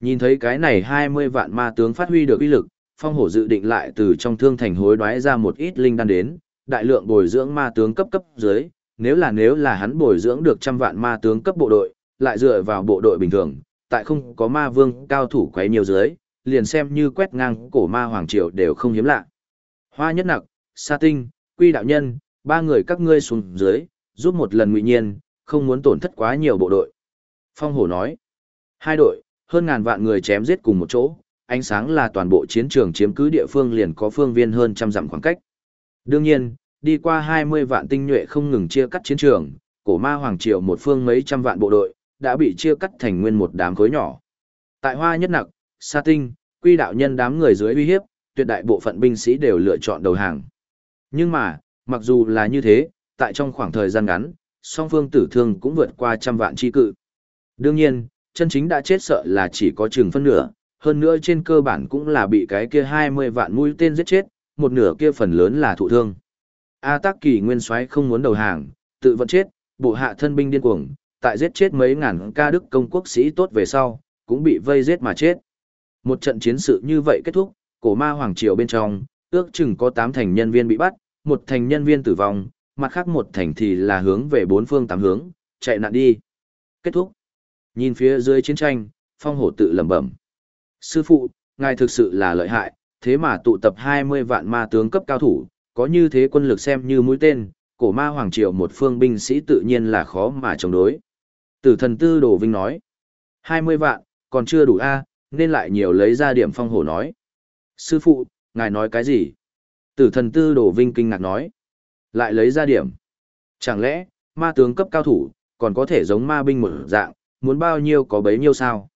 Nhìn thấy cái này 20 vạn ma tướng phát huy được uy lực, phong hổ dự định lại từ trong thương thành hối đoái ra một ít linh đan đến, đại lượng bồi dưỡng ma tướng cấp cấp dưới, nếu là nếu là hắn bồi dưỡng được trăm vạn ma tướng cấp bộ đội, lại dựa vào bộ đội bình thường, tại không có ma vương cao thủ quấy nhiều dưới, liền xem như quét ngang cổ ma hoàng triều đều không hiếm lạ. Hoa nhất nặc, sa tinh, quy đạo nhân, ba người các ngươi xuống dưới, giúp một lần ngụy nhiên, không muốn tổn thất quá nhiều bộ đội. Phong hổ nói, hai đội, hơn ngàn vạn người chém giết cùng một chỗ, ánh sáng là toàn bộ chiến trường chiếm cứ địa phương liền có phương viên hơn trăm dặm khoảng cách. Đương nhiên, đi qua 20 vạn tinh nhuệ không ngừng chia cắt chiến trường, cổ ma hoàng triều một phương mấy trăm vạn bộ đội, đã bị chia cắt thành nguyên một đám khối nhỏ. Tại hoa nhất nặc, sa tinh, quy đạo nhân đám người dưới uy hiếp, tuyệt đại bộ phận binh sĩ đều lựa chọn đầu hàng. Nhưng mà, mặc dù là như thế, tại trong khoảng thời gian ngắn, song phương tử thương cũng vượt qua trăm vạn chi cự. Đương nhiên, chân chính đã chết sợ là chỉ có chừng phân nửa, hơn nữa trên cơ bản cũng là bị cái kia 20 vạn mũi tên giết chết, một nửa kia phần lớn là thụ thương. A Tắc Kỳ Nguyên Soái không muốn đầu hàng, tự vẫn chết, bộ hạ thân binh điên cuồng, tại giết chết mấy ngàn ca đức công quốc sĩ tốt về sau, cũng bị vây giết mà chết. Một trận chiến sự như vậy kết thúc, cổ ma hoàng triều bên trong, ước chừng có 8 thành nhân viên bị bắt, một thành nhân viên tử vong, mặt khác một thành thì là hướng về bốn phương tám hướng, chạy nạn đi. Kết thúc. Nhìn phía dưới chiến tranh, phong hổ tự lẩm bẩm. Sư phụ, ngài thực sự là lợi hại, thế mà tụ tập 20 vạn ma tướng cấp cao thủ, có như thế quân lực xem như mũi tên, cổ ma hoàng triều một phương binh sĩ tự nhiên là khó mà chống đối. Tử thần tư đồ vinh nói, 20 vạn, còn chưa đủ a nên lại nhiều lấy ra điểm phong hổ nói. Sư phụ, ngài nói cái gì? Tử thần tư đồ vinh kinh ngạc nói, lại lấy ra điểm. Chẳng lẽ, ma tướng cấp cao thủ, còn có thể giống ma binh một dạng, muốn bao nhiêu có bấy nhiêu sao?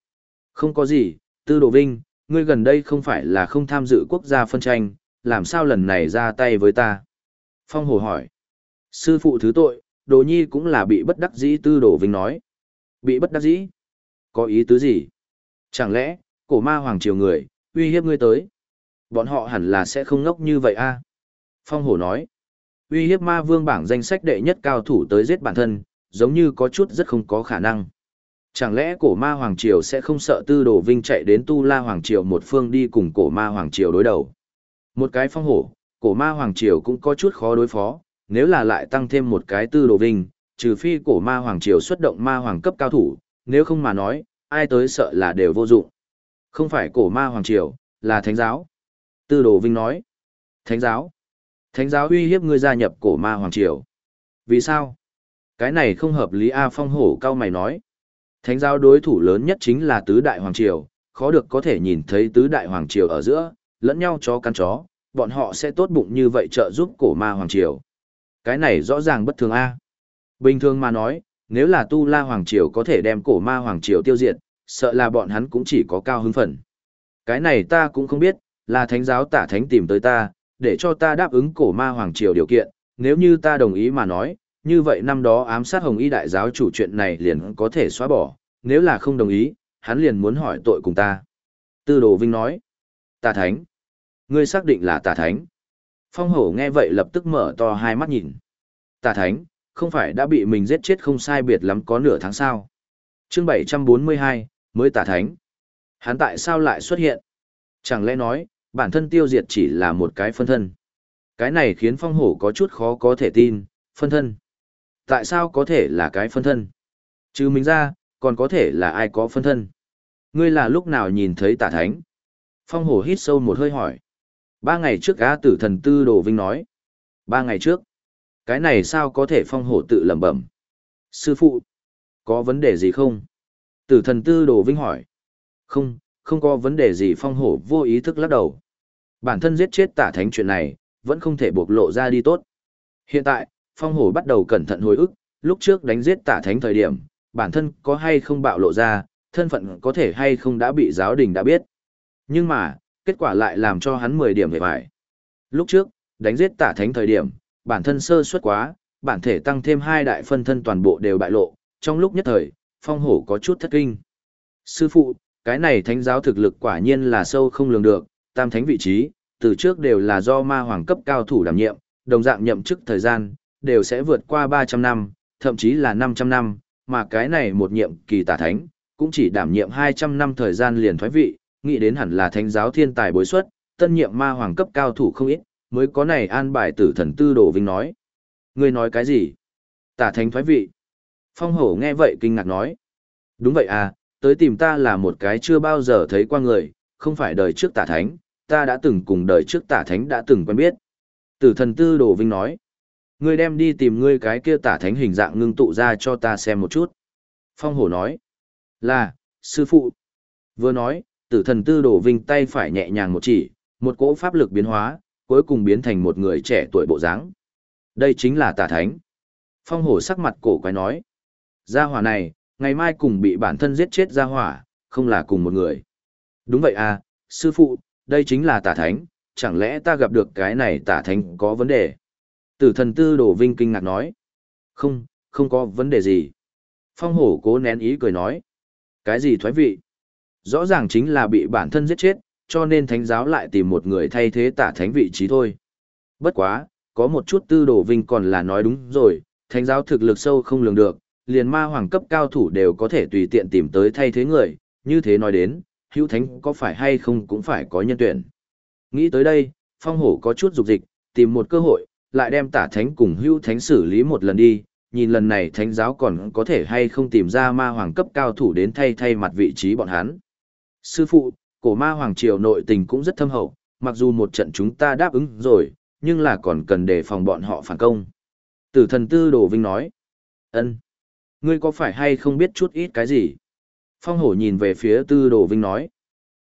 Không có gì, tư đồ vinh, ngươi gần đây không phải là không tham dự quốc gia phân tranh, làm sao lần này ra tay với ta? Phong hồ hỏi. Sư phụ thứ tội, đồ nhi cũng là bị bất đắc dĩ tư đồ vinh nói. Bị bất đắc dĩ? Có ý tứ gì? Chẳng lẽ, cổ ma hoàng triều người, uy hiếp ngươi tới? Bọn họ hẳn là sẽ không ngốc như vậy a Phong hổ nói. Uy hiếp ma vương bảng danh sách đệ nhất cao thủ tới giết bản thân, giống như có chút rất không có khả năng. Chẳng lẽ cổ ma Hoàng Triều sẽ không sợ tư đồ vinh chạy đến tu la Hoàng Triều một phương đi cùng cổ ma Hoàng Triều đối đầu? Một cái phong hổ, cổ ma Hoàng Triều cũng có chút khó đối phó, nếu là lại tăng thêm một cái tư đồ vinh, trừ phi cổ ma Hoàng Triều xuất động ma Hoàng cấp cao thủ, nếu không mà nói, ai tới sợ là đều vô dụng. Không phải cổ ma Hoàng Triều, là Thánh giáo. Tư đồ vinh nói. Thánh giáo. Thánh giáo uy hiếp ngươi gia nhập cổ ma Hoàng Triều. Vì sao? Cái này không hợp lý A Phong hổ cao mày nói. Thánh giáo đối thủ lớn nhất chính là tứ đại hoàng triều, khó được có thể nhìn thấy tứ đại hoàng triều ở giữa, lẫn nhau chó cắn chó, bọn họ sẽ tốt bụng như vậy trợ giúp cổ ma hoàng triều. Cái này rõ ràng bất thường a. Bình thường mà nói, nếu là tu la hoàng triều có thể đem cổ ma hoàng triều tiêu diệt, sợ là bọn hắn cũng chỉ có cao hứng phần. Cái này ta cũng không biết, là thánh giáo tả thánh tìm tới ta, để cho ta đáp ứng cổ ma hoàng triều điều kiện, nếu như ta đồng ý mà nói, như vậy năm đó ám sát hồng y đại giáo chủ chuyện này liền có thể xóa bỏ, nếu là không đồng ý, hắn liền muốn hỏi tội cùng ta. Tư đồ Vinh nói, tà thánh, ngươi xác định là tà thánh. Phong hổ nghe vậy lập tức mở to hai mắt nhìn. Tà thánh, không phải đã bị mình giết chết không sai biệt lắm có nửa tháng sao. chương 742, mới tà thánh. Hắn tại sao lại xuất hiện? Chẳng lẽ nói, bản thân tiêu diệt chỉ là một cái phân thân. Cái này khiến phong hổ có chút khó có thể tin, phân thân. Tại sao có thể là cái phân thân? Chứ mình ra, còn có thể là ai có phân thân? Ngươi là lúc nào nhìn thấy tả thánh? Phong hổ hít sâu một hơi hỏi. Ba ngày trước á tử thần tư đồ vinh nói. Ba ngày trước. Cái này sao có thể phong hổ tự lẩm bẩm? Sư phụ, có vấn đề gì không? Tử thần tư đồ vinh hỏi. Không, không có vấn đề gì phong hổ vô ý thức lắc đầu. Bản thân giết chết tả thánh chuyện này, vẫn không thể bộc lộ ra đi tốt. Hiện tại, phong hổ bắt đầu cẩn thận hồi ức, lúc trước đánh giết tả thánh thời điểm, bản thân có hay không bạo lộ ra, thân phận có thể hay không đã bị giáo đình đã biết. Nhưng mà, kết quả lại làm cho hắn 10 điểm về vải. Lúc trước, đánh giết tả thánh thời điểm, bản thân sơ suất quá, bản thể tăng thêm hai đại phân thân toàn bộ đều bại lộ, trong lúc nhất thời, phong hổ có chút thất kinh. Sư phụ, cái này thánh giáo thực lực quả nhiên là sâu không lường được, tam thánh vị trí, từ trước đều là do ma hoàng cấp cao thủ đảm nhiệm, đồng dạng nhậm chức thời gian, đều sẽ vượt qua 300 năm, thậm chí là 500 năm, mà cái này một nhiệm kỳ tà thánh, cũng chỉ đảm nhiệm 200 năm thời gian liền thoái vị, nghĩ đến hẳn là thánh giáo thiên tài bối xuất, tân nhiệm ma hoàng cấp cao thủ không ít, mới có này an bài tử thần tư đồ vinh nói. Ngươi nói cái gì? Tả thánh thoái vị. Phong hổ nghe vậy kinh ngạc nói. Đúng vậy à, tới tìm ta là một cái chưa bao giờ thấy qua người, không phải đời trước tả thánh, ta đã từng cùng đời trước tả thánh đã từng quen biết. Tử thần tư đồ vinh nói. Ngươi đem đi tìm ngươi cái kia tả thánh hình dạng ngưng tụ ra cho ta xem một chút. Phong hổ nói. Là, sư phụ. Vừa nói, tử thần tư đổ vinh tay phải nhẹ nhàng một chỉ, một cỗ pháp lực biến hóa, cuối cùng biến thành một người trẻ tuổi bộ dáng. Đây chính là tả thánh. Phong hổ sắc mặt cổ quái nói. Gia hỏa này, ngày mai cùng bị bản thân giết chết gia hỏa, không là cùng một người. Đúng vậy à, sư phụ, đây chính là tả thánh, chẳng lẽ ta gặp được cái này tả thánh có vấn đề? Tử thần tư đồ vinh kinh ngạc nói. Không, không có vấn đề gì. Phong hổ cố nén ý cười nói. Cái gì thoái vị? Rõ ràng chính là bị bản thân giết chết, cho nên thánh giáo lại tìm một người thay thế tả thánh vị trí thôi. Bất quá, có một chút tư đồ vinh còn là nói đúng rồi, thánh giáo thực lực sâu không lường được, liền ma hoàng cấp cao thủ đều có thể tùy tiện tìm tới thay thế người, như thế nói đến, hữu thánh có phải hay không cũng phải có nhân tuyển. Nghĩ tới đây, phong hổ có chút dục dịch, tìm một cơ hội, lại đem tả thánh cùng hữu thánh xử lý một lần đi, nhìn lần này thánh giáo còn có thể hay không tìm ra ma hoàng cấp cao thủ đến thay thay mặt vị trí bọn hắn. Sư phụ, cổ ma hoàng triều nội tình cũng rất thâm hậu, mặc dù một trận chúng ta đáp ứng rồi, nhưng là còn cần đề phòng bọn họ phản công. Tử thần tư đồ vinh nói. ân Ngươi có phải hay không biết chút ít cái gì? Phong hổ nhìn về phía tư đồ vinh nói.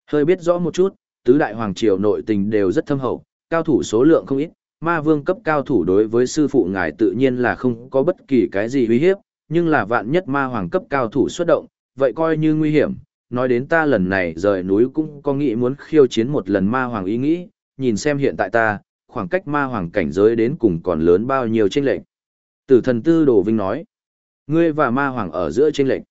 Hơi biết rõ một chút, tứ đại hoàng triều nội tình đều rất thâm hậu, cao thủ số lượng không ít, ma vương cấp cao thủ đối với sư phụ ngài tự nhiên là không có bất kỳ cái gì uy hiếp, nhưng là vạn nhất ma hoàng cấp cao thủ xuất động, vậy coi như nguy hiểm. Nói đến ta lần này rời núi cũng có nghĩ muốn khiêu chiến một lần ma hoàng ý nghĩ, nhìn xem hiện tại ta, khoảng cách ma hoàng cảnh giới đến cùng còn lớn bao nhiêu chênh lệch. Tử thần tư đồ vinh nói, ngươi và ma hoàng ở giữa chênh lệch.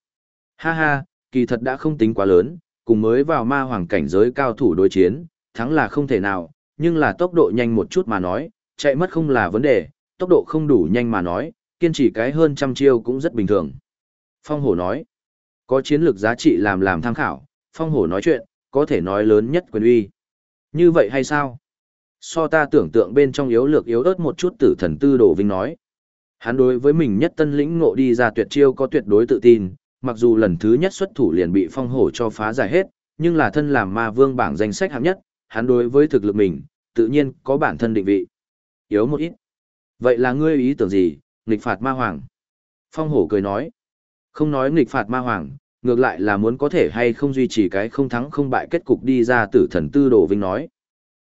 Ha ha, kỳ thật đã không tính quá lớn, cùng mới vào ma hoàng cảnh giới cao thủ đối chiến, thắng là không thể nào, nhưng là tốc độ nhanh một chút mà nói, chạy mất không là vấn đề, tốc độ không đủ nhanh mà nói, kiên trì cái hơn trăm chiêu cũng rất bình thường. Phong hổ nói, có chiến lược giá trị làm làm tham khảo, phong hổ nói chuyện, có thể nói lớn nhất quyền uy. Như vậy hay sao? So ta tưởng tượng bên trong yếu lược yếu ớt một chút tử thần tư đổ vinh nói. Hắn đối với mình nhất tân lĩnh ngộ đi ra tuyệt chiêu có tuyệt đối tự tin, mặc dù lần thứ nhất xuất thủ liền bị phong hổ cho phá giải hết, nhưng là thân làm ma vương bảng danh sách hạng nhất, hắn đối với thực lực mình, tự nhiên có bản thân định vị. Yếu một ít. Vậy là ngươi ý tưởng gì, nghịch phạt ma hoàng? Phong hổ cười nói. Không nói nghịch phạt ma hoàng, ngược lại là muốn có thể hay không duy trì cái không thắng không bại kết cục đi ra tử thần tư đồ vinh nói.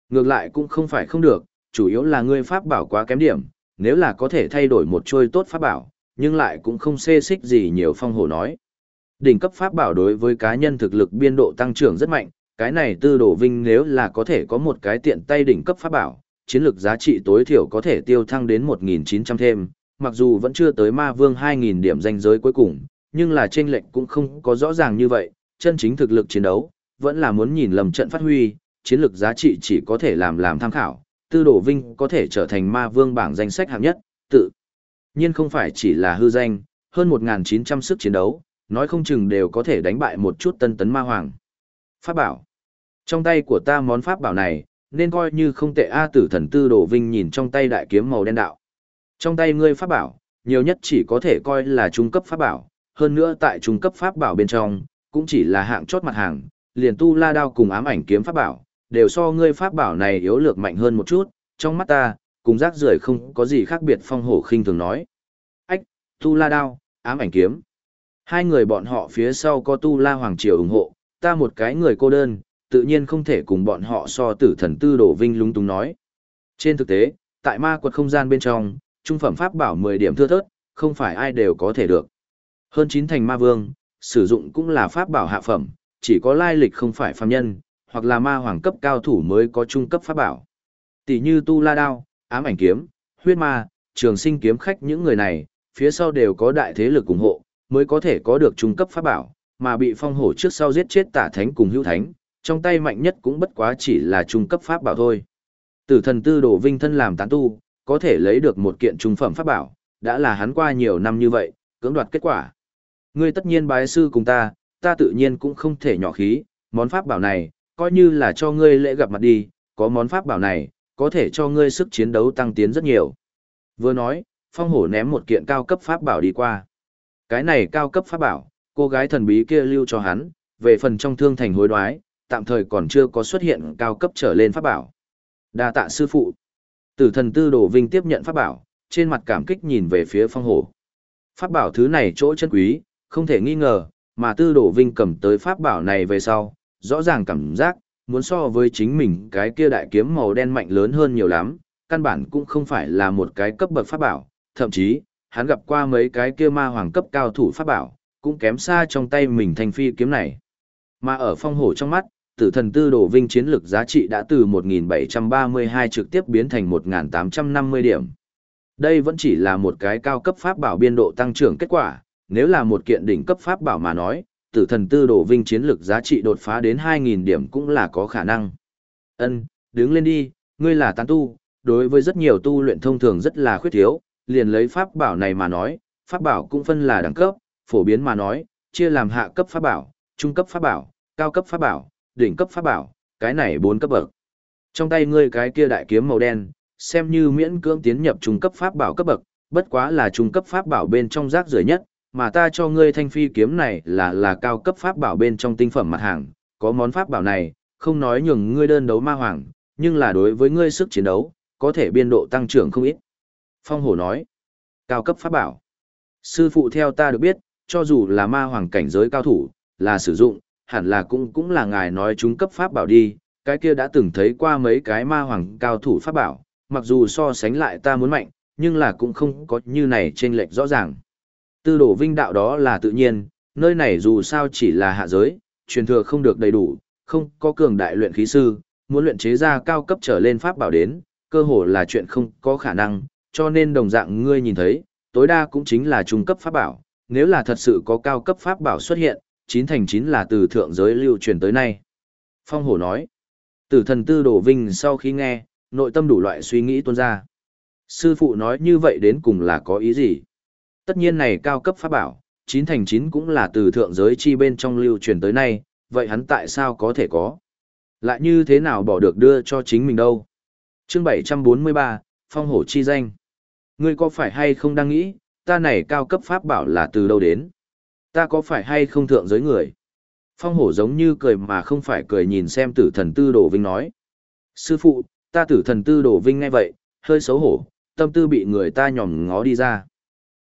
Ngược lại cũng không phải không được, chủ yếu là ngươi pháp bảo quá kém điểm, nếu là có thể thay đổi một trôi tốt pháp bảo, nhưng lại cũng không xê xích gì nhiều phong hổ nói. Đỉnh cấp pháp bảo đối với cá nhân thực lực biên độ tăng trưởng rất mạnh, cái này tư đồ vinh nếu là có thể có một cái tiện tay đỉnh cấp pháp bảo, chiến lược giá trị tối thiểu có thể tiêu thăng đến 1.900 thêm, mặc dù vẫn chưa tới ma vương 2.000 điểm danh giới cuối cùng, nhưng là trên lệnh cũng không có rõ ràng như vậy, chân chính thực lực chiến đấu, vẫn là muốn nhìn lầm trận phát huy, chiến lược giá trị chỉ có thể làm làm tham khảo, tư Đổ vinh có thể trở thành ma vương bảng danh sách hạng nhất, tự nhiên không phải chỉ là hư danh, hơn 1.900 sức chiến đấu, nói không chừng đều có thể đánh bại một chút tân tấn ma hoàng. Pháp bảo. Trong tay của ta món pháp bảo này, nên coi như không tệ A tử thần tư đồ vinh nhìn trong tay đại kiếm màu đen đạo. Trong tay ngươi pháp bảo, nhiều nhất chỉ có thể coi là trung cấp pháp bảo, hơn nữa tại trung cấp pháp bảo bên trong, cũng chỉ là hạng chót mặt hàng, liền tu la đao cùng ám ảnh kiếm pháp bảo, đều so ngươi pháp bảo này yếu lược mạnh hơn một chút, trong mắt ta, cùng rác rưởi không có gì khác biệt phong hổ khinh thường nói. Ách, tu la đao, ám ảnh kiếm. Hai người bọn họ phía sau có tu la hoàng triều ủng hộ, ta một cái người cô đơn, tự nhiên không thể cùng bọn họ so tử thần tư đổ vinh lung tung nói. Trên thực tế, tại ma quật không gian bên trong, trung phẩm pháp bảo 10 điểm thưa thớt, không phải ai đều có thể được. Hơn chín thành ma vương, sử dụng cũng là pháp bảo hạ phẩm, chỉ có lai lịch không phải phàm nhân, hoặc là ma hoàng cấp cao thủ mới có trung cấp pháp bảo. Tỷ như tu la đao, ám ảnh kiếm, huyết ma, trường sinh kiếm khách những người này, phía sau đều có đại thế lực ủng hộ, mới có thể có được trung cấp pháp bảo, mà bị phong hổ trước sau giết chết tả thánh cùng hữu thánh, trong tay mạnh nhất cũng bất quá chỉ là trung cấp pháp bảo thôi. Tử thần tư đồ vinh thân làm tán tu, có thể lấy được một kiện trung phẩm pháp bảo, đã là hắn qua nhiều năm như vậy, cưỡng đoạt kết quả. Ngươi tất nhiên bái sư cùng ta, ta tự nhiên cũng không thể nhỏ khí, món pháp bảo này, coi như là cho ngươi lễ gặp mặt đi, có món pháp bảo này, có thể cho ngươi sức chiến đấu tăng tiến rất nhiều. Vừa nói, phong hổ ném một kiện cao cấp pháp bảo đi qua. Cái này cao cấp pháp bảo, cô gái thần bí kia lưu cho hắn, về phần trong thương thành hối đoái, tạm thời còn chưa có xuất hiện cao cấp trở lên pháp bảo. Đa tạ sư phụ. Tử thần tư đồ vinh tiếp nhận pháp bảo, trên mặt cảm kích nhìn về phía phong hổ. Pháp bảo thứ này chỗ chân quý, không thể nghi ngờ, mà tư đồ vinh cầm tới pháp bảo này về sau, rõ ràng cảm giác, muốn so với chính mình cái kia đại kiếm màu đen mạnh lớn hơn nhiều lắm, căn bản cũng không phải là một cái cấp bậc pháp bảo, thậm chí, hắn gặp qua mấy cái kia ma hoàng cấp cao thủ pháp bảo, cũng kém xa trong tay mình thanh phi kiếm này. Mà ở phong hổ trong mắt, tử thần tư đồ vinh chiến lực giá trị đã từ 1.732 trực tiếp biến thành 1.850 điểm. Đây vẫn chỉ là một cái cao cấp pháp bảo biên độ tăng trưởng kết quả, nếu là một kiện đỉnh cấp pháp bảo mà nói, tử thần tư đồ vinh chiến lực giá trị đột phá đến 2.000 điểm cũng là có khả năng. Ân, đứng lên đi, ngươi là tán tu, đối với rất nhiều tu luyện thông thường rất là khuyết thiếu, liền lấy pháp bảo này mà nói, pháp bảo cũng phân là đẳng cấp, phổ biến mà nói, chia làm hạ cấp pháp bảo, trung cấp pháp bảo, cao cấp pháp bảo, đỉnh cấp pháp bảo, cái này bốn cấp bậc. Trong tay ngươi cái kia đại kiếm màu đen, xem như miễn cưỡng tiến nhập trung cấp pháp bảo cấp bậc, bất quá là trung cấp pháp bảo bên trong rác rưởi nhất, mà ta cho ngươi thanh phi kiếm này là là cao cấp pháp bảo bên trong tinh phẩm mặt hàng, có món pháp bảo này, không nói nhường ngươi đơn đấu ma hoàng, nhưng là đối với ngươi sức chiến đấu, có thể biên độ tăng trưởng không ít. Phong hổ nói, cao cấp pháp bảo. Sư phụ theo ta được biết, cho dù là ma hoàng cảnh giới cao thủ, là sử dụng, hẳn là cũng cũng là ngài nói chúng cấp pháp bảo đi, cái kia đã từng thấy qua mấy cái ma hoàng cao thủ pháp bảo, mặc dù so sánh lại ta muốn mạnh, nhưng là cũng không có như này trên lệch rõ ràng. Tư đổ vinh đạo đó là tự nhiên, nơi này dù sao chỉ là hạ giới, truyền thừa không được đầy đủ, không có cường đại luyện khí sư, muốn luyện chế ra cao cấp trở lên pháp bảo đến, cơ hồ là chuyện không có khả năng, cho nên đồng dạng ngươi nhìn thấy, tối đa cũng chính là trung cấp pháp bảo, nếu là thật sự có cao cấp pháp bảo xuất hiện, chín thành chín là từ thượng giới lưu truyền tới nay. Phong hổ nói, tử thần tư đổ vinh sau khi nghe, nội tâm đủ loại suy nghĩ tuôn ra. Sư phụ nói như vậy đến cùng là có ý gì? Tất nhiên này cao cấp pháp bảo, chín thành chín cũng là từ thượng giới chi bên trong lưu truyền tới nay, vậy hắn tại sao có thể có? Lại như thế nào bỏ được đưa cho chính mình đâu? Chương 743, Phong hổ chi danh. Ngươi có phải hay không đang nghĩ, ta này cao cấp pháp bảo là từ đâu đến? Ta có phải hay không thượng giới người? Phong hổ giống như cười mà không phải cười nhìn xem tử thần tư đồ vinh nói. Sư phụ, ta tử thần tư đồ vinh ngay vậy, hơi xấu hổ, tâm tư bị người ta nhòm ngó đi ra.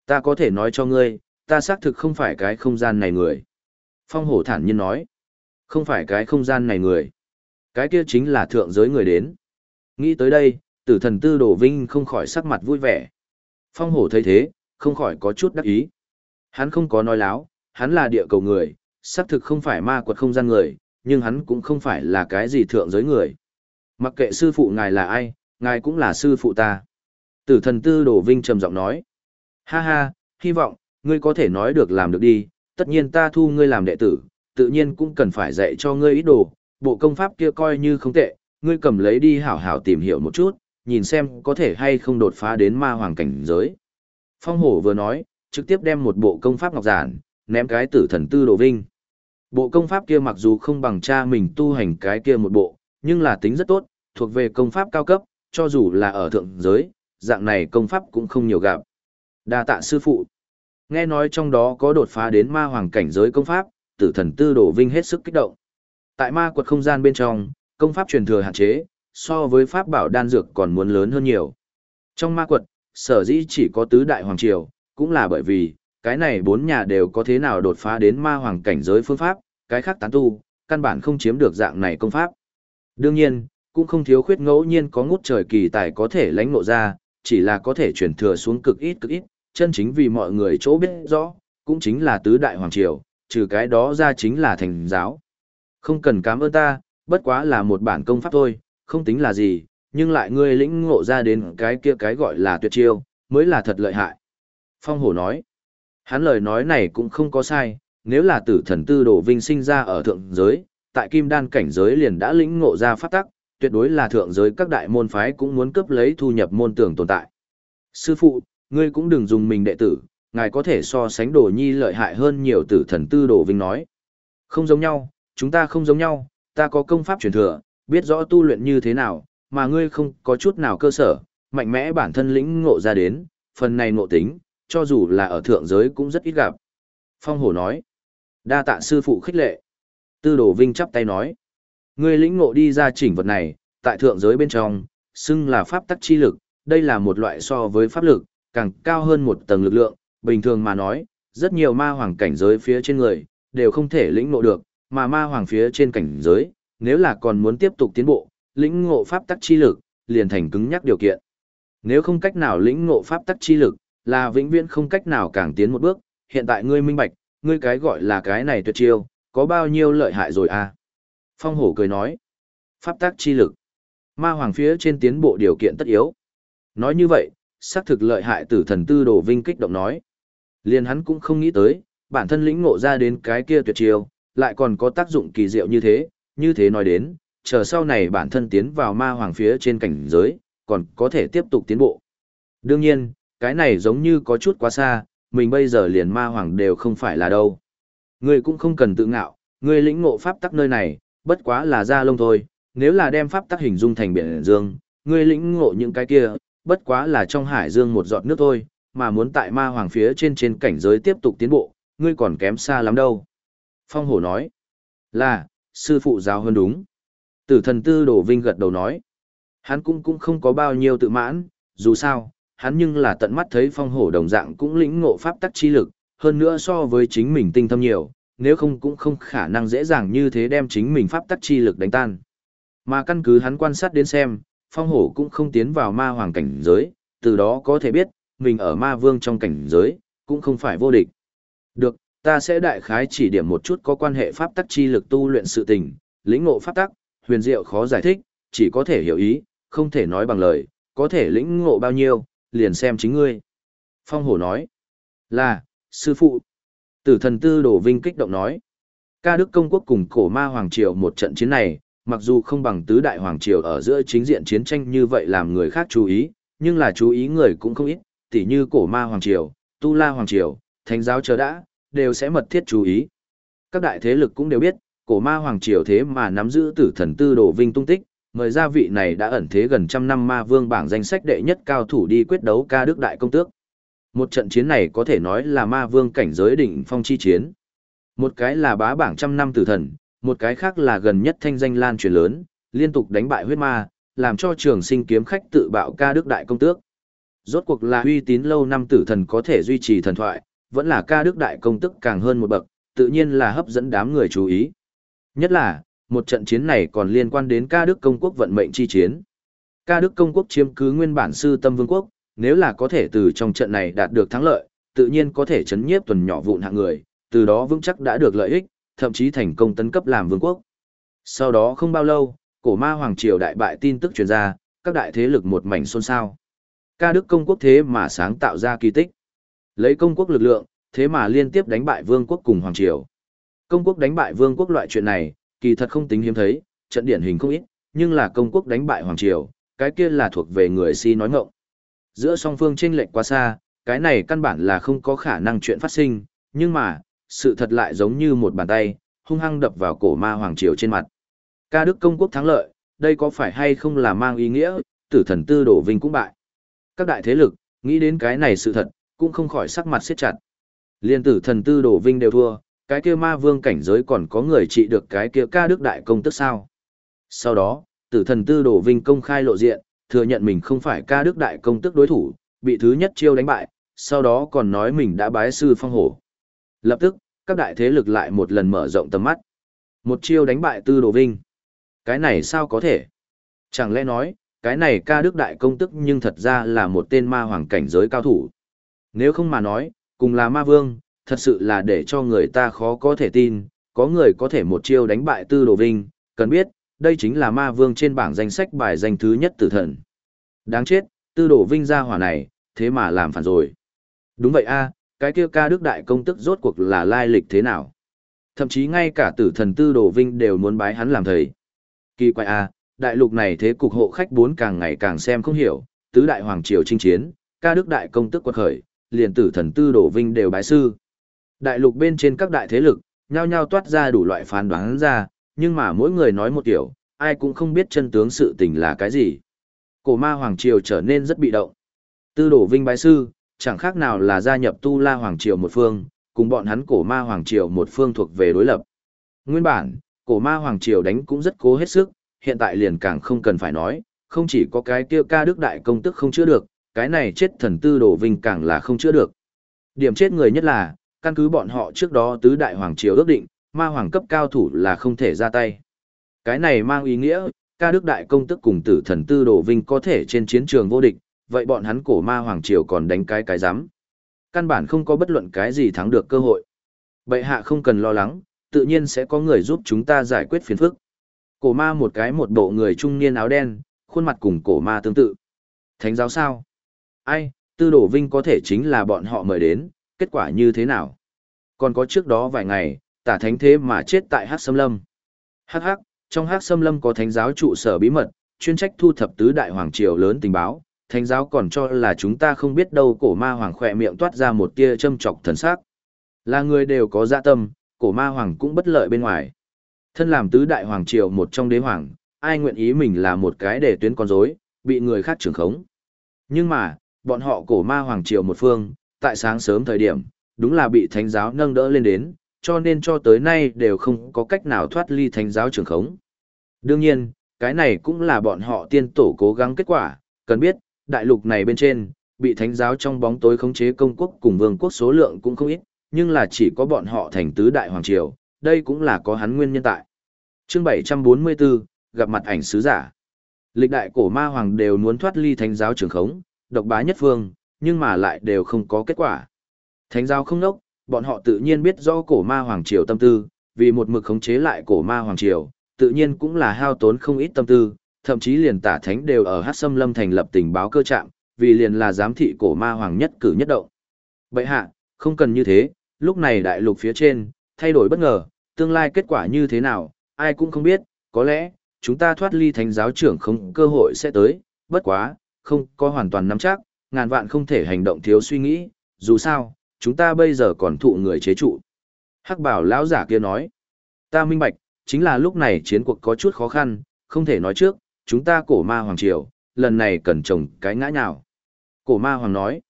Ta có thể nói cho ngươi, ta xác thực không phải cái không gian này người. Phong hổ thản nhiên nói. Không phải cái không gian này người. Cái kia chính là thượng giới người đến. Nghĩ tới đây, tử thần tư đồ vinh không khỏi sắc mặt vui vẻ. Phong hổ thấy thế, không khỏi có chút đắc ý. Hắn không có nói láo, hắn là địa cầu người, xác thực không phải ma quật không gian người, nhưng hắn cũng không phải là cái gì thượng giới người. Mặc kệ sư phụ ngài là ai, ngài cũng là sư phụ ta. Tử thần tư đổ vinh trầm giọng nói. Ha ha, hy vọng, ngươi có thể nói được làm được đi, tất nhiên ta thu ngươi làm đệ tử, tự nhiên cũng cần phải dạy cho ngươi ít đồ, bộ công pháp kia coi như không tệ, ngươi cầm lấy đi hảo hảo tìm hiểu một chút, nhìn xem có thể hay không đột phá đến ma hoàng cảnh giới. Phong hổ vừa nói, trực tiếp đem một bộ công pháp ngọc giản, ném cái tử thần tư đồ vinh. Bộ công pháp kia mặc dù không bằng cha mình tu hành cái kia một bộ, nhưng là tính rất tốt, thuộc về công pháp cao cấp, cho dù là ở thượng giới, dạng này công pháp cũng không nhiều gặp. Đa tạ sư phụ. Nghe nói trong đó có đột phá đến ma hoàng cảnh giới công pháp, tử thần tư đổ vinh hết sức kích động. Tại ma quật không gian bên trong, công pháp truyền thừa hạn chế, so với pháp bảo đan dược còn muốn lớn hơn nhiều. Trong ma quật, sở dĩ chỉ có tứ đại hoàng triều, cũng là bởi vì, cái này bốn nhà đều có thế nào đột phá đến ma hoàng cảnh giới phương pháp, cái khác tán tu, căn bản không chiếm được dạng này công pháp. Đương nhiên, cũng không thiếu khuyết ngẫu nhiên có ngút trời kỳ tài có thể lãnh ngộ ra, chỉ là có thể chuyển thừa xuống cực ít cực ít, chân chính vì mọi người chỗ biết rõ, cũng chính là tứ đại hoàng triều, trừ cái đó ra chính là thành giáo. Không cần cảm ơn ta, bất quá là một bản công pháp thôi, không tính là gì, nhưng lại ngươi lĩnh ngộ ra đến cái kia cái gọi là tuyệt chiêu, mới là thật lợi hại. Phong hổ nói, hắn lời nói này cũng không có sai, nếu là tử thần tư đồ vinh sinh ra ở thượng giới, tại kim đan cảnh giới liền đã lĩnh ngộ ra pháp tắc, tuyệt đối là thượng giới các đại môn phái cũng muốn cấp lấy thu nhập môn tưởng tồn tại. Sư phụ, ngươi cũng đừng dùng mình đệ tử, ngài có thể so sánh đồ nhi lợi hại hơn nhiều tử thần tư đồ vinh nói. Không giống nhau, chúng ta không giống nhau, ta có công pháp truyền thừa, biết rõ tu luyện như thế nào, mà ngươi không có chút nào cơ sở, mạnh mẽ bản thân lĩnh ngộ ra đến, phần này ngộ tính, cho dù là ở thượng giới cũng rất ít gặp. Phong hổ nói, đa tạ sư phụ khích lệ. Tư đồ vinh chắp tay nói, ngươi lĩnh ngộ đi ra chỉnh vật này, tại thượng giới bên trong, xưng là pháp tắc chi lực, đây là một loại so với pháp lực, càng cao hơn một tầng lực lượng, bình thường mà nói, rất nhiều ma hoàng cảnh giới phía trên người, đều không thể lĩnh ngộ được, mà ma hoàng phía trên cảnh giới, nếu là còn muốn tiếp tục tiến bộ, lĩnh ngộ pháp tắc chi lực, liền thành cứng nhắc điều kiện. Nếu không cách nào lĩnh ngộ pháp tắc chi lực, là vĩnh viễn không cách nào càng tiến một bước, hiện tại ngươi minh bạch, ngươi cái gọi là cái này tuyệt chiêu, có bao nhiêu lợi hại rồi à? Phong hổ cười nói, pháp tắc chi lực, ma hoàng phía trên tiến bộ điều kiện tất yếu. Nói như vậy, xác thực lợi hại tử thần tư đồ vinh kích động nói. Liền hắn cũng không nghĩ tới, bản thân lĩnh ngộ ra đến cái kia tuyệt chiêu, lại còn có tác dụng kỳ diệu như thế, như thế nói đến, chờ sau này bản thân tiến vào ma hoàng phía trên cảnh giới, còn có thể tiếp tục tiến bộ. Đương nhiên, cái này giống như có chút quá xa, mình bây giờ liền ma hoàng đều không phải là đâu. Ngươi cũng không cần tự ngạo, ngươi lĩnh ngộ pháp tắc nơi này, bất quá là da lông thôi, nếu là đem pháp tắc hình dung thành biển dương, ngươi lĩnh ngộ những cái kia, bất quá là trong hải dương một giọt nước thôi, mà muốn tại ma hoàng phía trên trên cảnh giới tiếp tục tiến bộ, ngươi còn kém xa lắm đâu. Phong hổ nói, là, sư phụ giáo hơn đúng. Tử thần tư đổ vinh gật đầu nói, hắn cũng cũng không có bao nhiêu tự mãn, dù sao, hắn nhưng là tận mắt thấy phong hổ đồng dạng cũng lĩnh ngộ pháp tắc chi lực, hơn nữa so với chính mình tinh thâm nhiều, nếu không cũng không khả năng dễ dàng như thế đem chính mình pháp tắc chi lực đánh tan. Mà căn cứ hắn quan sát đến xem, phong hổ cũng không tiến vào ma hoàng cảnh giới, từ đó có thể biết, mình ở ma vương trong cảnh giới, cũng không phải vô địch. Được, ta sẽ đại khái chỉ điểm một chút có quan hệ pháp tắc chi lực tu luyện sự tình, lĩnh ngộ pháp tắc, huyền diệu khó giải thích, chỉ có thể hiểu ý, không thể nói bằng lời, có thể lĩnh ngộ bao nhiêu, liền xem chính ngươi. Phong hổ nói, là, sư phụ. Tử thần tư đổ vinh kích động nói, ca đức công quốc cùng cổ ma hoàng triều một trận chiến này, mặc dù không bằng tứ đại hoàng triều ở giữa chính diện chiến tranh như vậy làm người khác chú ý, nhưng là chú ý người cũng không ít, tỉ như cổ ma hoàng triều, tu la hoàng triều, thánh giáo chờ đã, đều sẽ mật thiết chú ý. Các đại thế lực cũng đều biết, cổ ma hoàng triều thế mà nắm giữ tử thần tư đồ vinh tung tích, mời gia vị này đã ẩn thế gần trăm năm ma vương bảng danh sách đệ nhất cao thủ đi quyết đấu ca đức đại công tước. Một trận chiến này có thể nói là ma vương cảnh giới đỉnh phong chi chiến. Một cái là bá bảng trăm năm tử thần, một cái khác là gần nhất thanh danh lan truyền lớn, liên tục đánh bại huyết ma, làm cho trường sinh kiếm khách tự bạo ca đức đại công tước. Rốt cuộc là uy tín lâu năm tử thần có thể duy trì thần thoại, vẫn là ca đức đại công tức càng hơn một bậc, tự nhiên là hấp dẫn đám người chú ý. Nhất là, một trận chiến này còn liên quan đến ca đức công quốc vận mệnh chi chiến. Ca đức công quốc chiếm cứ nguyên bản sư tâm vương quốc, nếu là có thể từ trong trận này đạt được thắng lợi, tự nhiên có thể chấn nhiếp tuần nhỏ vụn hạng người, từ đó vững chắc đã được lợi ích, thậm chí thành công tấn cấp làm vương quốc. Sau đó không bao lâu, cổ ma hoàng triều đại bại tin tức truyền ra, các đại thế lực một mảnh xôn xao. Ca đức công quốc thế mà sáng tạo ra kỳ tích. Lấy công quốc lực lượng, thế mà liên tiếp đánh bại vương quốc cùng hoàng triều. Công quốc đánh bại vương quốc loại chuyện này, kỳ thật không tính hiếm thấy, trận điển hình không ít, nhưng là công quốc đánh bại hoàng triều, cái kia là thuộc về người si nói ngọng. Giữa song phương chênh lệch quá xa, cái này căn bản là không có khả năng chuyện phát sinh, nhưng mà, sự thật lại giống như một bàn tay, hung hăng đập vào cổ ma hoàng triều trên mặt. Ca Đức công quốc thắng lợi, đây có phải hay không là mang ý nghĩa, tử thần tư đổ vinh cũng bại. Các đại thế lực, nghĩ đến cái này sự thật, cũng không khỏi sắc mặt siết chặt. Liên tử thần tư đổ vinh đều thua, cái kia ma vương cảnh giới còn có người trị được cái kia ca đức đại công tức sao. Sau đó, tử thần tư đổ vinh công khai lộ diện, thừa nhận mình không phải ca đức đại công tức đối thủ, bị thứ nhất chiêu đánh bại, sau đó còn nói mình đã bái sư phong hổ. Lập tức, các đại thế lực lại một lần mở rộng tầm mắt. Một chiêu đánh bại tư đồ vinh. Cái này sao có thể? Chẳng lẽ nói, cái này ca đức đại công tức nhưng thật ra là một tên ma hoàng cảnh giới cao thủ. Nếu không mà nói, cùng là ma vương, thật sự là để cho người ta khó có thể tin, có người có thể một chiêu đánh bại tư đồ vinh, cần biết, đây chính là ma vương trên bảng danh sách bài danh thứ nhất tử thần. Đáng chết, tư đồ vinh ra hỏa này, thế mà làm phản rồi. Đúng vậy a, cái kia ca đức đại công tức rốt cuộc là lai lịch thế nào? Thậm chí ngay cả tử thần tư đồ vinh đều muốn bái hắn làm thầy. Kỳ quái a, đại lục này thế cục hộ khách bốn càng ngày càng xem không hiểu, tứ đại hoàng triều chinh chiến, ca đức đại công tức quật khởi, liền tử thần tư đổ vinh đều bái sư. Đại lục bên trên các đại thế lực, nhao nhao toát ra đủ loại phán đoán ra, nhưng mà mỗi người nói một kiểu, ai cũng không biết chân tướng sự tình là cái gì. Cổ ma Hoàng Triều trở nên rất bị động. Tư đổ vinh bái sư, chẳng khác nào là gia nhập tu la Hoàng Triều một phương, cùng bọn hắn cổ ma Hoàng Triều một phương thuộc về đối lập. Nguyên bản, cổ ma Hoàng Triều đánh cũng rất cố hết sức, hiện tại liền càng không cần phải nói, không chỉ có cái kia ca đức đại công tức không chữa được, cái này chết thần tư đổ vinh càng là không chữa được. Điểm chết người nhất là, căn cứ bọn họ trước đó tứ đại hoàng triều ước định, ma hoàng cấp cao thủ là không thể ra tay. Cái này mang ý nghĩa, ca đức đại công tức cùng tử thần tư đồ vinh có thể trên chiến trường vô địch, vậy bọn hắn cổ ma hoàng triều còn đánh cái cái giám. Căn bản không có bất luận cái gì thắng được cơ hội. Bệ hạ không cần lo lắng, tự nhiên sẽ có người giúp chúng ta giải quyết phiền phức. Cổ ma một cái một bộ người trung niên áo đen, khuôn mặt cùng cổ ma tương tự. Thánh giáo sao? Ai, tư đồ vinh có thể chính là bọn họ mời đến, kết quả như thế nào? Còn có trước đó vài ngày, tả thánh thế mà chết tại Hắc sâm lâm. Hắc hắc, trong Hắc sâm lâm có thánh giáo trụ sở bí mật, chuyên trách thu thập tứ đại hoàng triều lớn tình báo. Thánh giáo còn cho là chúng ta không biết đâu cổ ma hoàng khỏe miệng toát ra một tia châm trọc thần sắc. Là người đều có dạ tâm, cổ ma hoàng cũng bất lợi bên ngoài. Thân làm tứ đại hoàng triều một trong đế hoàng, ai nguyện ý mình là một cái để tuyến con rối, bị người khác trưởng khống. Nhưng mà, bọn họ cổ ma hoàng triều một phương, tại sáng sớm thời điểm, đúng là bị thánh giáo nâng đỡ lên đến, cho nên cho tới nay đều không có cách nào thoát ly thánh giáo trường khống. Đương nhiên, cái này cũng là bọn họ tiên tổ cố gắng kết quả, cần biết, đại lục này bên trên, bị thánh giáo trong bóng tối khống chế công quốc cùng vương quốc số lượng cũng không ít, nhưng là chỉ có bọn họ thành tứ đại hoàng triều, đây cũng là có hắn nguyên nhân tại. Chương 744, gặp mặt ảnh sứ giả. Lịch đại cổ ma hoàng đều muốn thoát ly thánh giáo trường khống, độc bá nhất phương, nhưng mà lại đều không có kết quả. Thánh giáo không nốc, bọn họ tự nhiên biết do cổ ma hoàng triều tâm tư, vì một mực khống chế lại cổ ma hoàng triều, tự nhiên cũng là hao tốn không ít tâm tư, thậm chí liền tả thánh đều ở Hát Sâm Lâm thành lập tình báo cơ trạm, vì liền là giám thị cổ ma hoàng nhất cử nhất động. Bệ hạ, không cần như thế, lúc này đại lục phía trên, thay đổi bất ngờ, tương lai kết quả như thế nào, ai cũng không biết, có lẽ, chúng ta thoát ly thánh giáo trưởng không cơ hội sẽ tới, bất quá, không có hoàn toàn nắm chắc, ngàn vạn không thể hành động thiếu suy nghĩ, dù sao, chúng ta bây giờ còn thụ người chế trụ. Hắc bảo lão giả kia nói, ta minh bạch, chính là lúc này chiến cuộc có chút khó khăn, không thể nói trước, chúng ta cổ ma hoàng triều, lần này cần trồng cái ngã nhào. Cổ ma hoàng nói,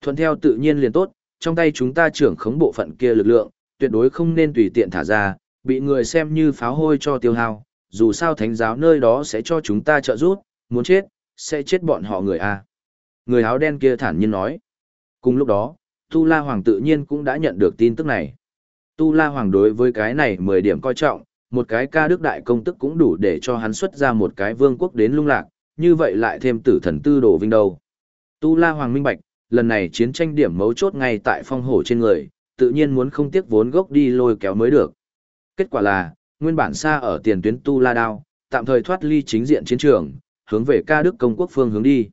thuận theo tự nhiên liền tốt, trong tay chúng ta trưởng khống bộ phận kia lực lượng, tuyệt đối không nên tùy tiện thả ra, bị người xem như pháo hôi cho tiêu hao, dù sao thánh giáo nơi đó sẽ cho chúng ta trợ giúp, muốn chết, sẽ chết bọn họ người a. Người áo đen kia thản nhiên nói. Cùng lúc đó, Tu La Hoàng tự nhiên cũng đã nhận được tin tức này. Tu La Hoàng đối với cái này 10 điểm coi trọng, một cái ca đức đại công tức cũng đủ để cho hắn xuất ra một cái vương quốc đến lung lạc, như vậy lại thêm tử thần tư đồ vinh đầu. Tu La Hoàng minh bạch, lần này chiến tranh điểm mấu chốt ngay tại phong hổ trên người, tự nhiên muốn không tiếc vốn gốc đi lôi kéo mới được. Kết quả là, nguyên bản xa ở tiền tuyến Tu La Đao, tạm thời thoát ly chính diện chiến trường, hướng về ca đức công quốc phương hướng đi.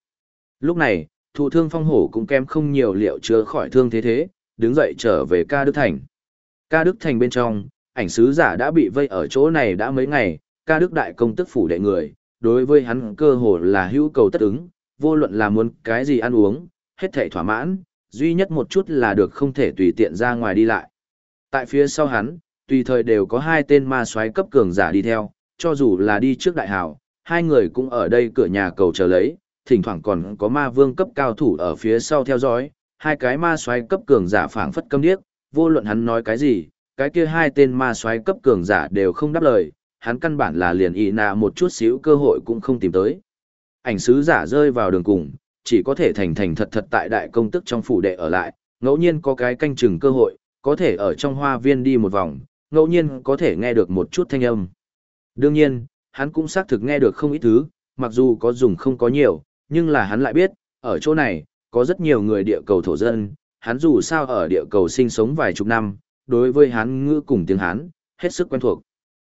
Lúc này, thụ thương phong hổ cũng kém không nhiều liệu chứa khỏi thương thế thế, đứng dậy trở về ca đức thành. Ca đức thành bên trong, ảnh sứ giả đã bị vây ở chỗ này đã mấy ngày, ca đức đại công tức phủ đệ người, đối với hắn cơ hồ là hữu cầu tất ứng, vô luận là muốn cái gì ăn uống, hết thể thỏa mãn, duy nhất một chút là được không thể tùy tiện ra ngoài đi lại. Tại phía sau hắn, tùy thời đều có hai tên ma soái cấp cường giả đi theo, cho dù là đi trước đại hào, hai người cũng ở đây cửa nhà cầu chờ lấy, thỉnh thoảng còn có ma vương cấp cao thủ ở phía sau theo dõi, hai cái ma xoáy cấp cường giả phảng phất câm điếc, vô luận hắn nói cái gì, cái kia hai tên ma xoáy cấp cường giả đều không đáp lời, hắn căn bản là liền ý nạ một chút xíu cơ hội cũng không tìm tới. Ảnh sứ giả rơi vào đường cùng, chỉ có thể thành thành thật thật tại đại công tức trong phủ đệ ở lại, ngẫu nhiên có cái canh chừng cơ hội, có thể ở trong hoa viên đi một vòng, ngẫu nhiên có thể nghe được một chút thanh âm. Đương nhiên, hắn cũng xác thực nghe được không ít thứ, mặc dù có dùng không có nhiều, nhưng là hắn lại biết, ở chỗ này, có rất nhiều người địa cầu thổ dân, hắn dù sao ở địa cầu sinh sống vài chục năm, đối với hắn ngữ cùng tiếng hắn, hết sức quen thuộc.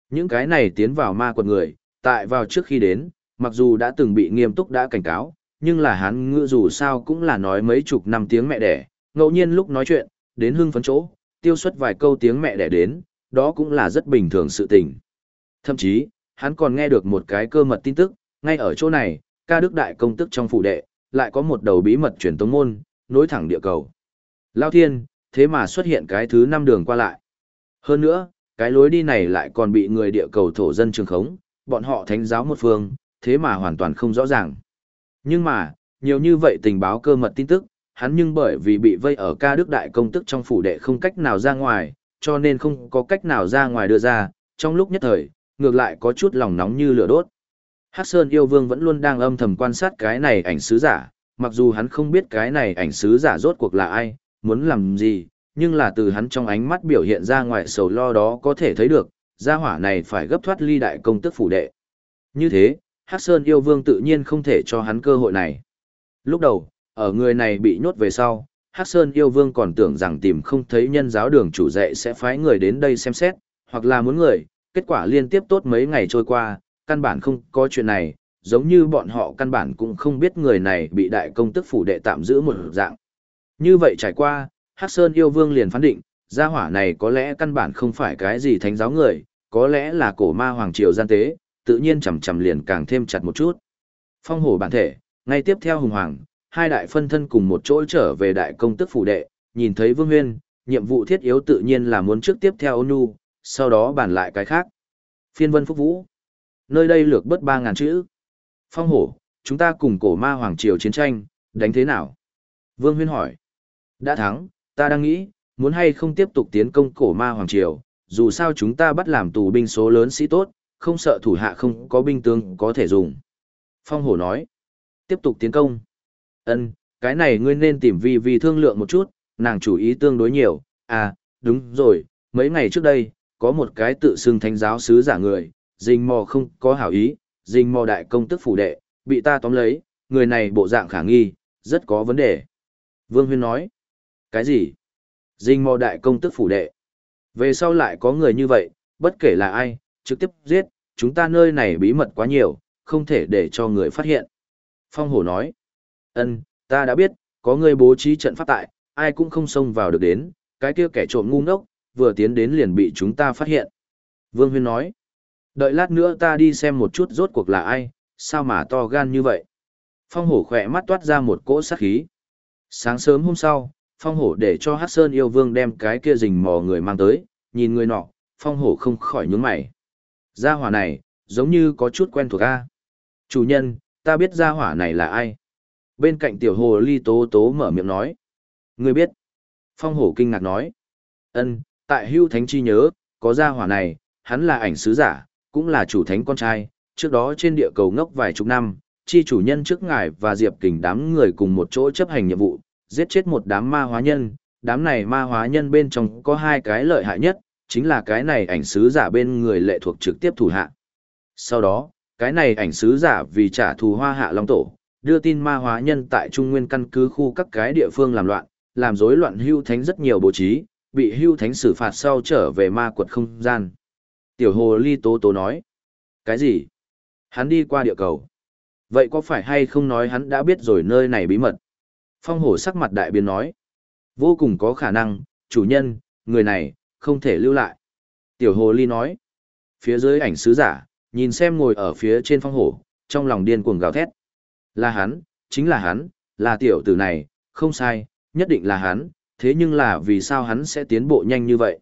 Những cái này tiến vào ma quật người, tại vào trước khi đến, mặc dù đã từng bị nghiêm túc đã cảnh cáo, nhưng là hắn ngữ dù sao cũng là nói mấy chục năm tiếng mẹ đẻ, ngẫu nhiên lúc nói chuyện, đến hưng phấn chỗ, tiêu xuất vài câu tiếng mẹ đẻ đến, đó cũng là rất bình thường sự tình. Thậm chí, hắn còn nghe được một cái cơ mật tin tức, ngay ở chỗ này, ca đức đại công tức trong phủ đệ, lại có một đầu bí mật truyền tống môn, nối thẳng địa cầu. Lao thiên, thế mà xuất hiện cái thứ năm đường qua lại. Hơn nữa, cái lối đi này lại còn bị người địa cầu thổ dân trường khống, bọn họ thánh giáo một phương, thế mà hoàn toàn không rõ ràng. Nhưng mà, nhiều như vậy tình báo cơ mật tin tức, hắn nhưng bởi vì bị vây ở ca đức đại công tức trong phủ đệ không cách nào ra ngoài, cho nên không có cách nào ra ngoài đưa ra, trong lúc nhất thời, ngược lại có chút lòng nóng như lửa đốt. Hắc Sơn yêu vương vẫn luôn đang âm thầm quan sát cái này ảnh sứ giả, mặc dù hắn không biết cái này ảnh sứ giả rốt cuộc là ai, muốn làm gì, nhưng là từ hắn trong ánh mắt biểu hiện ra ngoài sầu lo đó có thể thấy được, gia hỏa này phải gấp thoát ly đại công tức phủ đệ. Như thế, Hắc Sơn yêu vương tự nhiên không thể cho hắn cơ hội này. Lúc đầu, ở người này bị nhốt về sau, Hắc Sơn yêu vương còn tưởng rằng tìm không thấy nhân giáo đường chủ dạy sẽ phái người đến đây xem xét, hoặc là muốn người, kết quả liên tiếp tốt mấy ngày trôi qua, căn bản không có chuyện này, giống như bọn họ căn bản cũng không biết người này bị đại công tức phủ đệ tạm giữ một dạng. Như vậy trải qua, Hắc Sơn yêu vương liền phán định, gia hỏa này có lẽ căn bản không phải cái gì thánh giáo người, có lẽ là cổ ma hoàng triều gian tế, tự nhiên chầm chầm liền càng thêm chặt một chút. Phong hổ bản thể, ngay tiếp theo hùng hoàng, hai đại phân thân cùng một chỗ trở về đại công tức phủ đệ, nhìn thấy Vương Huyên, nhiệm vụ thiết yếu tự nhiên là muốn trước tiếp theo nu sau đó bàn lại cái khác. Phiên vân phúc vũ. Nơi đây lược bớt 3.000 chữ. Phong hổ, chúng ta cùng cổ ma hoàng triều chiến tranh, đánh thế nào? Vương Huyên hỏi. Đã thắng, ta đang nghĩ, muốn hay không tiếp tục tiến công cổ ma hoàng triều, dù sao chúng ta bắt làm tù binh số lớn sĩ tốt, không sợ thủ hạ không có binh tướng có thể dùng. Phong hổ nói. Tiếp tục tiến công. Ân, cái này ngươi nên tìm vi vi thương lượng một chút, nàng chủ ý tương đối nhiều. À, đúng rồi, mấy ngày trước đây, có một cái tự xưng thánh giáo sứ giả người, dình mò không có hảo ý, dình mò đại công tức phủ đệ, bị ta tóm lấy, người này bộ dạng khả nghi, rất có vấn đề. Vương Huyên nói, cái gì? Dình mò đại công tức phủ đệ. Về sau lại có người như vậy, bất kể là ai, trực tiếp giết, chúng ta nơi này bí mật quá nhiều, không thể để cho người phát hiện. Phong hổ nói, ân, ta đã biết, có người bố trí trận pháp tại, ai cũng không xông vào được đến, cái kia kẻ trộm ngu ngốc, vừa tiến đến liền bị chúng ta phát hiện. Vương Huyên nói, đợi lát nữa ta đi xem một chút rốt cuộc là ai, sao mà to gan như vậy. Phong hổ khỏe mắt toát ra một cỗ sát khí. Sáng sớm hôm sau, phong hổ để cho hát sơn yêu vương đem cái kia rình mò người mang tới, nhìn người nọ, phong hổ không khỏi nhướng mày. Gia hỏa này, giống như có chút quen thuộc a. Chủ nhân, ta biết gia hỏa này là ai. Bên cạnh tiểu hồ ly tố tố mở miệng nói. người biết. Phong hổ kinh ngạc nói. ân tại hưu thánh chi nhớ, có gia hỏa này, hắn là ảnh sứ giả, cũng là chủ thánh con trai, trước đó trên địa cầu ngốc vài chục năm, chi chủ nhân trước ngài và Diệp Kình đám người cùng một chỗ chấp hành nhiệm vụ, giết chết một đám ma hóa nhân, đám này ma hóa nhân bên trong có hai cái lợi hại nhất, chính là cái này ảnh sứ giả bên người lệ thuộc trực tiếp thủ hạ. Sau đó, cái này ảnh sứ giả vì trả thù hoa hạ long tổ, đưa tin ma hóa nhân tại Trung Nguyên căn cứ khu các cái địa phương làm loạn, làm rối loạn hưu thánh rất nhiều bố trí, bị hưu thánh xử phạt sau trở về ma quật không gian. Tiểu hồ ly tố tố nói. Cái gì? Hắn đi qua địa cầu. Vậy có phải hay không nói hắn đã biết rồi nơi này bí mật? Phong hổ sắc mặt đại biến nói. Vô cùng có khả năng, chủ nhân, người này, không thể lưu lại. Tiểu hồ ly nói. Phía dưới ảnh sứ giả, nhìn xem ngồi ở phía trên phong hổ, trong lòng điên cuồng gào thét. Là hắn, chính là hắn, là tiểu tử này, không sai, nhất định là hắn, thế nhưng là vì sao hắn sẽ tiến bộ nhanh như vậy?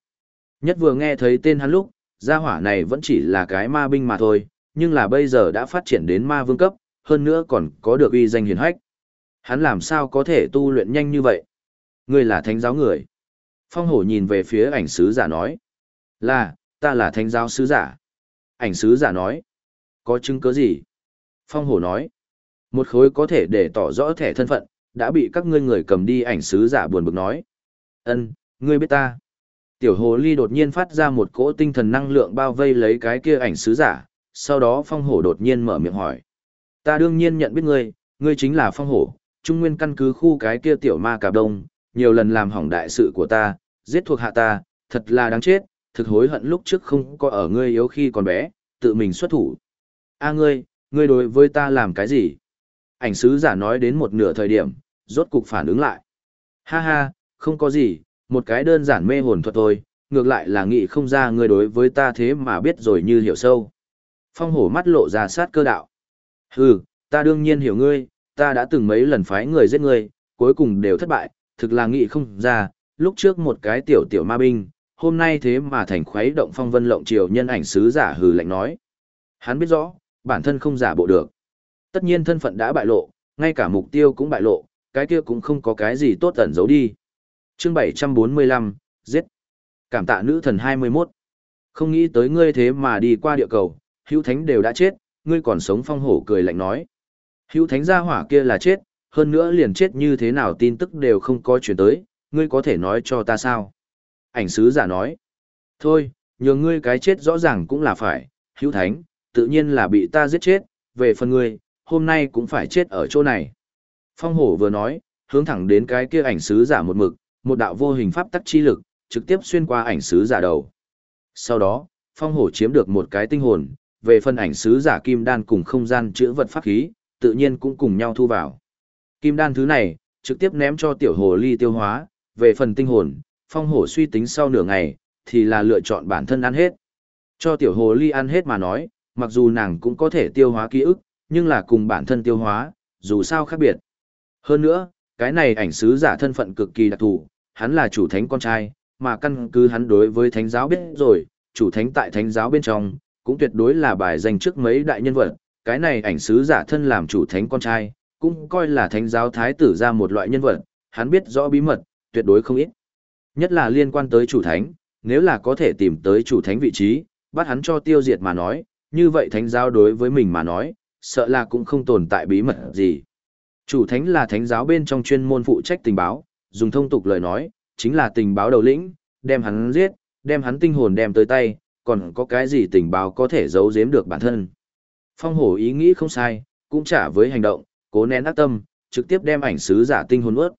Nhất vừa nghe thấy tên hắn lúc, gia hỏa này vẫn chỉ là cái ma binh mà thôi, nhưng là bây giờ đã phát triển đến ma vương cấp, hơn nữa còn có được uy danh hiển hách. Hắn làm sao có thể tu luyện nhanh như vậy? Ngươi là thánh giáo người. Phong hổ nhìn về phía ảnh sứ giả nói. Là, ta là thánh giáo sứ giả. Ảnh sứ giả nói. Có chứng cứ gì? Phong hổ nói. Một khối có thể để tỏ rõ thẻ thân phận, đã bị các ngươi người cầm đi ảnh sứ giả buồn bực nói. Ân, ngươi biết ta. Tiểu hồ ly đột nhiên phát ra một cỗ tinh thần năng lượng bao vây lấy cái kia ảnh sứ giả, sau đó phong hổ đột nhiên mở miệng hỏi. Ta đương nhiên nhận biết ngươi, ngươi chính là phong hổ, trung nguyên căn cứ khu cái kia tiểu ma cà đông, nhiều lần làm hỏng đại sự của ta, giết thuộc hạ ta, thật là đáng chết, thực hối hận lúc trước không có ở ngươi yếu khi còn bé, tự mình xuất thủ. A ngươi, ngươi đối với ta làm cái gì? Ảnh sứ giả nói đến một nửa thời điểm, rốt cục phản ứng lại. Ha ha, không có gì, một cái đơn giản mê hồn thuật thôi, ngược lại là nghĩ không ra ngươi đối với ta thế mà biết rồi như hiểu sâu. Phong hổ mắt lộ ra sát cơ đạo. Hừ, ta đương nhiên hiểu ngươi, ta đã từng mấy lần phái người giết ngươi, cuối cùng đều thất bại, thực là nghĩ không ra, lúc trước một cái tiểu tiểu ma binh, hôm nay thế mà thành khuấy động phong vân lộng triều nhân ảnh sứ giả hừ lạnh nói. Hắn biết rõ, bản thân không giả bộ được. Tất nhiên thân phận đã bại lộ, ngay cả mục tiêu cũng bại lộ, cái kia cũng không có cái gì tốt ẩn giấu đi. Chương 745, giết. Cảm tạ nữ thần 21. Không nghĩ tới ngươi thế mà đi qua địa cầu, hữu thánh đều đã chết, ngươi còn sống phong hổ cười lạnh nói. Hữu thánh gia hỏa kia là chết, hơn nữa liền chết như thế nào tin tức đều không có chuyển tới, ngươi có thể nói cho ta sao? Ảnh sứ giả nói. Thôi, nhường ngươi cái chết rõ ràng cũng là phải, hữu thánh, tự nhiên là bị ta giết chết, về phần ngươi, hôm nay cũng phải chết ở chỗ này. Phong hổ vừa nói, hướng thẳng đến cái kia ảnh sứ giả một mực, một đạo vô hình pháp tắc chi lực, trực tiếp xuyên qua ảnh sứ giả đầu. Sau đó, phong hổ chiếm được một cái tinh hồn, về phần ảnh sứ giả kim đan cùng không gian chữa vật pháp khí, tự nhiên cũng cùng nhau thu vào. Kim đan thứ này, trực tiếp ném cho tiểu hồ ly tiêu hóa, về phần tinh hồn, phong hổ suy tính sau nửa ngày, thì là lựa chọn bản thân ăn hết. Cho tiểu hồ ly ăn hết mà nói, mặc dù nàng cũng có thể tiêu hóa ký ức, nhưng là cùng bản thân tiêu hóa, dù sao khác biệt. Hơn nữa, cái này ảnh sứ giả thân phận cực kỳ đặc thù, hắn là chủ thánh con trai, mà căn cứ hắn đối với thánh giáo biết rồi, chủ thánh tại thánh giáo bên trong, cũng tuyệt đối là bài danh trước mấy đại nhân vật, cái này ảnh sứ giả thân làm chủ thánh con trai, cũng coi là thánh giáo thái tử ra một loại nhân vật, hắn biết rõ bí mật, tuyệt đối không ít. Nhất là liên quan tới chủ thánh, nếu là có thể tìm tới chủ thánh vị trí, bắt hắn cho tiêu diệt mà nói, như vậy thánh giáo đối với mình mà nói, sợ là cũng không tồn tại bí mật gì. Chủ thánh là thánh giáo bên trong chuyên môn phụ trách tình báo, dùng thông tục lời nói, chính là tình báo đầu lĩnh, đem hắn giết, đem hắn tinh hồn đem tới tay, còn có cái gì tình báo có thể giấu giếm được bản thân. Phong hổ ý nghĩ không sai, cũng trả với hành động, cố nén ác tâm, trực tiếp đem ảnh sứ giả tinh hồn nuốt.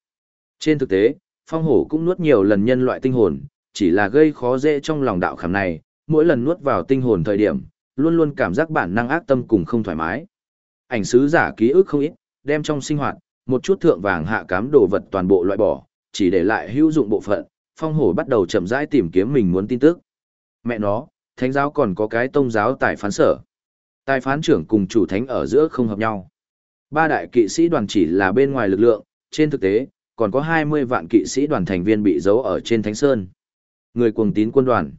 Trên thực tế, phong hổ cũng nuốt nhiều lần nhân loại tinh hồn, chỉ là gây khó dễ trong lòng đạo khảm này, mỗi lần nuốt vào tinh hồn thời điểm, luôn luôn cảm giác bản năng ác tâm cùng không thoải mái. Ảnh sứ giả ký ức không ít, đem trong sinh hoạt, một chút thượng vàng hạ cám đồ vật toàn bộ loại bỏ, chỉ để lại hữu dụng bộ phận, phong hổ bắt đầu chậm rãi tìm kiếm mình muốn tin tức. Mẹ nó, thánh giáo còn có cái tông giáo tại phán sở. Tài phán trưởng cùng chủ thánh ở giữa không hợp nhau. Ba đại kỵ sĩ đoàn chỉ là bên ngoài lực lượng, trên thực tế, còn có 20 vạn kỵ sĩ đoàn thành viên bị giấu ở trên Thánh Sơn. Người cuồng tín quân đoàn.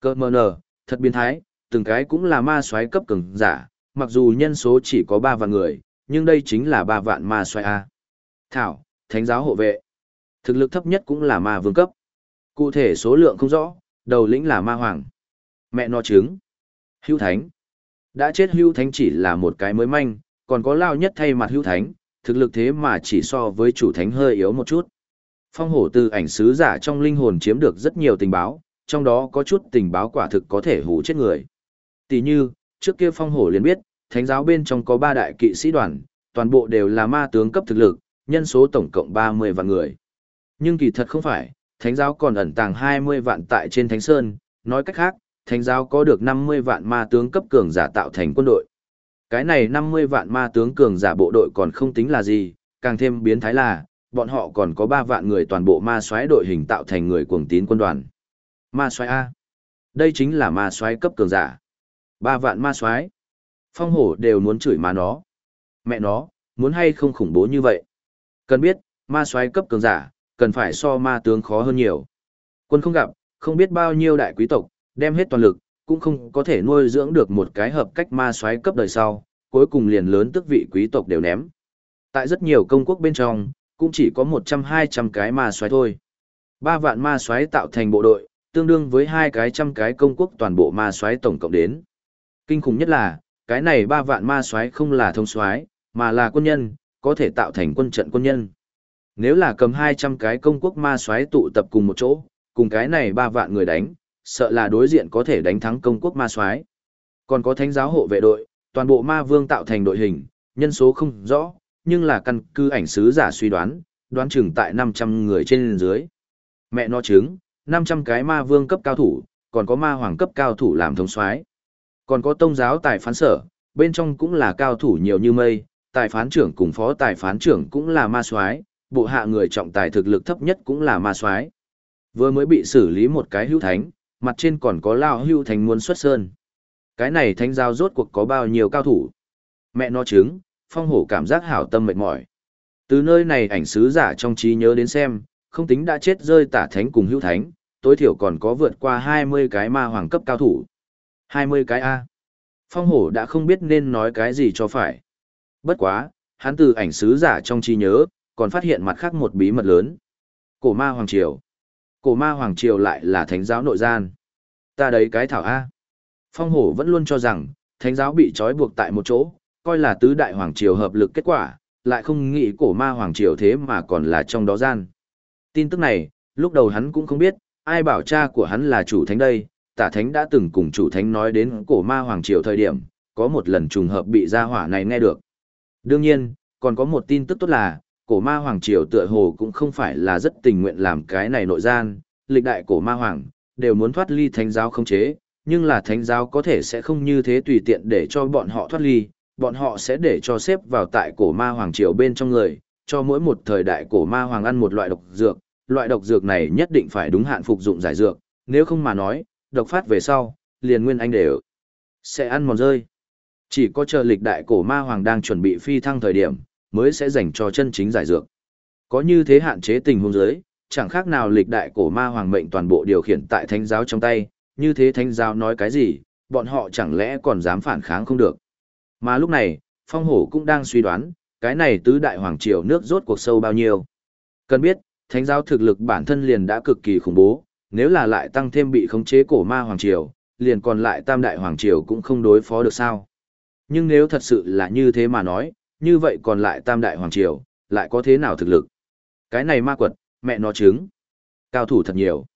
Cơ mơ nở, thật biến thái, từng cái cũng là ma soái cấp cường giả, mặc dù nhân số chỉ có 3 vạn người, nhưng đây chính là ba vạn ma soái A. Thảo, thánh giáo hộ vệ. Thực lực thấp nhất cũng là ma vương cấp. Cụ thể số lượng không rõ, đầu lĩnh là ma hoàng. Mẹ nó trứng. Hưu thánh. Đã chết hưu thánh chỉ là một cái mới manh, còn có lao nhất thay mặt hưu thánh, thực lực thế mà chỉ so với chủ thánh hơi yếu một chút. Phong hổ từ ảnh sứ giả trong linh hồn chiếm được rất nhiều tình báo, trong đó có chút tình báo quả thực có thể hủ chết người. Tỷ như, trước kia phong hổ liền biết, thánh giáo bên trong có ba đại kỵ sĩ đoàn, toàn bộ đều là ma tướng cấp thực lực, nhân số tổng cộng 30 vạn người. Nhưng kỳ thật không phải, thánh giáo còn ẩn tàng 20 vạn tại trên thánh sơn, nói cách khác, thánh giáo có được 50 vạn ma tướng cấp cường giả tạo thành quân đội. Cái này 50 vạn ma tướng cường giả bộ đội còn không tính là gì, càng thêm biến thái là, bọn họ còn có 3 vạn người toàn bộ ma soái đội hình tạo thành người cuồng tín quân đoàn. Ma soái A. Đây chính là ma soái cấp cường giả. 3 vạn ma soái. Phong hổ đều muốn chửi ma nó. Mẹ nó, muốn hay không khủng bố như vậy. Cần biết, ma soái cấp cường giả, cần phải so ma tướng khó hơn nhiều. Quân không gặp, không biết bao nhiêu đại quý tộc, đem hết toàn lực, cũng không có thể nuôi dưỡng được một cái hợp cách ma soái cấp đời sau, cuối cùng liền lớn tức vị quý tộc đều ném. Tại rất nhiều công quốc bên trong, cũng chỉ có 100-200 cái ma soái thôi. Ba vạn ma soái tạo thành bộ đội, tương đương với hai cái trăm cái công quốc toàn bộ ma soái tổng cộng đến. Kinh khủng nhất là, cái này ba vạn ma soái không là thông soái, mà là quân nhân, có thể tạo thành quân trận quân nhân. Nếu là cầm 200 cái công quốc ma soái tụ tập cùng một chỗ, cùng cái này ba vạn người đánh, sợ là đối diện có thể đánh thắng công quốc ma soái. Còn có thánh giáo hộ vệ đội, toàn bộ ma vương tạo thành đội hình, nhân số không rõ, nhưng là căn cứ ảnh sứ giả suy đoán, đoán chừng tại 500 người trên dưới. Mẹ nó chứng, 500 cái ma vương cấp cao thủ, còn có ma hoàng cấp cao thủ làm thống soái. Còn có tông giáo tài phán sở, bên trong cũng là cao thủ nhiều như mây, tài phán trưởng cùng phó tài phán trưởng cũng là ma soái, bộ hạ người trọng tài thực lực thấp nhất cũng là ma soái. Vừa mới bị xử lý một cái hữu thánh, mặt trên còn có lao hưu thành muốn xuất sơn. Cái này thánh giao rốt cuộc có bao nhiêu cao thủ. Mẹ nó chứng, phong hổ cảm giác hảo tâm mệt mỏi. Từ nơi này ảnh sứ giả trong trí nhớ đến xem, không tính đã chết rơi tả thánh cùng hữu thánh, tối thiểu còn có vượt qua 20 cái ma hoàng cấp cao thủ. 20 cái A. Phong hổ đã không biết nên nói cái gì cho phải. Bất quá, hắn từ ảnh sứ giả trong trí nhớ, còn phát hiện mặt khác một bí mật lớn. Cổ ma Hoàng Triều. Cổ ma Hoàng Triều lại là thánh giáo nội gian. Ta đấy cái thảo A. Phong hổ vẫn luôn cho rằng, thánh giáo bị trói buộc tại một chỗ, coi là tứ đại Hoàng Triều hợp lực kết quả, lại không nghĩ cổ ma Hoàng Triều thế mà còn là trong đó gian. Tin tức này, lúc đầu hắn cũng không biết, ai bảo cha của hắn là chủ thánh đây, tả thánh đã từng cùng chủ thánh nói đến cổ ma Hoàng Triều thời điểm, có một lần trùng hợp bị gia hỏa này nghe được. Đương nhiên, còn có một tin tức tốt là, cổ ma hoàng triều tựa hồ cũng không phải là rất tình nguyện làm cái này nội gian, lịch đại cổ ma hoàng, đều muốn thoát ly thánh giáo không chế, nhưng là thánh giáo có thể sẽ không như thế tùy tiện để cho bọn họ thoát ly, bọn họ sẽ để cho xếp vào tại cổ ma hoàng triều bên trong người, cho mỗi một thời đại cổ ma hoàng ăn một loại độc dược, loại độc dược này nhất định phải đúng hạn phục dụng giải dược, nếu không mà nói, độc phát về sau, liền nguyên anh đều sẽ ăn mòn rơi. Chỉ có chờ lịch đại cổ ma hoàng đang chuẩn bị phi thăng thời điểm, mới sẽ dành cho chân chính giải dược. Có như thế hạn chế tình huống giới, chẳng khác nào lịch đại cổ ma hoàng mệnh toàn bộ điều khiển tại thánh giáo trong tay, như thế thánh giáo nói cái gì, bọn họ chẳng lẽ còn dám phản kháng không được. Mà lúc này, phong hổ cũng đang suy đoán, cái này tứ đại hoàng triều nước rốt cuộc sâu bao nhiêu. Cần biết, thánh giáo thực lực bản thân liền đã cực kỳ khủng bố, nếu là lại tăng thêm bị khống chế cổ ma hoàng triều, liền còn lại tam đại hoàng triều cũng không đối phó được sao. Nhưng nếu thật sự là như thế mà nói, như vậy còn lại tam đại hoàng triều, lại có thế nào thực lực? Cái này ma quật, mẹ nó trứng. Cao thủ thật nhiều.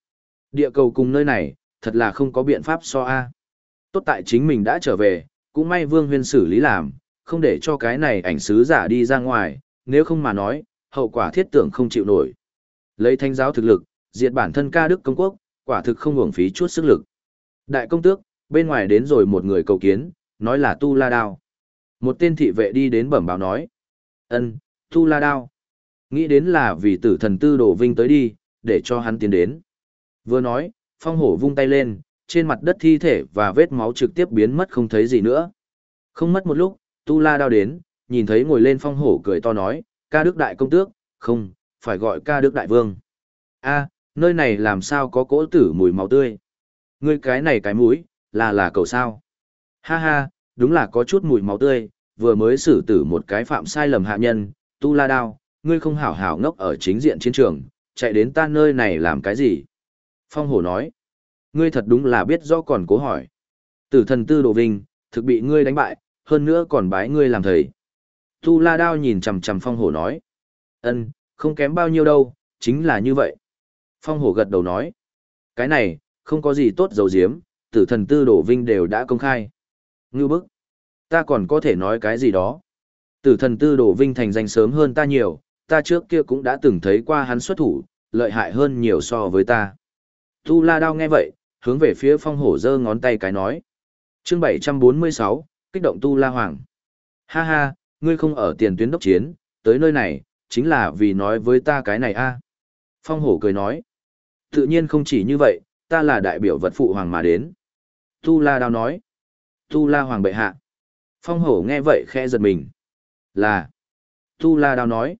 Địa cầu cùng nơi này, thật là không có biện pháp so A. Tốt tại chính mình đã trở về, cũng may vương huyên xử lý làm, không để cho cái này ảnh sứ giả đi ra ngoài, nếu không mà nói, hậu quả thiết tưởng không chịu nổi. Lấy thanh giáo thực lực, diệt bản thân ca đức công quốc, quả thực không hưởng phí chút sức lực. Đại công tước, bên ngoài đến rồi một người cầu kiến, nói là tu la đao. Một tên thị vệ đi đến bẩm báo nói. ân tu la đao. Nghĩ đến là vì tử thần tư đổ vinh tới đi, để cho hắn tiến đến. Vừa nói, phong hổ vung tay lên, trên mặt đất thi thể và vết máu trực tiếp biến mất không thấy gì nữa. Không mất một lúc, tu la đao đến, nhìn thấy ngồi lên phong hổ cười to nói, ca đức đại công tước, không, phải gọi ca đức đại vương. a nơi này làm sao có cỗ tử mùi máu tươi. Ngươi cái này cái mũi, là là cầu sao. Ha ha, đúng là có chút mùi máu tươi, vừa mới xử tử một cái phạm sai lầm hạ nhân, tu la đao, ngươi không hảo hảo ngốc ở chính diện chiến trường, chạy đến ta nơi này làm cái gì? Phong hổ nói, ngươi thật đúng là biết rõ còn cố hỏi. Tử thần tư đồ vinh, thực bị ngươi đánh bại, hơn nữa còn bái ngươi làm thầy. Tu la đao nhìn chằm chằm phong hổ nói, ân, không kém bao nhiêu đâu, chính là như vậy. Phong hổ gật đầu nói, cái này, không có gì tốt dầu diếm, tử thần tư Đổ vinh đều đã công khai. Ngưu bức. Ta còn có thể nói cái gì đó. Tử thần tư Đổ vinh thành danh sớm hơn ta nhiều, ta trước kia cũng đã từng thấy qua hắn xuất thủ, lợi hại hơn nhiều so với ta. Tu la đao nghe vậy, hướng về phía phong hổ giơ ngón tay cái nói. chương 746, kích động tu la hoàng. Ha ha, ngươi không ở tiền tuyến đốc chiến, tới nơi này, chính là vì nói với ta cái này a Phong hổ cười nói. Tự nhiên không chỉ như vậy, ta là đại biểu vật phụ hoàng mà đến. Tu la đao nói. Tu La Hoàng bệ hạ. Phong hổ nghe vậy khẽ giật mình. Là. Tu La Đao nói.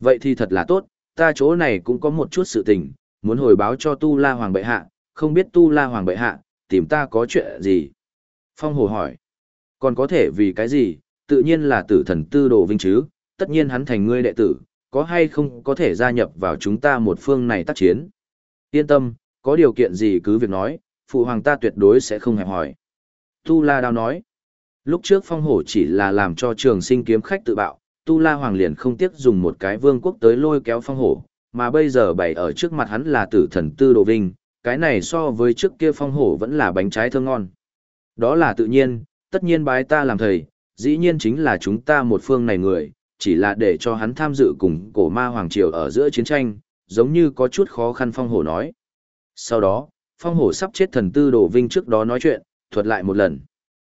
Vậy thì thật là tốt, ta chỗ này cũng có một chút sự tình, muốn hồi báo cho Tu La Hoàng bệ hạ, không biết Tu La Hoàng bệ hạ, tìm ta có chuyện gì? Phong hổ hỏi. Còn có thể vì cái gì, tự nhiên là tử thần tư đồ vinh chứ, tất nhiên hắn thành ngươi đệ tử, có hay không có thể gia nhập vào chúng ta một phương này tác chiến. Yên tâm, có điều kiện gì cứ việc nói, phụ hoàng ta tuyệt đối sẽ không hẹp hỏi. Tu La Đao nói, lúc trước phong hổ chỉ là làm cho trường sinh kiếm khách tự bạo, Tu La Hoàng liền không tiếc dùng một cái vương quốc tới lôi kéo phong hổ, mà bây giờ bày ở trước mặt hắn là tử thần tư đồ vinh, cái này so với trước kia phong hổ vẫn là bánh trái thơm ngon. Đó là tự nhiên, tất nhiên bái ta làm thầy, dĩ nhiên chính là chúng ta một phương này người, chỉ là để cho hắn tham dự cùng cổ ma hoàng triều ở giữa chiến tranh, giống như có chút khó khăn phong hổ nói. Sau đó, phong hổ sắp chết thần tư đồ vinh trước đó nói chuyện, thuật lại một lần.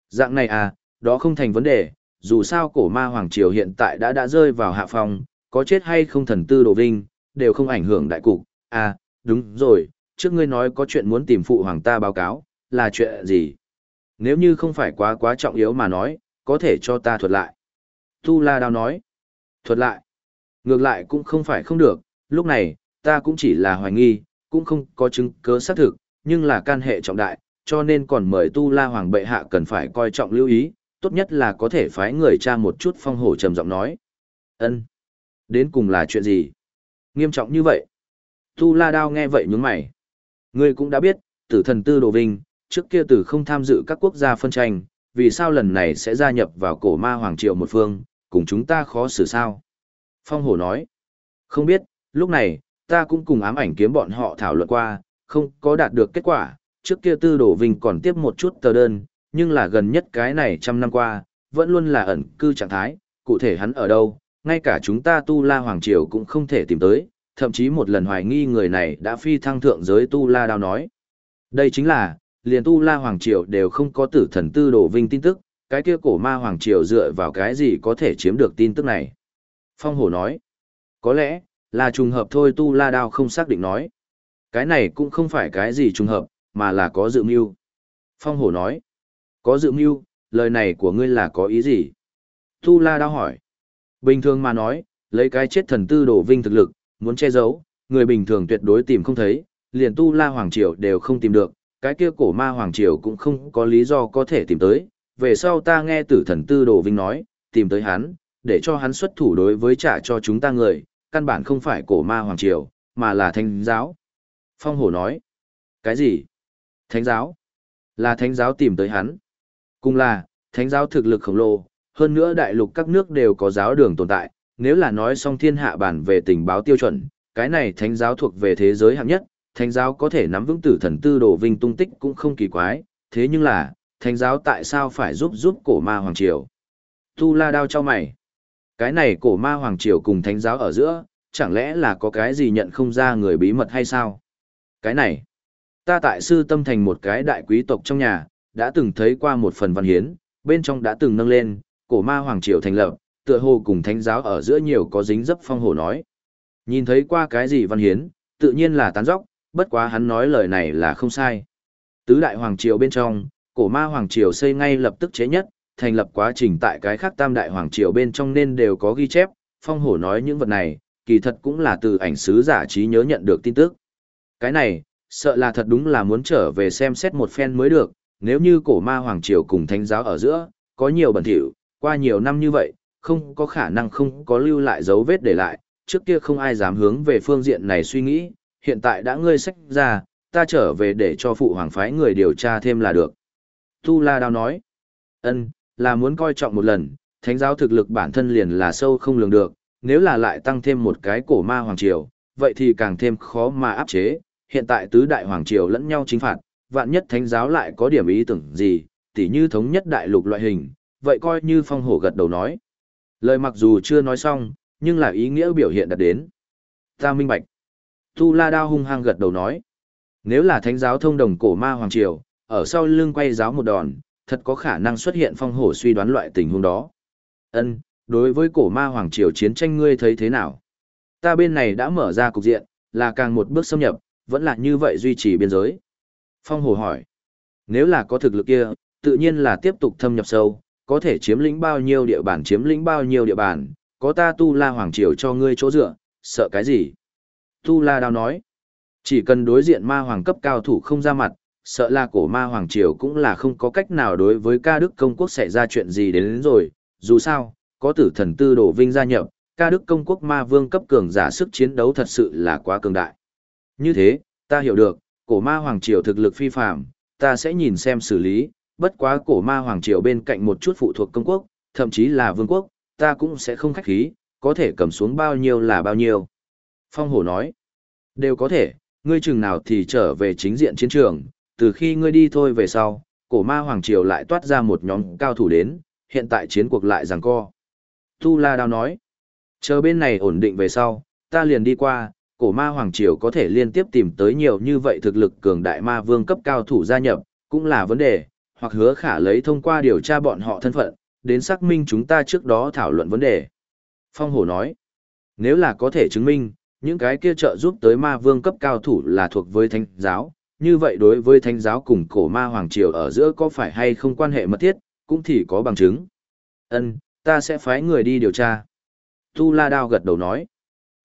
Dạng này à, đó không thành vấn đề, dù sao cổ ma hoàng triều hiện tại đã đã rơi vào hạ phong, có chết hay không thần tư đồ vinh, đều không ảnh hưởng đại cục. À, đúng rồi, trước ngươi nói có chuyện muốn tìm phụ hoàng ta báo cáo, là chuyện gì? Nếu như không phải quá quá trọng yếu mà nói, có thể cho ta thuật lại. Tu La Đao nói, thuật lại. Ngược lại cũng không phải không được, lúc này, ta cũng chỉ là hoài nghi, cũng không có chứng cứ xác thực, nhưng là can hệ trọng đại, cho nên còn mời Tu La Hoàng bệ hạ cần phải coi trọng lưu ý, tốt nhất là có thể phái người tra một chút phong hổ trầm giọng nói. ân Đến cùng là chuyện gì? Nghiêm trọng như vậy. Tu La Đao nghe vậy nhướng mày. Ngươi cũng đã biết, tử thần tư đồ vinh, trước kia từ không tham dự các quốc gia phân tranh, vì sao lần này sẽ gia nhập vào cổ ma hoàng triều một phương, cùng chúng ta khó xử sao? Phong hổ nói. Không biết, lúc này, ta cũng cùng ám ảnh kiếm bọn họ thảo luận qua, không có đạt được kết quả, trước kia tư đồ vinh còn tiếp một chút tờ đơn, nhưng là gần nhất cái này trăm năm qua, vẫn luôn là ẩn cư trạng thái, cụ thể hắn ở đâu, ngay cả chúng ta tu la hoàng triều cũng không thể tìm tới, thậm chí một lần hoài nghi người này đã phi thăng thượng giới tu la đao nói. Đây chính là, liền tu la hoàng triều đều không có tử thần tư đồ vinh tin tức, cái kia cổ ma hoàng triều dựa vào cái gì có thể chiếm được tin tức này. Phong hổ nói, có lẽ, là trùng hợp thôi tu la đao không xác định nói. Cái này cũng không phải cái gì trùng hợp, mà là có dự mưu. Phong hổ nói, có dự mưu, lời này của ngươi là có ý gì? Tu la đao hỏi, bình thường mà nói, lấy cái chết thần tư đổ vinh thực lực, muốn che giấu, người bình thường tuyệt đối tìm không thấy, liền tu la hoàng triều đều không tìm được, cái kia cổ ma hoàng triều cũng không có lý do có thể tìm tới. Về sau ta nghe tử thần tư đồ vinh nói, tìm tới hắn, để cho hắn xuất thủ đối với trả cho chúng ta người, căn bản không phải cổ ma hoàng triều, mà là thánh giáo. Phong hổ nói, cái gì? Thánh giáo? Là thánh giáo tìm tới hắn. Cùng là, thánh giáo thực lực khổng lồ, hơn nữa đại lục các nước đều có giáo đường tồn tại, nếu là nói xong thiên hạ bản về tình báo tiêu chuẩn, cái này thánh giáo thuộc về thế giới hạng nhất, thánh giáo có thể nắm vững tử thần tư đồ vinh tung tích cũng không kỳ quái, thế nhưng là, thánh giáo tại sao phải giúp giúp cổ ma hoàng triều? Tu la đao cho mày. Cái này cổ ma hoàng triều cùng thánh giáo ở giữa, chẳng lẽ là có cái gì nhận không ra người bí mật hay sao? Cái này, ta tại sư tâm thành một cái đại quý tộc trong nhà, đã từng thấy qua một phần văn hiến, bên trong đã từng nâng lên, cổ ma hoàng triều thành lập, tựa hồ cùng thánh giáo ở giữa nhiều có dính dấp phong hồ nói. Nhìn thấy qua cái gì văn hiến, tự nhiên là tán dóc, bất quá hắn nói lời này là không sai. Tứ đại hoàng triều bên trong, cổ ma hoàng triều xây ngay lập tức chế nhất, thành lập quá trình tại cái khác tam đại hoàng triều bên trong nên đều có ghi chép, phong hổ nói những vật này, kỳ thật cũng là từ ảnh sứ giả trí nhớ nhận được tin tức. Cái này, sợ là thật đúng là muốn trở về xem xét một phen mới được, nếu như cổ ma hoàng triều cùng thánh giáo ở giữa, có nhiều bẩn thỉu, qua nhiều năm như vậy, không có khả năng không có lưu lại dấu vết để lại, trước kia không ai dám hướng về phương diện này suy nghĩ, hiện tại đã ngươi sách ra, ta trở về để cho phụ hoàng phái người điều tra thêm là được. Tu La Đao nói, ân, là muốn coi trọng một lần, thánh giáo thực lực bản thân liền là sâu không lường được, nếu là lại tăng thêm một cái cổ ma hoàng triều, vậy thì càng thêm khó mà áp chế, hiện tại tứ đại hoàng triều lẫn nhau chính phạt, vạn nhất thánh giáo lại có điểm ý tưởng gì, tỉ như thống nhất đại lục loại hình, vậy coi như phong hổ gật đầu nói. Lời mặc dù chưa nói xong, nhưng là ý nghĩa biểu hiện đạt đến. Ta minh bạch. Tu La Đao hung hăng gật đầu nói. Nếu là thánh giáo thông đồng cổ ma hoàng triều, ở sau lưng quay giáo một đòn, thật có khả năng xuất hiện phong hổ suy đoán loại tình huống đó. Ân, đối với cổ ma hoàng triều chiến tranh ngươi thấy thế nào? Ta bên này đã mở ra cục diện, là càng một bước xâm nhập, vẫn là như vậy duy trì biên giới. Phong hổ hỏi. Nếu là có thực lực kia, tự nhiên là tiếp tục thâm nhập sâu, có thể chiếm lĩnh bao nhiêu địa bàn chiếm lĩnh bao nhiêu địa bàn, có ta tu la hoàng triều cho ngươi chỗ dựa, sợ cái gì? Tu La Đao nói, chỉ cần đối diện ma hoàng cấp cao thủ không ra mặt, sợ là cổ ma hoàng triều cũng là không có cách nào đối với ca đức công quốc xảy ra chuyện gì đến, đến rồi, dù sao, có tử thần tư đổ vinh gia nhập, ca đức công quốc ma vương cấp cường giả sức chiến đấu thật sự là quá cường đại. Như thế, ta hiểu được, cổ ma hoàng triều thực lực phi phạm, ta sẽ nhìn xem xử lý, bất quá cổ ma hoàng triều bên cạnh một chút phụ thuộc công quốc, thậm chí là vương quốc, ta cũng sẽ không khách khí, có thể cầm xuống bao nhiêu là bao nhiêu. Phong hổ nói, đều có thể, ngươi chừng nào thì trở về chính diện chiến trường, từ khi ngươi đi thôi về sau, cổ ma hoàng triều lại toát ra một nhóm cao thủ đến, hiện tại chiến cuộc lại giằng co. Tu La Đao nói, chờ bên này ổn định về sau, ta liền đi qua, cổ ma hoàng triều có thể liên tiếp tìm tới nhiều như vậy thực lực cường đại ma vương cấp cao thủ gia nhập, cũng là vấn đề, hoặc hứa khả lấy thông qua điều tra bọn họ thân phận, đến xác minh chúng ta trước đó thảo luận vấn đề. Phong hổ nói, nếu là có thể chứng minh, những cái kia trợ giúp tới ma vương cấp cao thủ là thuộc với thánh giáo, như vậy đối với thánh giáo cùng cổ ma hoàng triều ở giữa có phải hay không quan hệ mật thiết, cũng thì có bằng chứng. Ân, ta sẽ phái người đi điều tra. Tu La Đao gật đầu nói.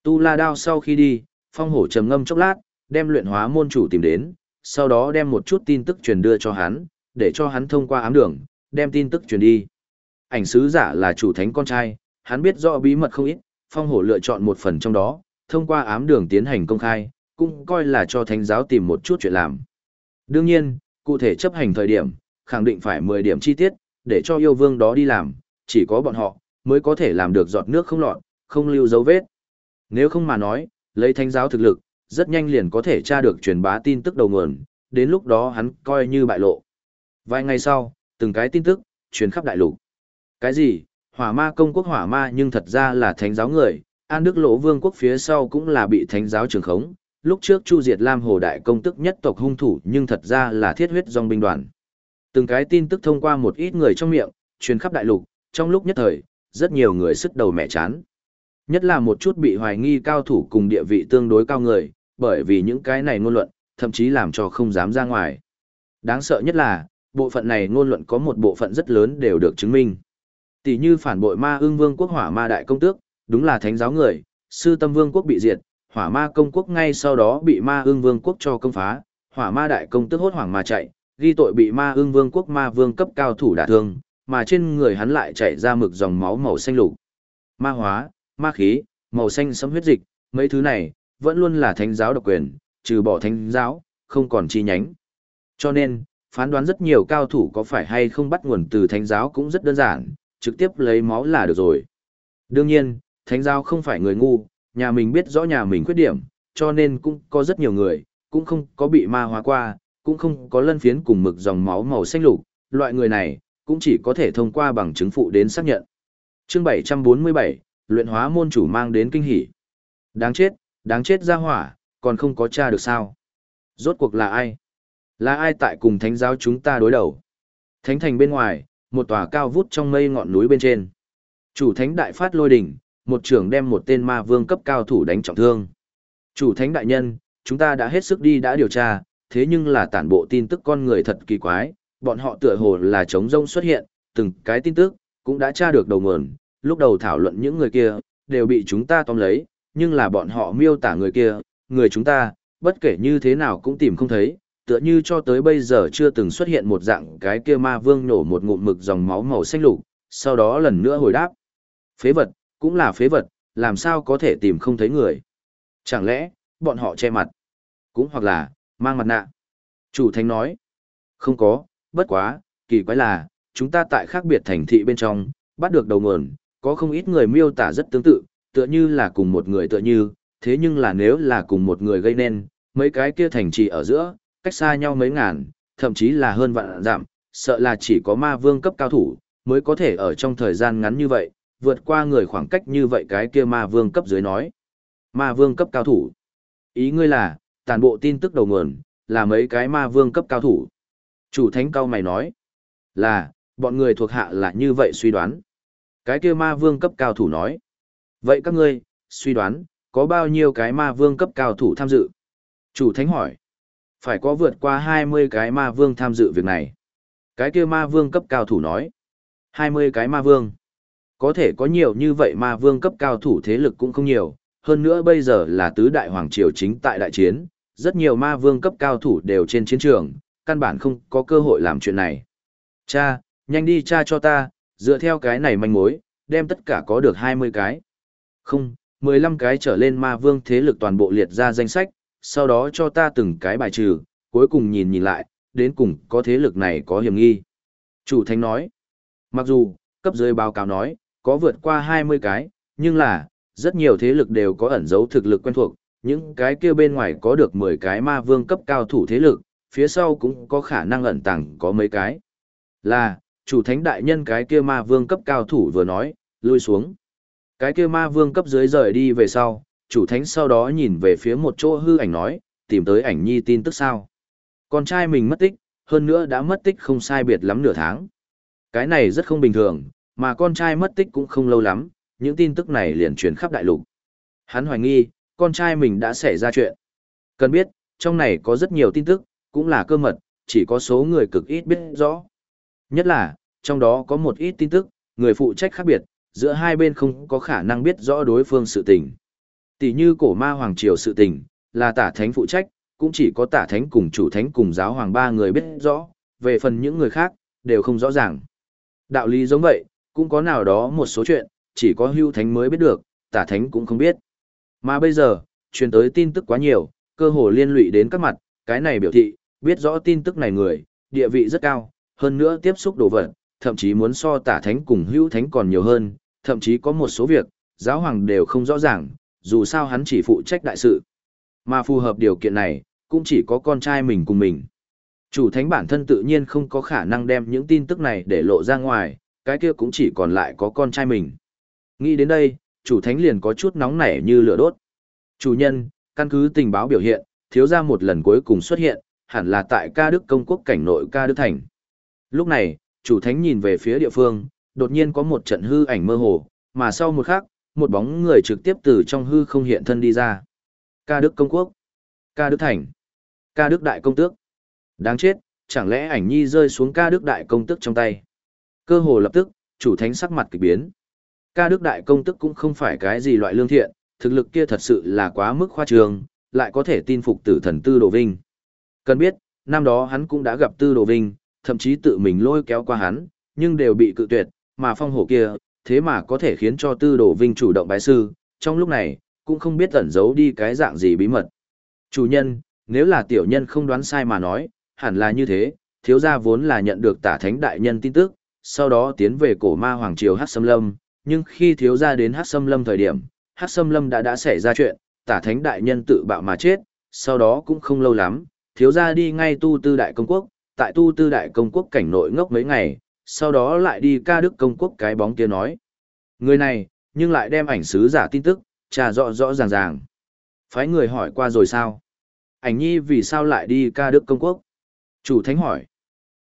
Tu La Đao sau khi đi, phong hổ trầm ngâm chốc lát, đem luyện hóa môn chủ tìm đến, sau đó đem một chút tin tức truyền đưa cho hắn, để cho hắn thông qua ám đường, đem tin tức truyền đi. Ảnh sứ giả là chủ thánh con trai, hắn biết rõ bí mật không ít, phong hổ lựa chọn một phần trong đó, thông qua ám đường tiến hành công khai, cũng coi là cho thánh giáo tìm một chút chuyện làm. Đương nhiên, cụ thể chấp hành thời điểm, khẳng định phải 10 điểm chi tiết, để cho yêu vương đó đi làm, chỉ có bọn họ, mới có thể làm được giọt nước không lọt, không lưu dấu vết. Nếu không mà nói, lấy thánh giáo thực lực, rất nhanh liền có thể tra được truyền bá tin tức đầu nguồn, đến lúc đó hắn coi như bại lộ. Vài ngày sau, từng cái tin tức, truyền khắp đại lục. Cái gì? Hỏa ma công quốc hỏa ma nhưng thật ra là thánh giáo người, An Đức Lỗ Vương quốc phía sau cũng là bị thánh giáo trường khống. Lúc trước Chu Diệt Lam Hồ Đại công tức nhất tộc hung thủ nhưng thật ra là thiết huyết dòng binh đoàn. Từng cái tin tức thông qua một ít người trong miệng, truyền khắp đại lục, trong lúc nhất thời, rất nhiều người sức đầu mẹ chán. Nhất là một chút bị hoài nghi cao thủ cùng địa vị tương đối cao người, bởi vì những cái này ngôn luận, thậm chí làm cho không dám ra ngoài. Đáng sợ nhất là, bộ phận này ngôn luận có một bộ phận rất lớn đều được chứng minh. Tỷ như phản bội ma ương vương quốc hỏa ma đại công tước, đúng là thánh giáo người, sư tâm vương quốc bị diệt, hỏa ma công quốc ngay sau đó bị ma ương vương quốc cho công phá, hỏa ma đại công tức hốt hoảng mà chạy, ghi tội bị ma ương vương quốc ma vương cấp cao thủ đả thương, mà trên người hắn lại chảy ra mực dòng máu màu xanh lục. Ma hóa, ma khí, màu xanh sấm huyết dịch, mấy thứ này vẫn luôn là thánh giáo độc quyền, trừ bỏ thánh giáo, không còn chi nhánh. Cho nên, phán đoán rất nhiều cao thủ có phải hay không bắt nguồn từ thánh giáo cũng rất đơn giản, trực tiếp lấy máu là được rồi. Đương nhiên, thánh giáo không phải người ngu, nhà mình biết rõ nhà mình khuyết điểm, cho nên cũng có rất nhiều người, cũng không có bị ma hóa qua, cũng không có lân phiến cùng mực dòng máu màu xanh lục, loại người này, cũng chỉ có thể thông qua bằng chứng phụ đến xác nhận. Chương 747, luyện hóa môn chủ mang đến kinh hỉ. Đáng chết, đáng chết ra hỏa, còn không có tra được sao. Rốt cuộc là ai? Là ai tại cùng thánh giáo chúng ta đối đầu? Thánh thành bên ngoài, một tòa cao vút trong mây ngọn núi bên trên. Chủ thánh đại phát lôi đỉnh, một trưởng đem một tên ma vương cấp cao thủ đánh trọng thương. Chủ thánh đại nhân, chúng ta đã hết sức đi đã điều tra, thế nhưng là tản bộ tin tức con người thật kỳ quái, bọn họ tựa hồ là trống rông xuất hiện, từng cái tin tức, cũng đã tra được đầu nguồn, lúc đầu thảo luận những người kia, đều bị chúng ta tóm lấy, nhưng là bọn họ miêu tả người kia, người chúng ta, bất kể như thế nào cũng tìm không thấy, tựa như cho tới bây giờ chưa từng xuất hiện một dạng cái kia ma vương nổ một ngụm mực dòng máu màu xanh lục, sau đó lần nữa hồi đáp. Phế vật, cũng là phế vật, làm sao có thể tìm không thấy người. Chẳng lẽ, bọn họ che mặt, cũng hoặc là, mang mặt nạ. Chủ thánh nói, không có, bất quá, kỳ quái là, chúng ta tại khác biệt thành thị bên trong, bắt được đầu nguồn, có không ít người miêu tả rất tương tự, tựa như là cùng một người tựa như, thế nhưng là nếu là cùng một người gây nên, mấy cái kia thành trì ở giữa, cách xa nhau mấy ngàn, thậm chí là hơn vạn giảm, sợ là chỉ có ma vương cấp cao thủ, mới có thể ở trong thời gian ngắn như vậy, vượt qua người khoảng cách như vậy cái kia ma vương cấp dưới nói. Ma vương cấp cao thủ. Ý ngươi là, toàn bộ tin tức đầu nguồn, là mấy cái ma vương cấp cao thủ. Chủ thánh cao mày nói, là, bọn người thuộc hạ là như vậy suy đoán. Cái kia ma vương cấp cao thủ nói, vậy các ngươi, suy đoán, có bao nhiêu cái ma vương cấp cao thủ tham dự? Chủ thánh hỏi, phải có vượt qua 20 cái ma vương tham dự việc này. Cái kia ma vương cấp cao thủ nói, 20 cái ma vương. Có thể có nhiều như vậy ma vương cấp cao thủ thế lực cũng không nhiều, hơn nữa bây giờ là tứ đại hoàng triều chính tại đại chiến, rất nhiều ma vương cấp cao thủ đều trên chiến trường, căn bản không có cơ hội làm chuyện này. Cha, nhanh đi cha cho ta, dựa theo cái này manh mối, đem tất cả có được 20 cái. Không, 15 cái trở lên ma vương thế lực toàn bộ liệt ra danh sách, sau đó cho ta từng cái bài trừ, cuối cùng nhìn nhìn lại, đến cùng có thế lực này có hiểm nghi. Chủ thánh nói, mặc dù, cấp dưới báo cáo nói, có vượt qua 20 cái, nhưng là, rất nhiều thế lực đều có ẩn dấu thực lực quen thuộc, những cái kia bên ngoài có được 10 cái ma vương cấp cao thủ thế lực, phía sau cũng có khả năng ẩn tàng có mấy cái. Là, chủ thánh đại nhân cái kia ma vương cấp cao thủ vừa nói, lui xuống. Cái kia ma vương cấp dưới rời đi về sau, chủ thánh sau đó nhìn về phía một chỗ hư ảnh nói, tìm tới ảnh nhi tin tức sao. Con trai mình mất tích, hơn nữa đã mất tích không sai biệt lắm nửa tháng. Cái này rất không bình thường, mà con trai mất tích cũng không lâu lắm, những tin tức này liền truyền khắp đại lục. Hắn hoài nghi, con trai mình đã xảy ra chuyện. Cần biết, trong này có rất nhiều tin tức, cũng là cơ mật, chỉ có số người cực ít biết rõ. Nhất là, trong đó có một ít tin tức, người phụ trách khác biệt, giữa hai bên không có khả năng biết rõ đối phương sự tình. Tỷ như cổ ma hoàng triều sự tình, là tả thánh phụ trách, cũng chỉ có tả thánh cùng chủ thánh cùng giáo hoàng ba người biết rõ, về phần những người khác, đều không rõ ràng. Đạo lý giống vậy, cũng có nào đó một số chuyện, chỉ có hưu thánh mới biết được, tả thánh cũng không biết. Mà bây giờ, truyền tới tin tức quá nhiều, cơ hồ liên lụy đến các mặt, cái này biểu thị, biết rõ tin tức này người, địa vị rất cao, hơn nữa tiếp xúc đồ vật, thậm chí muốn so tả thánh cùng hữu thánh còn nhiều hơn, thậm chí có một số việc, giáo hoàng đều không rõ ràng, dù sao hắn chỉ phụ trách đại sự. Mà phù hợp điều kiện này, cũng chỉ có con trai mình cùng mình. Chủ thánh bản thân tự nhiên không có khả năng đem những tin tức này để lộ ra ngoài, cái kia cũng chỉ còn lại có con trai mình. Nghĩ đến đây, chủ thánh liền có chút nóng nảy như lửa đốt. Chủ nhân, căn cứ tình báo biểu hiện, thiếu gia một lần cuối cùng xuất hiện, hẳn là tại ca đức công quốc cảnh nội ca đức thành. Lúc này, chủ thánh nhìn về phía địa phương, đột nhiên có một trận hư ảnh mơ hồ, mà sau một khắc, một bóng người trực tiếp từ trong hư không hiện thân đi ra. Ca đức công quốc, ca đức thành, ca đức đại công tước. Đáng chết, chẳng lẽ ảnh nhi rơi xuống ca đức đại công tước trong tay. Cơ hồ lập tức, chủ thánh sắc mặt kỳ biến. Ca đức đại công tức cũng không phải cái gì loại lương thiện, thực lực kia thật sự là quá mức khoa trường lại có thể tin phục tử thần Tư Đồ Vinh. Cần biết, năm đó hắn cũng đã gặp Tư Đồ Vinh, thậm chí tự mình lôi kéo qua hắn, nhưng đều bị cự tuyệt, mà phong hổ kia, thế mà có thể khiến cho Tư Đồ Vinh chủ động bái sư, trong lúc này, cũng không biết ẩn giấu đi cái dạng gì bí mật. Chủ nhân, nếu là tiểu nhân không đoán sai mà nói, hẳn là như thế, thiếu gia vốn là nhận được tả thánh đại nhân tin tức, sau đó tiến về cổ ma hoàng triều Hát Sâm Lâm, nhưng khi thiếu gia đến Hát Sâm Lâm thời điểm, Hát Sâm Lâm đã đã xảy ra chuyện, tả thánh đại nhân tự bạo mà chết, sau đó cũng không lâu lắm, thiếu gia đi ngay tu tư đại công quốc, tại tu tư đại công quốc cảnh nội ngốc mấy ngày, sau đó lại đi ca đức công quốc cái bóng kia nói. Người này, nhưng lại đem ảnh sứ giả tin tức, trà rõ rõ ràng ràng. Phái người hỏi qua rồi sao? Ảnh nhi vì sao lại đi ca đức công quốc? Chủ thánh hỏi.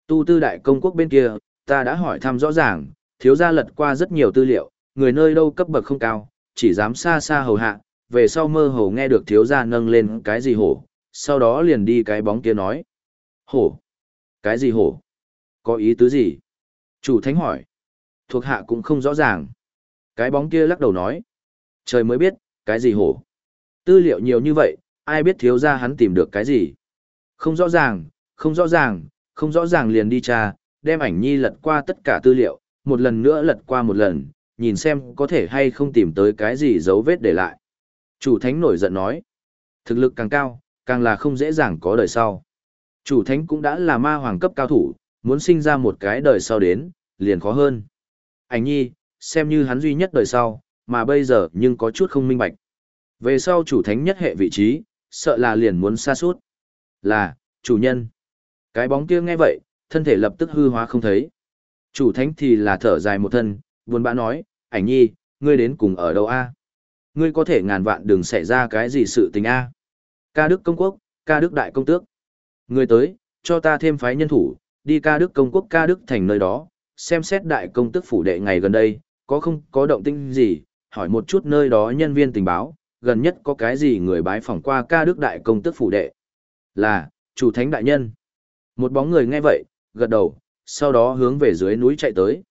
Tu tư đại công quốc bên kia, ta đã hỏi thăm rõ ràng, thiếu gia lật qua rất nhiều tư liệu, người nơi đâu cấp bậc không cao, chỉ dám xa xa hầu hạ, về sau mơ hồ nghe được thiếu gia nâng lên cái gì hổ, sau đó liền đi cái bóng kia nói. Hổ? Cái gì hổ? Có ý tứ gì? Chủ thánh hỏi. Thuộc hạ cũng không rõ ràng. Cái bóng kia lắc đầu nói. Trời mới biết, cái gì hổ? Tư liệu nhiều như vậy, ai biết thiếu gia hắn tìm được cái gì? Không rõ ràng, không rõ ràng, không rõ ràng liền đi tra, đem ảnh nhi lật qua tất cả tư liệu, một lần nữa lật qua một lần, nhìn xem có thể hay không tìm tới cái gì dấu vết để lại. Chủ thánh nổi giận nói, thực lực càng cao, càng là không dễ dàng có đời sau. Chủ thánh cũng đã là ma hoàng cấp cao thủ, muốn sinh ra một cái đời sau đến, liền khó hơn. Ảnh nhi, xem như hắn duy nhất đời sau, mà bây giờ nhưng có chút không minh bạch. Về sau chủ thánh nhất hệ vị trí, sợ là liền muốn xa suốt. Là, chủ nhân. Cái bóng kia nghe vậy, thân thể lập tức hư hóa không thấy. Chủ thánh thì là thở dài một thân, buồn bã nói, ảnh nhi, ngươi đến cùng ở đâu a? Ngươi có thể ngàn vạn đừng xảy ra cái gì sự tình a. Ca Đức Công Quốc, Ca Đức Đại Công Tước. Ngươi tới, cho ta thêm phái nhân thủ, đi Ca Đức Công Quốc Ca Đức thành nơi đó, xem xét Đại Công Tước phủ đệ ngày gần đây, có không có động tĩnh gì, hỏi một chút nơi đó nhân viên tình báo, gần nhất có cái gì người bái phỏng qua Ca Đức Đại Công Tước phủ đệ. Là, chủ thánh đại nhân. Một bóng người nghe vậy, gật đầu, sau đó hướng về dưới núi chạy tới.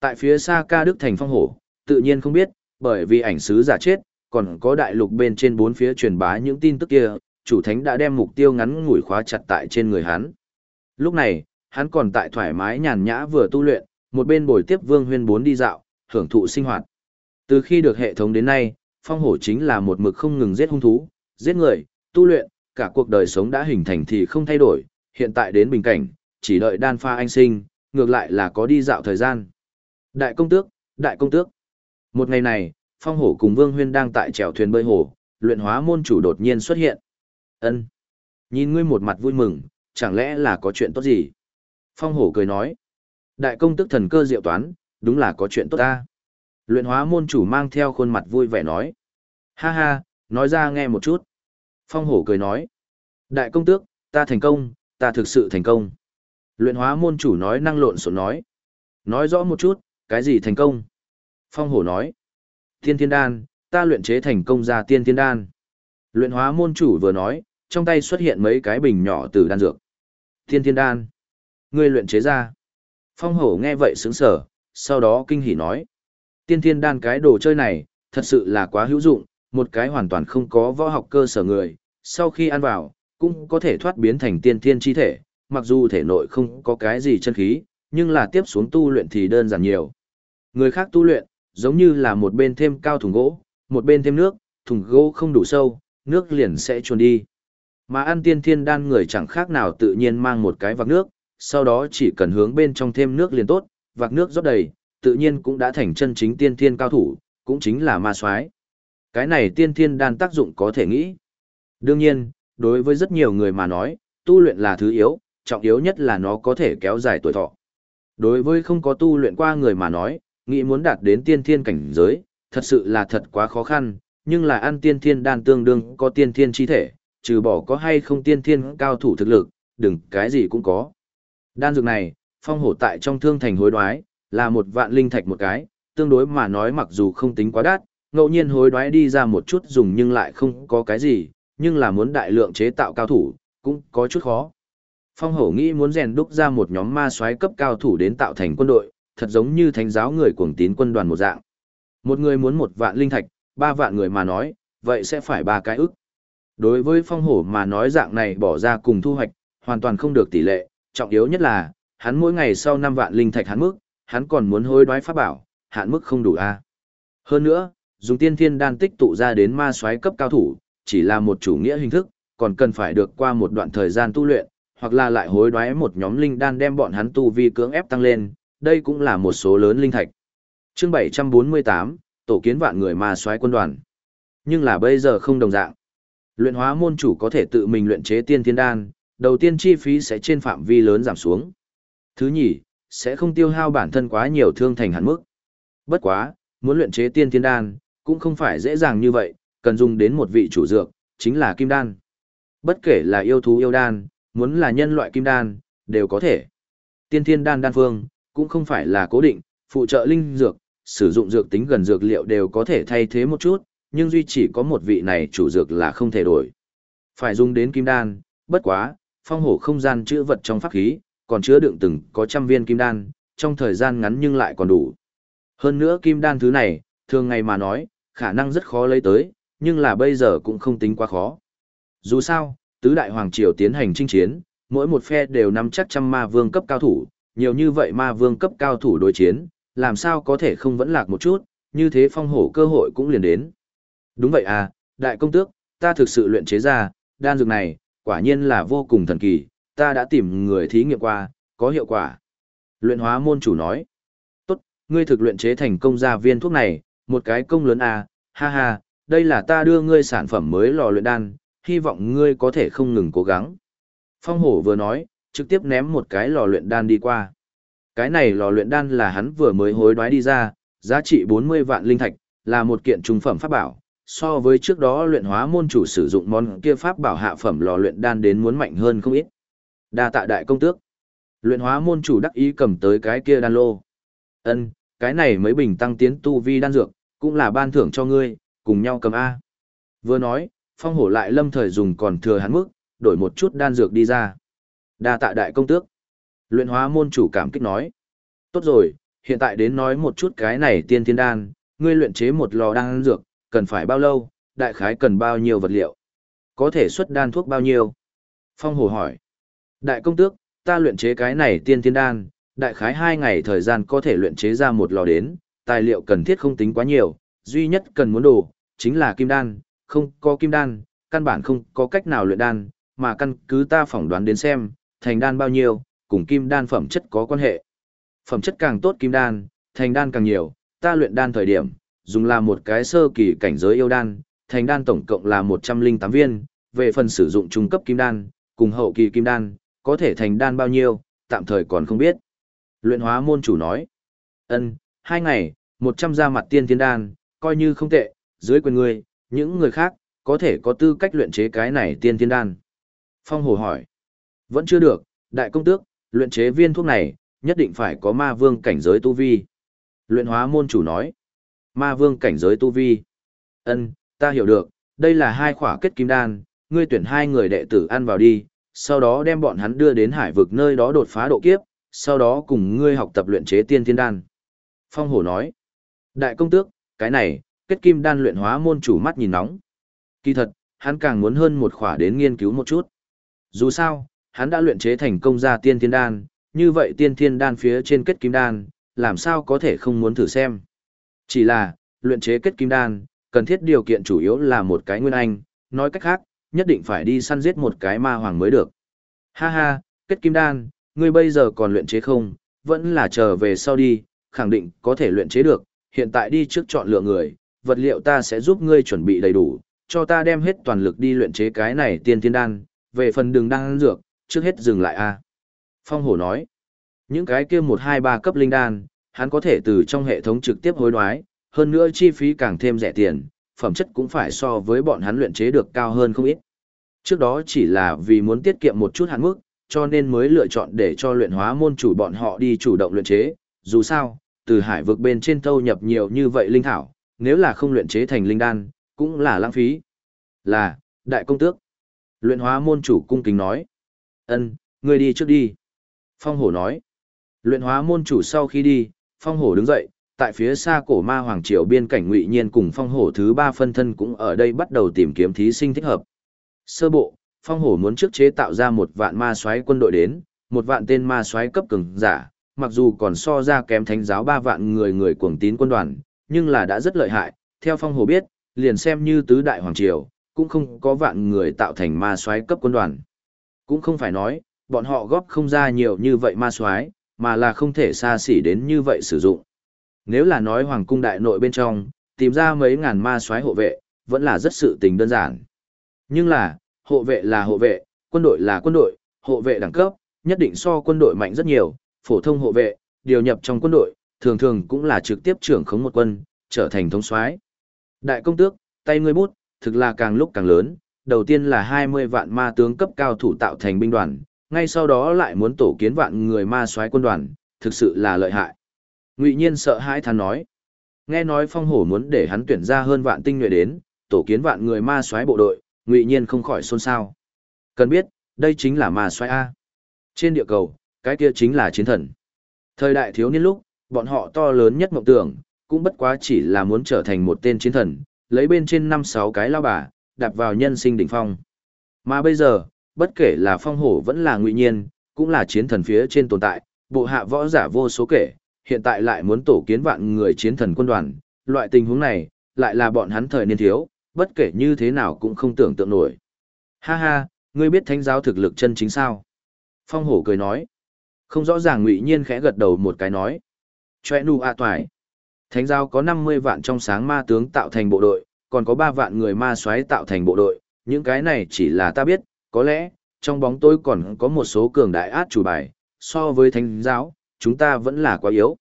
Tại phía xa ca đức thành phong hổ, tự nhiên không biết, bởi vì ảnh sứ giả chết, còn có đại lục bên trên bốn phía truyền bá những tin tức kia, chủ thánh đã đem mục tiêu ngắn ngủi khóa chặt tại trên người hắn. Lúc này, hắn còn tại thoải mái nhàn nhã vừa tu luyện, một bên bồi tiếp Vương Huyên bốn đi dạo, hưởng thụ sinh hoạt. Từ khi được hệ thống đến nay, phong hổ chính là một mực không ngừng giết hung thú, giết người, tu luyện, cả cuộc đời sống đã hình thành thì không thay đổi, hiện tại đến bình cảnh, chỉ đợi đan pha anh sinh, ngược lại là có đi dạo thời gian. Đại công tước, đại công tước. Một ngày này, Phong Hổ cùng Vương Huyên đang tại chèo thuyền bơi hồ, luyện hóa môn chủ đột nhiên xuất hiện. Ân, Nhìn ngươi một mặt vui mừng, chẳng lẽ là có chuyện tốt gì? Phong Hổ cười nói. Đại công tước thần cơ diệu toán, đúng là có chuyện tốt ta. Luyện hóa môn chủ mang theo khuôn mặt vui vẻ nói. Ha ha, nói ra nghe một chút. Phong Hổ cười nói. Đại công tước, ta thành công, ta thực sự thành công. Luyện hóa môn chủ nói năng lộn xộn nói. Nói rõ một chút, cái gì thành công? Phong hổ nói. Tiên thiên đan, ta luyện chế thành công ra tiên thiên đan. Luyện hóa môn chủ vừa nói, trong tay xuất hiện mấy cái bình nhỏ từ đan dược. Tiên thiên đan. Ngươi luyện chế ra. Phong hổ nghe vậy sướng sở, sau đó kinh hỉ nói. Tiên thiên đan cái đồ chơi này, thật sự là quá hữu dụng, một cái hoàn toàn không có võ học cơ sở người. Sau khi ăn vào, cũng có thể thoát biến thành tiên thiên chi thể, mặc dù thể nội không có cái gì chân khí, nhưng là tiếp xuống tu luyện thì đơn giản nhiều. Người khác tu luyện, giống như là một bên thêm cao thùng gỗ, một bên thêm nước, thùng gỗ không đủ sâu, nước liền sẽ chuồn đi. Mà ăn tiên thiên đan người chẳng khác nào tự nhiên mang một cái vạc nước, sau đó chỉ cần hướng bên trong thêm nước liền tốt, vạc nước rót đầy, tự nhiên cũng đã thành chân chính tiên thiên cao thủ, cũng chính là ma soái. Cái này tiên thiên đan tác dụng có thể nghĩ. Đương nhiên, đối với rất nhiều người mà nói, tu luyện là thứ yếu, trọng yếu nhất là nó có thể kéo dài tuổi thọ. Đối với không có tu luyện qua người mà nói, nghĩ muốn đạt đến tiên thiên cảnh giới, thật sự là thật quá khó khăn, nhưng là ăn tiên thiên đan tương đương có tiên thiên chi thể, trừ bỏ có hay không tiên thiên cao thủ thực lực, đừng cái gì cũng có. Đan dược này, phong hổ tại trong thương thành hối đoái, là một vạn linh thạch một cái, tương đối mà nói mặc dù không tính quá đắt, ngẫu nhiên hối đoái đi ra một chút dùng nhưng lại không có cái gì, nhưng là muốn đại lượng chế tạo cao thủ, cũng có chút khó. Phong hổ nghĩ muốn rèn đúc ra một nhóm ma soái cấp cao thủ đến tạo thành quân đội, thật giống như thánh giáo người cuồng tín quân đoàn một dạng. Một người muốn một vạn linh thạch, ba vạn người mà nói, vậy sẽ phải ba cái ức. Đối với phong hổ mà nói dạng này bỏ ra cùng thu hoạch, hoàn toàn không được tỷ lệ, trọng yếu nhất là, hắn mỗi ngày sau năm vạn linh thạch hắn mức, hắn còn muốn hối đoái pháp bảo, hạn mức không đủ a. Hơn nữa, dùng tiên thiên đan tích tụ ra đến ma soái cấp cao thủ, chỉ là một chủ nghĩa hình thức, còn cần phải được qua một đoạn thời gian tu luyện, hoặc là lại hối đoái một nhóm linh đan đem bọn hắn tu vi cưỡng ép tăng lên, đây cũng là một số lớn linh thạch. Chương 748, tổ kiến vạn người ma soái quân đoàn. Nhưng là bây giờ không đồng dạng. Luyện hóa môn chủ có thể tự mình luyện chế tiên thiên đan, đầu tiên chi phí sẽ trên phạm vi lớn giảm xuống. Thứ nhì, sẽ không tiêu hao bản thân quá nhiều thương thành hạn mức. Bất quá, muốn luyện chế tiên thiên đan, cũng không phải dễ dàng như vậy, cần dùng đến một vị chủ dược, chính là kim đan. Bất kể là yêu thú yêu đan, muốn là nhân loại kim đan, đều có thể. Tiên thiên đan đan phương, cũng không phải là cố định, phụ trợ linh dược, sử dụng dược tính gần dược liệu đều có thể thay thế một chút, nhưng duy chỉ có một vị này chủ dược là không thể đổi. Phải dùng đến kim đan, bất quá, phong hổ không gian chữa vật trong pháp khí, còn chứa đựng từng có trăm viên kim đan, trong thời gian ngắn nhưng lại còn đủ. Hơn nữa kim đan thứ này, thường ngày mà nói, khả năng rất khó lấy tới, nhưng là bây giờ cũng không tính quá khó. Dù sao, tứ đại hoàng triều tiến hành chinh chiến, mỗi một phe đều nắm chắc trăm ma vương cấp cao thủ, nhiều như vậy ma vương cấp cao thủ đối chiến, làm sao có thể không vẫn lạc một chút, như thế phong hổ cơ hội cũng liền đến. Đúng vậy à, đại công tước, ta thực sự luyện chế ra, đan dược này, quả nhiên là vô cùng thần kỳ, ta đã tìm người thí nghiệm qua, có hiệu quả. Luyện hóa môn chủ nói, tốt, ngươi thực luyện chế thành công ra viên thuốc này, một cái công lớn à, ha ha, đây là ta đưa ngươi sản phẩm mới lò luyện đan, hy vọng ngươi có thể không ngừng cố gắng. Phong hổ vừa nói, trực tiếp ném một cái lò luyện đan đi qua. Cái này lò luyện đan là hắn vừa mới hối đoái đi ra, giá trị 40 vạn linh thạch, là một kiện trung phẩm pháp bảo. So với trước đó luyện hóa môn chủ sử dụng món kia pháp bảo hạ phẩm lò luyện đan đến muốn mạnh hơn không ít. Đa tạ đại công tước. Luyện hóa môn chủ đắc ý cầm tới cái kia đan lô. Ân, cái này mấy bình tăng tiến tu vi đan dược, cũng là ban thưởng cho ngươi, cùng nhau cầm A. Vừa nói, phong hổ lại lâm thời dùng còn thừa hắn mức, đổi một chút đan dược đi ra. Đa tạ đại công tước. Luyện hóa môn chủ cảm kích nói. Tốt rồi, hiện tại đến nói một chút cái này tiên thiên đan, ngươi luyện chế một lò đan dược, cần phải bao lâu, đại khái cần bao nhiêu vật liệu. Có thể xuất đan thuốc bao nhiêu? Phong hồ hỏi. Đại công tước, ta luyện chế cái này tiên thiên đan, đại khái hai ngày thời gian có thể luyện chế ra một lò đến, tài liệu cần thiết không tính quá nhiều, duy nhất cần muốn đồ, chính là kim đan, không có kim đan, căn bản không có cách nào luyện đan, mà căn cứ ta phỏng đoán đến xem, thành đan bao nhiêu, cùng kim đan phẩm chất có quan hệ. Phẩm chất càng tốt kim đan, thành đan càng nhiều, ta luyện đan thời điểm, dùng là một cái sơ kỳ cảnh giới yêu đan, thành đan tổng cộng là 108 viên, về phần sử dụng trung cấp kim đan, cùng hậu kỳ kim đan, có thể thành đan bao nhiêu, tạm thời còn không biết. Luyện hóa môn chủ nói, ân, hai ngày, 100 ra mặt tiên thiên đan, coi như không tệ, dưới quyền người, những người khác, có thể có tư cách luyện chế cái này tiên thiên đan. Phong hồ hỏi, vẫn chưa được, đại công tước, luyện chế viên thuốc này, nhất định phải có ma vương cảnh giới tu vi. Luyện hóa môn chủ nói, ma vương cảnh giới tu vi. ân ta hiểu được, đây là hai khỏa kết kim đan, ngươi tuyển hai người đệ tử ăn vào đi, sau đó đem bọn hắn đưa đến hải vực nơi đó đột phá độ kiếp, sau đó cùng ngươi học tập luyện chế tiên thiên đan. Phong hổ nói, đại công tước, cái này, kết kim đan luyện hóa môn chủ mắt nhìn nóng. Kỳ thật, hắn càng muốn hơn một khỏa đến nghiên cứu một chút. Dù sao, hắn đã luyện chế thành công ra tiên thiên đan, như vậy tiên thiên đan phía trên kết kim đan, làm sao có thể không muốn thử xem. Chỉ là, luyện chế kết kim đan, cần thiết điều kiện chủ yếu là một cái nguyên anh, nói cách khác, nhất định phải đi săn giết một cái ma hoàng mới được. Ha ha, kết kim đan, ngươi bây giờ còn luyện chế không, vẫn là chờ về sau đi, khẳng định có thể luyện chế được, hiện tại đi trước chọn lựa người, vật liệu ta sẽ giúp ngươi chuẩn bị đầy đủ, cho ta đem hết toàn lực đi luyện chế cái này tiên thiên đan, về phần đường đan dược, trước hết dừng lại a. À. Phong hổ nói, những cái kia 1 2 3 cấp linh đan, hắn có thể từ trong hệ thống trực tiếp hối đoái, hơn nữa chi phí càng thêm rẻ tiền, phẩm chất cũng phải so với bọn hắn luyện chế được cao hơn không ít. Trước đó chỉ là vì muốn tiết kiệm một chút hạn mức, cho nên mới lựa chọn để cho luyện hóa môn chủ bọn họ đi chủ động luyện chế, dù sao, từ hải vực bên trên thâu nhập nhiều như vậy linh thảo, nếu là không luyện chế thành linh đan, cũng là lãng phí. Là, đại công tước. Luyện hóa môn chủ cung kính nói. ân ngươi đi trước đi. Phong hổ nói. Luyện hóa môn chủ sau khi đi, phong hổ đứng dậy, tại phía xa cổ ma hoàng triều biên cảnh ngụy nhiên cùng phong hổ thứ ba phân thân cũng ở đây bắt đầu tìm kiếm thí sinh thích hợp. Sơ bộ, phong hổ muốn trước chế tạo ra một vạn ma soái quân đội đến, một vạn tên ma soái cấp cường giả, mặc dù còn so ra kém thánh giáo ba vạn người người cuồng tín quân đoàn, nhưng là đã rất lợi hại, theo phong hổ biết, liền xem như tứ đại hoàng triều, cũng không có vạn người tạo thành ma soái cấp quân đoàn. Cũng không phải nói, bọn họ góp không ra nhiều như vậy ma soái, mà là không thể xa xỉ đến như vậy sử dụng. Nếu là nói hoàng cung đại nội bên trong, tìm ra mấy ngàn ma soái hộ vệ, vẫn là rất sự tình đơn giản. Nhưng là, hộ vệ là hộ vệ, quân đội là quân đội, hộ vệ đẳng cấp, nhất định so quân đội mạnh rất nhiều, phổ thông hộ vệ, điều nhập trong quân đội, thường thường cũng là trực tiếp trưởng khống một quân, trở thành thống soái. Đại công tước, tay ngươi bút, thực là càng lúc càng lớn, đầu tiên là 20 vạn ma tướng cấp cao thủ tạo thành binh đoàn, ngay sau đó lại muốn tổ kiến vạn người ma soái quân đoàn, thực sự là lợi hại. Ngụy Nhiên sợ hãi thán nói. Nghe nói phong hổ muốn để hắn tuyển ra hơn vạn tinh nhuệ đến, tổ kiến vạn người ma soái bộ đội, Ngụy Nhiên không khỏi xôn xao. Cần biết, đây chính là ma soái A. Trên địa cầu, cái kia chính là chiến thần. Thời đại thiếu niên lúc, bọn họ to lớn nhất mộng tưởng, cũng bất quá chỉ là muốn trở thành một tên chiến thần, lấy bên trên năm sáu cái lao bà, đạp vào nhân sinh đỉnh phong. Mà bây giờ, bất kể là phong hổ vẫn là ngụy nhiên, cũng là chiến thần phía trên tồn tại, bộ hạ võ giả vô số kể, hiện tại lại muốn tổ kiến vạn người chiến thần quân đoàn, loại tình huống này, lại là bọn hắn thời niên thiếu, bất kể như thế nào cũng không tưởng tượng nổi. Ha ha, ngươi biết thánh giáo thực lực chân chính sao? Phong hổ cười nói. Không rõ ràng ngụy nhiên khẽ gật đầu một cái nói. Chòe nụ a toài. Thánh giáo có 50 vạn trong sáng ma tướng tạo thành bộ đội, còn có 3 vạn người ma soái tạo thành bộ đội, những cái này chỉ là ta biết, có lẽ, trong bóng tối còn có một số cường đại át chủ bài, so với thánh giáo, chúng ta vẫn là quá yếu.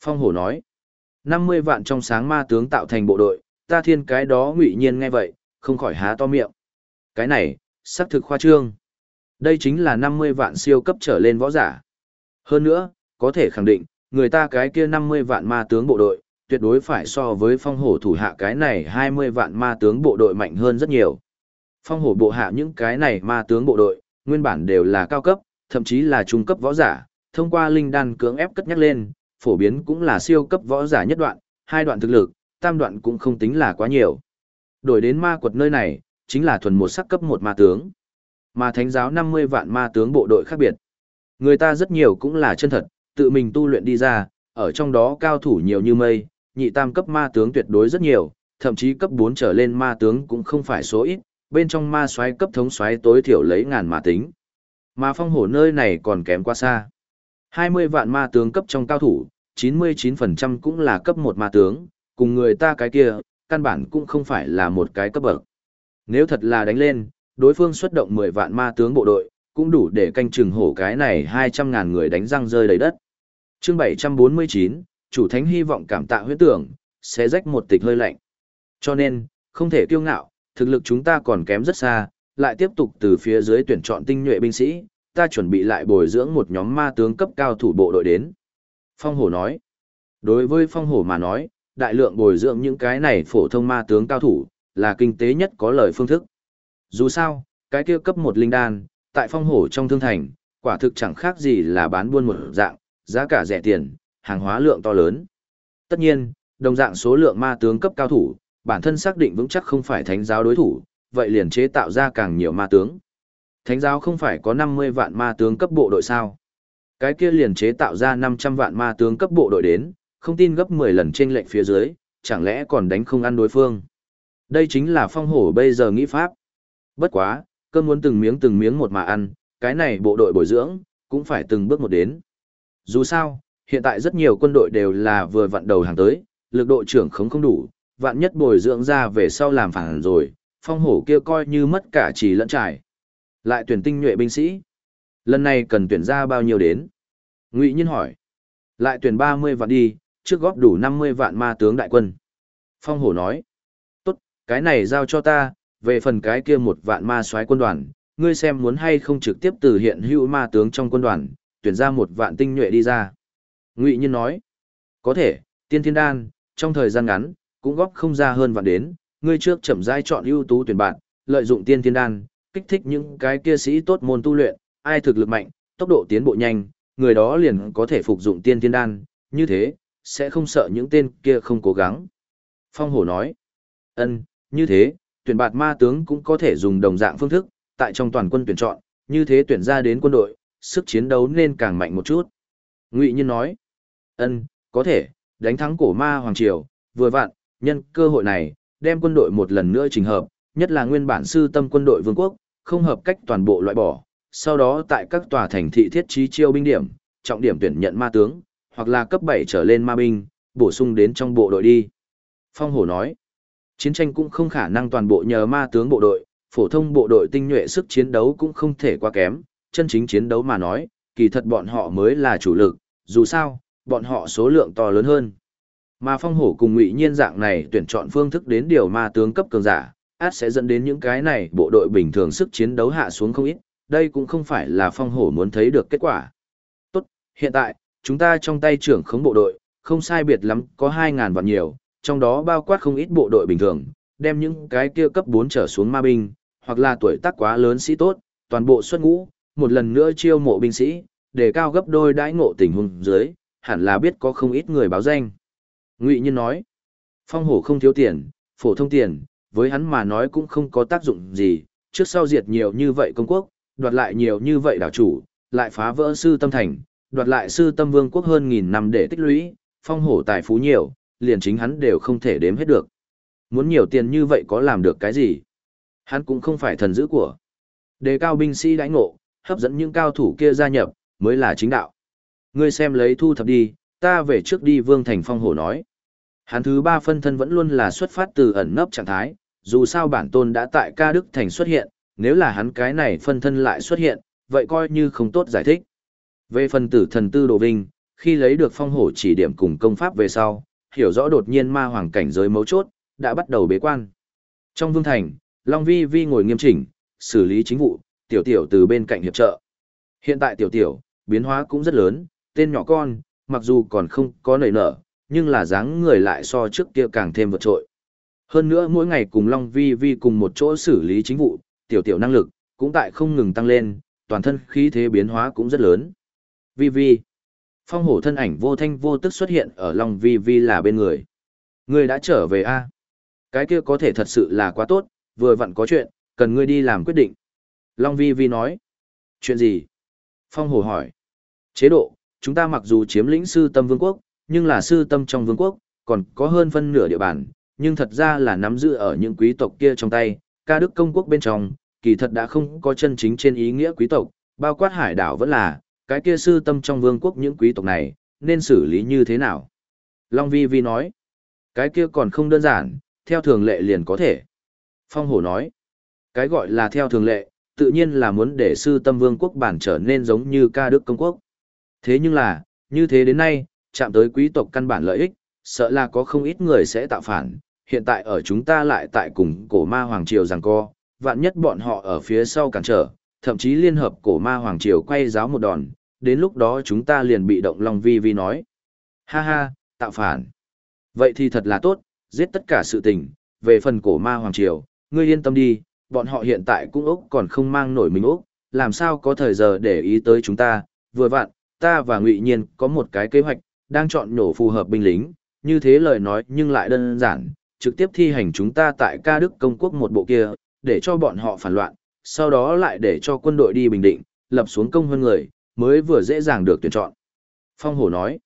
Phong hổ nói, 50 vạn trong sáng ma tướng tạo thành bộ đội, ta thiên cái đó ngụy nhiên nghe vậy, không khỏi há to miệng. Cái này, xác thực khoa trương. Đây chính là 50 vạn siêu cấp trở lên võ giả. Hơn nữa, có thể khẳng định, người ta cái kia 50 vạn ma tướng bộ đội, tuyệt đối phải so với phong hổ thủ hạ cái này 20 vạn ma tướng bộ đội mạnh hơn rất nhiều. Phong hổ bộ hạ những cái này ma tướng bộ đội, nguyên bản đều là cao cấp, thậm chí là trung cấp võ giả, thông qua linh đan cưỡng ép cất nhắc lên, phổ biến cũng là siêu cấp võ giả nhất đoạn, hai đoạn thực lực, tam đoạn cũng không tính là quá nhiều. Đổi đến ma quật nơi này, chính là thuần một sắc cấp một ma tướng. Mà thánh giáo 50 vạn ma tướng bộ đội khác biệt. Người ta rất nhiều cũng là chân thật, tự mình tu luyện đi ra, ở trong đó cao thủ nhiều như mây, nhị tam cấp ma tướng tuyệt đối rất nhiều, thậm chí cấp 4 trở lên ma tướng cũng không phải số ít, bên trong ma xoáy cấp thống xoáy tối thiểu lấy ngàn mà tính. Mà phong hổ nơi này còn kém quá xa. 20 vạn ma tướng cấp trong cao thủ, 99% cũng là cấp 1 ma tướng, cùng người ta cái kia, căn bản cũng không phải là một cái cấp bậc. Nếu thật là đánh lên, đối phương xuất động 10 vạn ma tướng bộ đội, cũng đủ để canh chừng hổ cái này 200 ngàn người đánh răng rơi đầy đất chương 749, chủ thánh hy vọng cảm tạ huyết tưởng, sẽ rách một tịch hơi lạnh. Cho nên, không thể kiêu ngạo, thực lực chúng ta còn kém rất xa, lại tiếp tục từ phía dưới tuyển chọn tinh nhuệ binh sĩ, ta chuẩn bị lại bồi dưỡng một nhóm ma tướng cấp cao thủ bộ đội đến. Phong hổ nói, đối với phong hổ mà nói, đại lượng bồi dưỡng những cái này phổ thông ma tướng cao thủ, là kinh tế nhất có lời phương thức. Dù sao, cái kia cấp một linh đan, tại phong hổ trong thương thành, quả thực chẳng khác gì là bán buôn một dạng, giá cả rẻ tiền, hàng hóa lượng to lớn. Tất nhiên, đồng dạng số lượng ma tướng cấp cao thủ, bản thân xác định vững chắc không phải thánh giáo đối thủ, vậy liền chế tạo ra càng nhiều ma tướng. Thánh giáo không phải có 50 vạn ma tướng cấp bộ đội sao? Cái kia liền chế tạo ra 500 vạn ma tướng cấp bộ đội đến, không tin gấp 10 lần trên lệnh phía dưới, chẳng lẽ còn đánh không ăn đối phương. Đây chính là phong hổ bây giờ nghĩ pháp. Bất quá, cơn muốn từng miếng từng miếng một mà ăn, cái này bộ đội bồi dưỡng, cũng phải từng bước một đến. Dù sao, hiện tại rất nhiều quân đội đều là vừa vặn đầu hàng tới, lực độ trưởng không không đủ, vạn nhất bồi dưỡng ra về sau làm phản rồi, phong hổ kia coi như mất cả chỉ lẫn trải. Lại tuyển tinh nhuệ binh sĩ. Lần này cần tuyển ra bao nhiêu đến? Ngụy Nhiên hỏi. Lại tuyển 30 vạn đi, trước góp đủ 50 vạn ma tướng đại quân. Phong hổ nói. Tốt, cái này giao cho ta, về phần cái kia một vạn ma soái quân đoàn, ngươi xem muốn hay không trực tiếp từ hiện hữu ma tướng trong quân đoàn, tuyển ra một vạn tinh nhuệ đi ra. Ngụy Nhiên nói. Có thể, tiên thiên đan, trong thời gian ngắn, cũng góp không ra hơn vạn đến, ngươi trước chậm rãi chọn ưu tú tuyển bạn, lợi dụng tiên thiên đan, kích thích những cái kia sĩ tốt môn tu luyện, ai thực lực mạnh, tốc độ tiến bộ nhanh, người đó liền có thể phục dụng tiên thiên đan, như thế, sẽ không sợ những tên kia không cố gắng. Phong hổ nói, ân, như thế, tuyển bạt ma tướng cũng có thể dùng đồng dạng phương thức, tại trong toàn quân tuyển chọn, như thế tuyển ra đến quân đội, sức chiến đấu nên càng mạnh một chút. Ngụy Nhiên nói, ân, có thể, đánh thắng cổ ma Hoàng Triều, vừa vặn, nhân cơ hội này, đem quân đội một lần nữa trình hợp, nhất là nguyên bản sư tâm quân đội vương quốc, không hợp cách toàn bộ loại bỏ, sau đó tại các tòa thành thị thiết trí chiêu binh điểm, trọng điểm tuyển nhận ma tướng, hoặc là cấp 7 trở lên ma binh, bổ sung đến trong bộ đội đi. Phong Hổ nói, chiến tranh cũng không khả năng toàn bộ nhờ ma tướng bộ đội, phổ thông bộ đội tinh nhuệ sức chiến đấu cũng không thể quá kém, chân chính chiến đấu mà nói, kỳ thật bọn họ mới là chủ lực, dù sao, bọn họ số lượng to lớn hơn. Mà phong hổ cùng ngụy nhiên dạng này tuyển chọn phương thức đến điều ma tướng cấp cường giả, át sẽ dẫn đến những cái này bộ đội bình thường sức chiến đấu hạ xuống không ít, đây cũng không phải là phong hổ muốn thấy được kết quả. Tốt, hiện tại, chúng ta trong tay trưởng khống bộ đội, không sai biệt lắm, có 2.000 vạn nhiều, trong đó bao quát không ít bộ đội bình thường, đem những cái kia cấp 4 trở xuống ma binh, hoặc là tuổi tác quá lớn sĩ tốt, toàn bộ xuất ngũ, một lần nữa chiêu mộ binh sĩ, để cao gấp đôi đãi ngộ tình huống dưới, hẳn là biết có không ít người báo danh. Ngụy Nhiên nói, phong hổ không thiếu tiền, phổ thông tiền, với hắn mà nói cũng không có tác dụng gì, trước sau diệt nhiều như vậy công quốc, đoạt lại nhiều như vậy đảo chủ, lại phá vỡ sư tâm thành, đoạt lại sư tâm vương quốc hơn nghìn năm để tích lũy, phong hổ tài phú nhiều, liền chính hắn đều không thể đếm hết được. Muốn nhiều tiền như vậy có làm được cái gì? Hắn cũng không phải thần dữ của. Đề cao binh sĩ đãi ngộ, hấp dẫn những cao thủ kia gia nhập, mới là chính đạo. Ngươi xem lấy thu thập đi, ta về trước đi Vương Thành Phong hổ nói. Hắn thứ ba phân thân vẫn luôn là xuất phát từ ẩn nấp trạng thái, dù sao bản tôn đã tại ca Đức Thành xuất hiện, nếu là hắn cái này phân thân lại xuất hiện, vậy coi như không tốt giải thích. Về phần tử thần tư đồ vinh, khi lấy được phong hổ chỉ điểm cùng công pháp về sau, hiểu rõ đột nhiên ma hoàng cảnh giới mấu chốt, đã bắt đầu bế quan. Trong vương thành, Long Vi Vi ngồi nghiêm chỉnh, xử lý chính vụ, tiểu tiểu từ bên cạnh hiệp trợ. Hiện tại tiểu tiểu, biến hóa cũng rất lớn, tên nhỏ con, mặc dù còn không có nảy nở, nhưng là dáng người lại so trước kia càng thêm vượt trội. Hơn nữa mỗi ngày cùng Long Vi Vi cùng một chỗ xử lý chính vụ, tiểu tiểu năng lực, cũng tại không ngừng tăng lên, toàn thân khí thế biến hóa cũng rất lớn. Vi Vi. Phong hổ thân ảnh vô thanh vô tức xuất hiện ở Long Vi Vi là bên người. Người đã trở về a Cái kia có thể thật sự là quá tốt, vừa vặn có chuyện, cần ngươi đi làm quyết định. Long Vi Vi nói. Chuyện gì? Phong hổ hỏi. Chế độ, chúng ta mặc dù chiếm lĩnh sư tâm vương quốc, nhưng là sư tâm trong vương quốc, còn có hơn phân nửa địa bàn, nhưng thật ra là nắm giữ ở những quý tộc kia trong tay, ca đức công quốc bên trong, kỳ thật đã không có chân chính trên ý nghĩa quý tộc, bao quát hải đảo vẫn là, cái kia sư tâm trong vương quốc những quý tộc này, nên xử lý như thế nào? Long Vi Vi nói, cái kia còn không đơn giản, theo thường lệ liền có thể. Phong hổ nói, cái gọi là theo thường lệ, tự nhiên là muốn để sư tâm vương quốc bản trở nên giống như ca đức công quốc. Thế nhưng là, như thế đến nay, chạm tới quý tộc căn bản lợi ích, sợ là có không ít người sẽ tạo phản, hiện tại ở chúng ta lại tại cùng cổ ma Hoàng Triều rằng co, vạn nhất bọn họ ở phía sau cản trở, thậm chí liên hợp cổ ma Hoàng Triều quay giáo một đòn, đến lúc đó chúng ta liền bị động lòng vi vi nói. Ha ha, tạo phản. Vậy thì thật là tốt, giết tất cả sự tình, về phần cổ ma Hoàng Triều, ngươi yên tâm đi, bọn họ hiện tại cũng ốc còn không mang nổi mình ốc, làm sao có thời giờ để ý tới chúng ta, vừa vặn, ta và Ngụy Nhiên có một cái kế hoạch, đang chọn nổ phù hợp binh lính, như thế lời nói nhưng lại đơn giản, trực tiếp thi hành chúng ta tại ca đức công quốc một bộ kia, để cho bọn họ phản loạn, sau đó lại để cho quân đội đi bình định, lập xuống công hơn người, mới vừa dễ dàng được tuyển chọn. Phong hổ nói,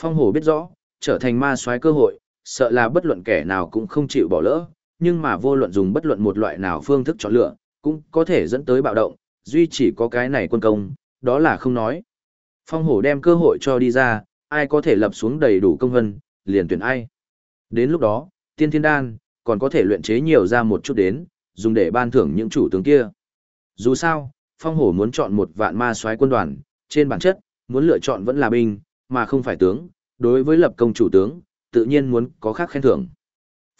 Phong hổ biết rõ, trở thành ma soái cơ hội, sợ là bất luận kẻ nào cũng không chịu bỏ lỡ, nhưng mà vô luận dùng bất luận một loại nào phương thức chọn lựa, cũng có thể dẫn tới bạo động, duy chỉ có cái này quân công, đó là không nói. Phong hổ đem cơ hội cho đi ra, ai có thể lập xuống đầy đủ công vân, liền tuyển ai. Đến lúc đó, tiên thiên đan, còn có thể luyện chế nhiều ra một chút đến, dùng để ban thưởng những chủ tướng kia. Dù sao, phong hổ muốn chọn một vạn ma soái quân đoàn, trên bản chất, muốn lựa chọn vẫn là binh, mà không phải tướng, đối với lập công chủ tướng, tự nhiên muốn có khác khen thưởng.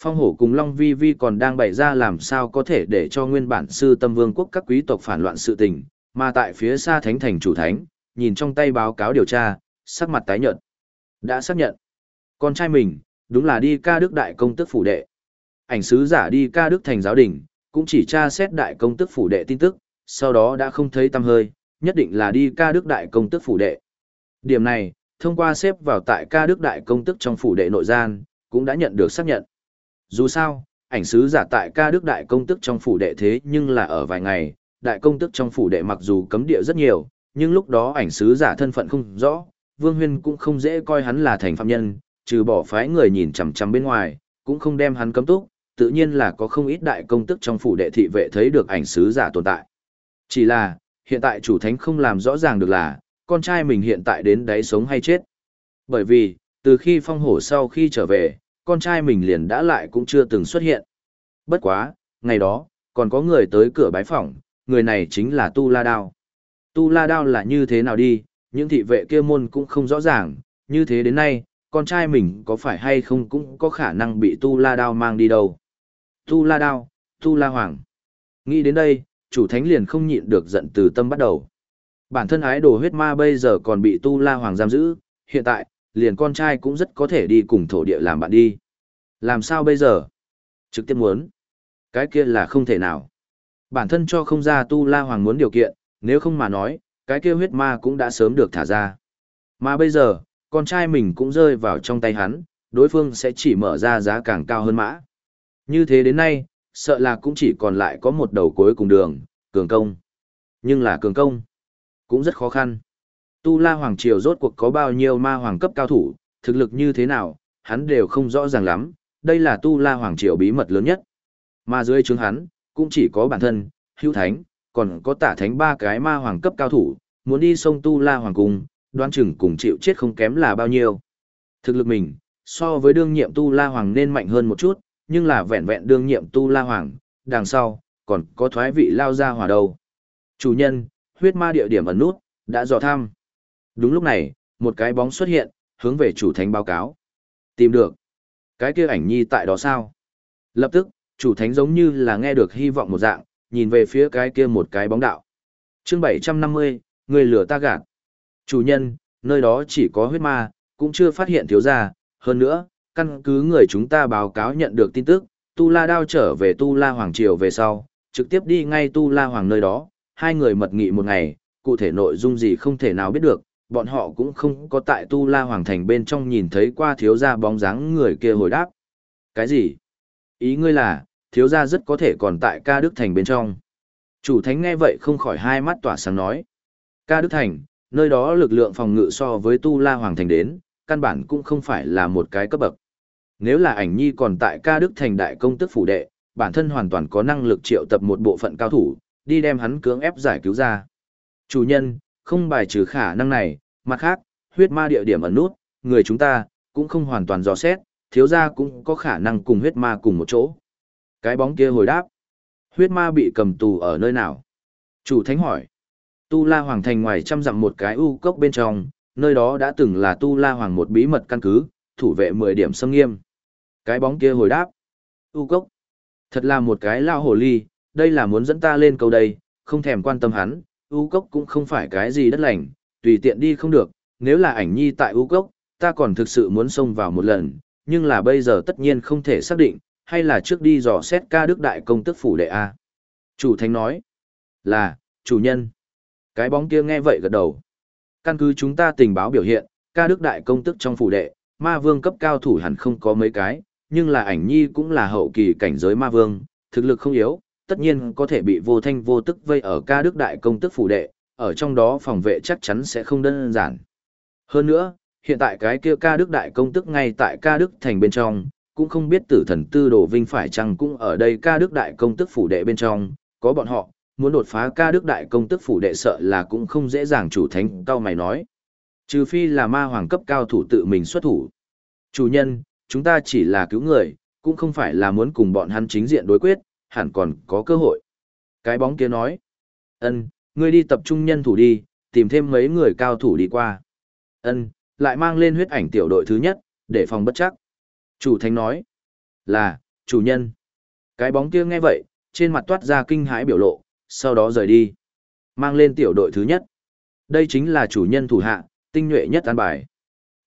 Phong hổ cùng Long Vi Vi còn đang bày ra làm sao có thể để cho nguyên bản sư tâm vương quốc các quý tộc phản loạn sự tình, mà tại phía xa thánh thành chủ thánh, nhìn trong tay báo cáo điều tra, sắc mặt tái nhợt. Đã xác nhận, con trai mình, đúng là đi ca đức đại công tức phủ đệ. Ảnh sứ giả đi ca đức thành giáo đình, cũng chỉ tra xét đại công tức phủ đệ tin tức, sau đó đã không thấy tâm hơi, nhất định là đi ca đức đại công tức phủ đệ. Điểm này, thông qua xếp vào tại ca đức đại công tức trong phủ đệ nội gian, cũng đã nhận được xác nhận. Dù sao, ảnh sứ giả tại ca đức đại công tức trong phủ đệ thế nhưng là ở vài ngày, đại công tức trong phủ đệ mặc dù cấm địa rất nhiều, nhưng lúc đó ảnh sứ giả thân phận không rõ, Vương Huyên cũng không dễ coi hắn là thành phạm nhân, trừ bỏ phái người nhìn chằm chằm bên ngoài, cũng không đem hắn cấm túc, tự nhiên là có không ít đại công tức trong phủ đệ thị vệ thấy được ảnh sứ giả tồn tại. Chỉ là, hiện tại chủ thánh không làm rõ ràng được là, con trai mình hiện tại đến đáy sống hay chết. Bởi vì, từ khi phong hổ sau khi trở về, con trai mình liền đã lại cũng chưa từng xuất hiện. Bất quá, ngày đó, còn có người tới cửa bái phỏng, người này chính là Tu La Đao. Tu La Đao là như thế nào đi, những thị vệ kia môn cũng không rõ ràng, như thế đến nay, con trai mình có phải hay không cũng có khả năng bị Tu La Đao mang đi đâu. Tu La Đao, Tu La Hoàng. Nghĩ đến đây, chủ thánh liền không nhịn được giận từ tâm bắt đầu. Bản thân ái đồ huyết ma bây giờ còn bị Tu La Hoàng giam giữ, hiện tại, liền con trai cũng rất có thể đi cùng thổ địa làm bạn đi. Làm sao bây giờ? Trực tiếp muốn. Cái kia là không thể nào. Bản thân cho không ra Tu La Hoàng muốn điều kiện, nếu không mà nói, cái kia huyết ma cũng đã sớm được thả ra. Mà bây giờ, con trai mình cũng rơi vào trong tay hắn, đối phương sẽ chỉ mở ra giá càng cao hơn mã. Như thế đến nay, sợ là cũng chỉ còn lại có một đầu cuối cùng đường, cường công. Nhưng là cường công cũng rất khó khăn. Tu La Hoàng Triều rốt cuộc có bao nhiêu ma hoàng cấp cao thủ, thực lực như thế nào, hắn đều không rõ ràng lắm, đây là Tu La Hoàng Triều bí mật lớn nhất. Mà dưới chứng hắn, cũng chỉ có bản thân, hữu thánh, còn có tả thánh ba cái ma hoàng cấp cao thủ, muốn đi sông Tu La Hoàng Cung, đoán chừng cùng chịu chết không kém là bao nhiêu. Thực lực mình, so với đương nhiệm Tu La Hoàng nên mạnh hơn một chút, nhưng là vẹn vẹn đương nhiệm Tu La Hoàng, đằng sau, còn có thoái vị lao ra hòa đầu. Chủ nhân, huyết ma địa điểm ẩn nút, đã dò thăm. Đúng lúc này, một cái bóng xuất hiện, hướng về chủ thánh báo cáo. Tìm được. Cái kia ảnh nhi tại đó sao? Lập tức, chủ thánh giống như là nghe được hy vọng một dạng, nhìn về phía cái kia một cái bóng đạo. chương 750, người lửa ta gạt. Chủ nhân, nơi đó chỉ có huyết ma, cũng chưa phát hiện thiếu gia. Hơn nữa, căn cứ người chúng ta báo cáo nhận được tin tức, Tu La Đao trở về Tu La Hoàng Triều về sau, trực tiếp đi ngay Tu La Hoàng nơi đó, hai người mật nghị một ngày, cụ thể nội dung gì không thể nào biết được, bọn họ cũng không có tại Tu La Hoàng Thành bên trong nhìn thấy qua thiếu gia bóng dáng người kia hồi đáp. Cái gì? Ý ngươi là, thiếu gia rất có thể còn tại ca Đức Thành bên trong. Chủ thánh nghe vậy không khỏi hai mắt tỏa sáng nói. Ca Đức Thành, nơi đó lực lượng phòng ngự so với Tu La Hoàng Thành đến, căn bản cũng không phải là một cái cấp bậc. Nếu là ảnh nhi còn tại ca Đức Thành đại công tức phủ đệ, bản thân hoàn toàn có năng lực triệu tập một bộ phận cao thủ, đi đem hắn cưỡng ép giải cứu ra. Chủ nhân, không bài trừ khả năng này, mặt khác, huyết ma địa điểm ẩn nút, người chúng ta, cũng không hoàn toàn dò xét, thiếu gia cũng có khả năng cùng huyết ma cùng một chỗ. Cái bóng kia hồi đáp, huyết ma bị cầm tù ở nơi nào? Chủ thánh hỏi, Tu La Hoàng thành ngoài trăm dặm một cái u cốc bên trong, nơi đó đã từng là Tu La Hoàng một bí mật căn cứ, thủ vệ 10 điểm xâm nghiêm. Cái bóng kia hồi đáp, u cốc, thật là một cái lao hồ ly, đây là muốn dẫn ta lên cầu đây, không thèm quan tâm hắn, U cốc cũng không phải cái gì đất lành, tùy tiện đi không được, nếu là ảnh nhi tại U cốc, ta còn thực sự muốn xông vào một lần, nhưng là bây giờ tất nhiên không thể xác định, hay là trước đi dò xét ca đức đại công tức phủ đệ A. Chủ thánh nói, là, chủ nhân. Cái bóng kia nghe vậy gật đầu. Căn cứ chúng ta tình báo biểu hiện, ca đức đại công tức trong phủ đệ, ma vương cấp cao thủ hẳn không có mấy cái, nhưng là ảnh nhi cũng là hậu kỳ cảnh giới ma vương, thực lực không yếu, tất nhiên có thể bị vô thanh vô tức vây ở ca đức đại công tức phủ đệ, ở trong đó phòng vệ chắc chắn sẽ không đơn giản. Hơn nữa, hiện tại cái kia ca đức đại công tức ngay tại ca đức thành bên trong, cũng không biết tử thần tư đồ vinh phải chăng cũng ở đây ca đức đại công tức phủ đệ bên trong, có bọn họ, muốn đột phá ca đức đại công tức phủ đệ sợ là cũng không dễ dàng chủ thánh cao mày nói. Trừ phi là ma hoàng cấp cao thủ tự mình xuất thủ. Chủ nhân, chúng ta chỉ là cứu người, cũng không phải là muốn cùng bọn hắn chính diện đối quyết, hẳn còn có cơ hội. Cái bóng kia nói, ân, ngươi đi tập trung nhân thủ đi, tìm thêm mấy người cao thủ đi qua. Ân, lại mang lên huyết ảnh tiểu đội thứ nhất, để phòng bất chắc. Chủ thánh nói, là, chủ nhân. Cái bóng kia nghe vậy, trên mặt toát ra kinh hãi biểu lộ, sau đó rời đi. Mang lên tiểu đội thứ nhất. Đây chính là chủ nhân thủ hạ, tinh nhuệ nhất an bài.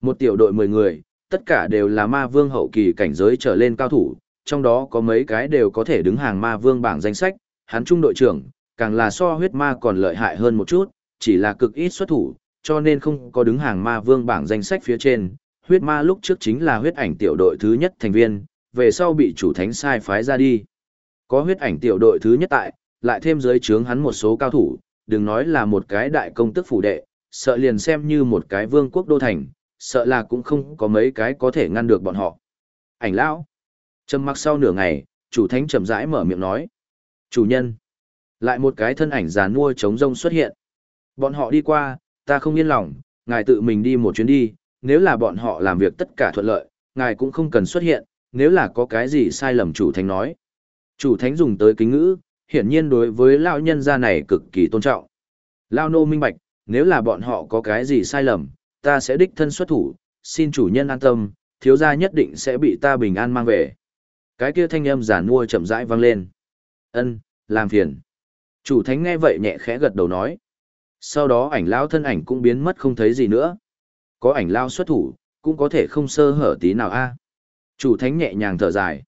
Một tiểu đội 10 người, tất cả đều là ma vương hậu kỳ cảnh giới trở lên cao thủ, trong đó có mấy cái đều có thể đứng hàng ma vương bảng danh sách, hắn trung đội trưởng, càng là so huyết ma còn lợi hại hơn một chút, chỉ là cực ít xuất thủ, cho nên không có đứng hàng ma vương bảng danh sách phía trên. Huyết ma lúc trước chính là huyết ảnh tiểu đội thứ nhất thành viên, về sau bị chủ thánh sai phái ra đi. Có huyết ảnh tiểu đội thứ nhất tại, lại thêm dưới trướng hắn một số cao thủ, đừng nói là một cái đại công tức phủ đệ, sợ liền xem như một cái vương quốc đô thành, sợ là cũng không có mấy cái có thể ngăn được bọn họ. Ảnh lão. Trầm mặc sau nửa ngày, chủ thánh chậm rãi mở miệng nói. Chủ nhân. Lại một cái thân ảnh giàn mua trống rông xuất hiện. Bọn họ đi qua, ta không yên lòng, ngài tự mình đi một chuyến đi, nếu là bọn họ làm việc tất cả thuận lợi, ngài cũng không cần xuất hiện, nếu là có cái gì sai lầm chủ thánh nói. Chủ thánh dùng tới kính ngữ, hiển nhiên đối với lão nhân gia này cực kỳ tôn trọng. Lao nô minh bạch, nếu là bọn họ có cái gì sai lầm, ta sẽ đích thân xuất thủ, xin chủ nhân an tâm, thiếu gia nhất định sẽ bị ta bình an mang về. Cái kia thanh âm giả mua chậm rãi vang lên. Ân, làm phiền. Chủ thánh nghe vậy nhẹ khẽ gật đầu nói. Sau đó ảnh lao thân ảnh cũng biến mất không thấy gì nữa. Có ảnh lao xuất thủ, cũng có thể không sơ hở tí nào a. Chủ thánh nhẹ nhàng thở dài.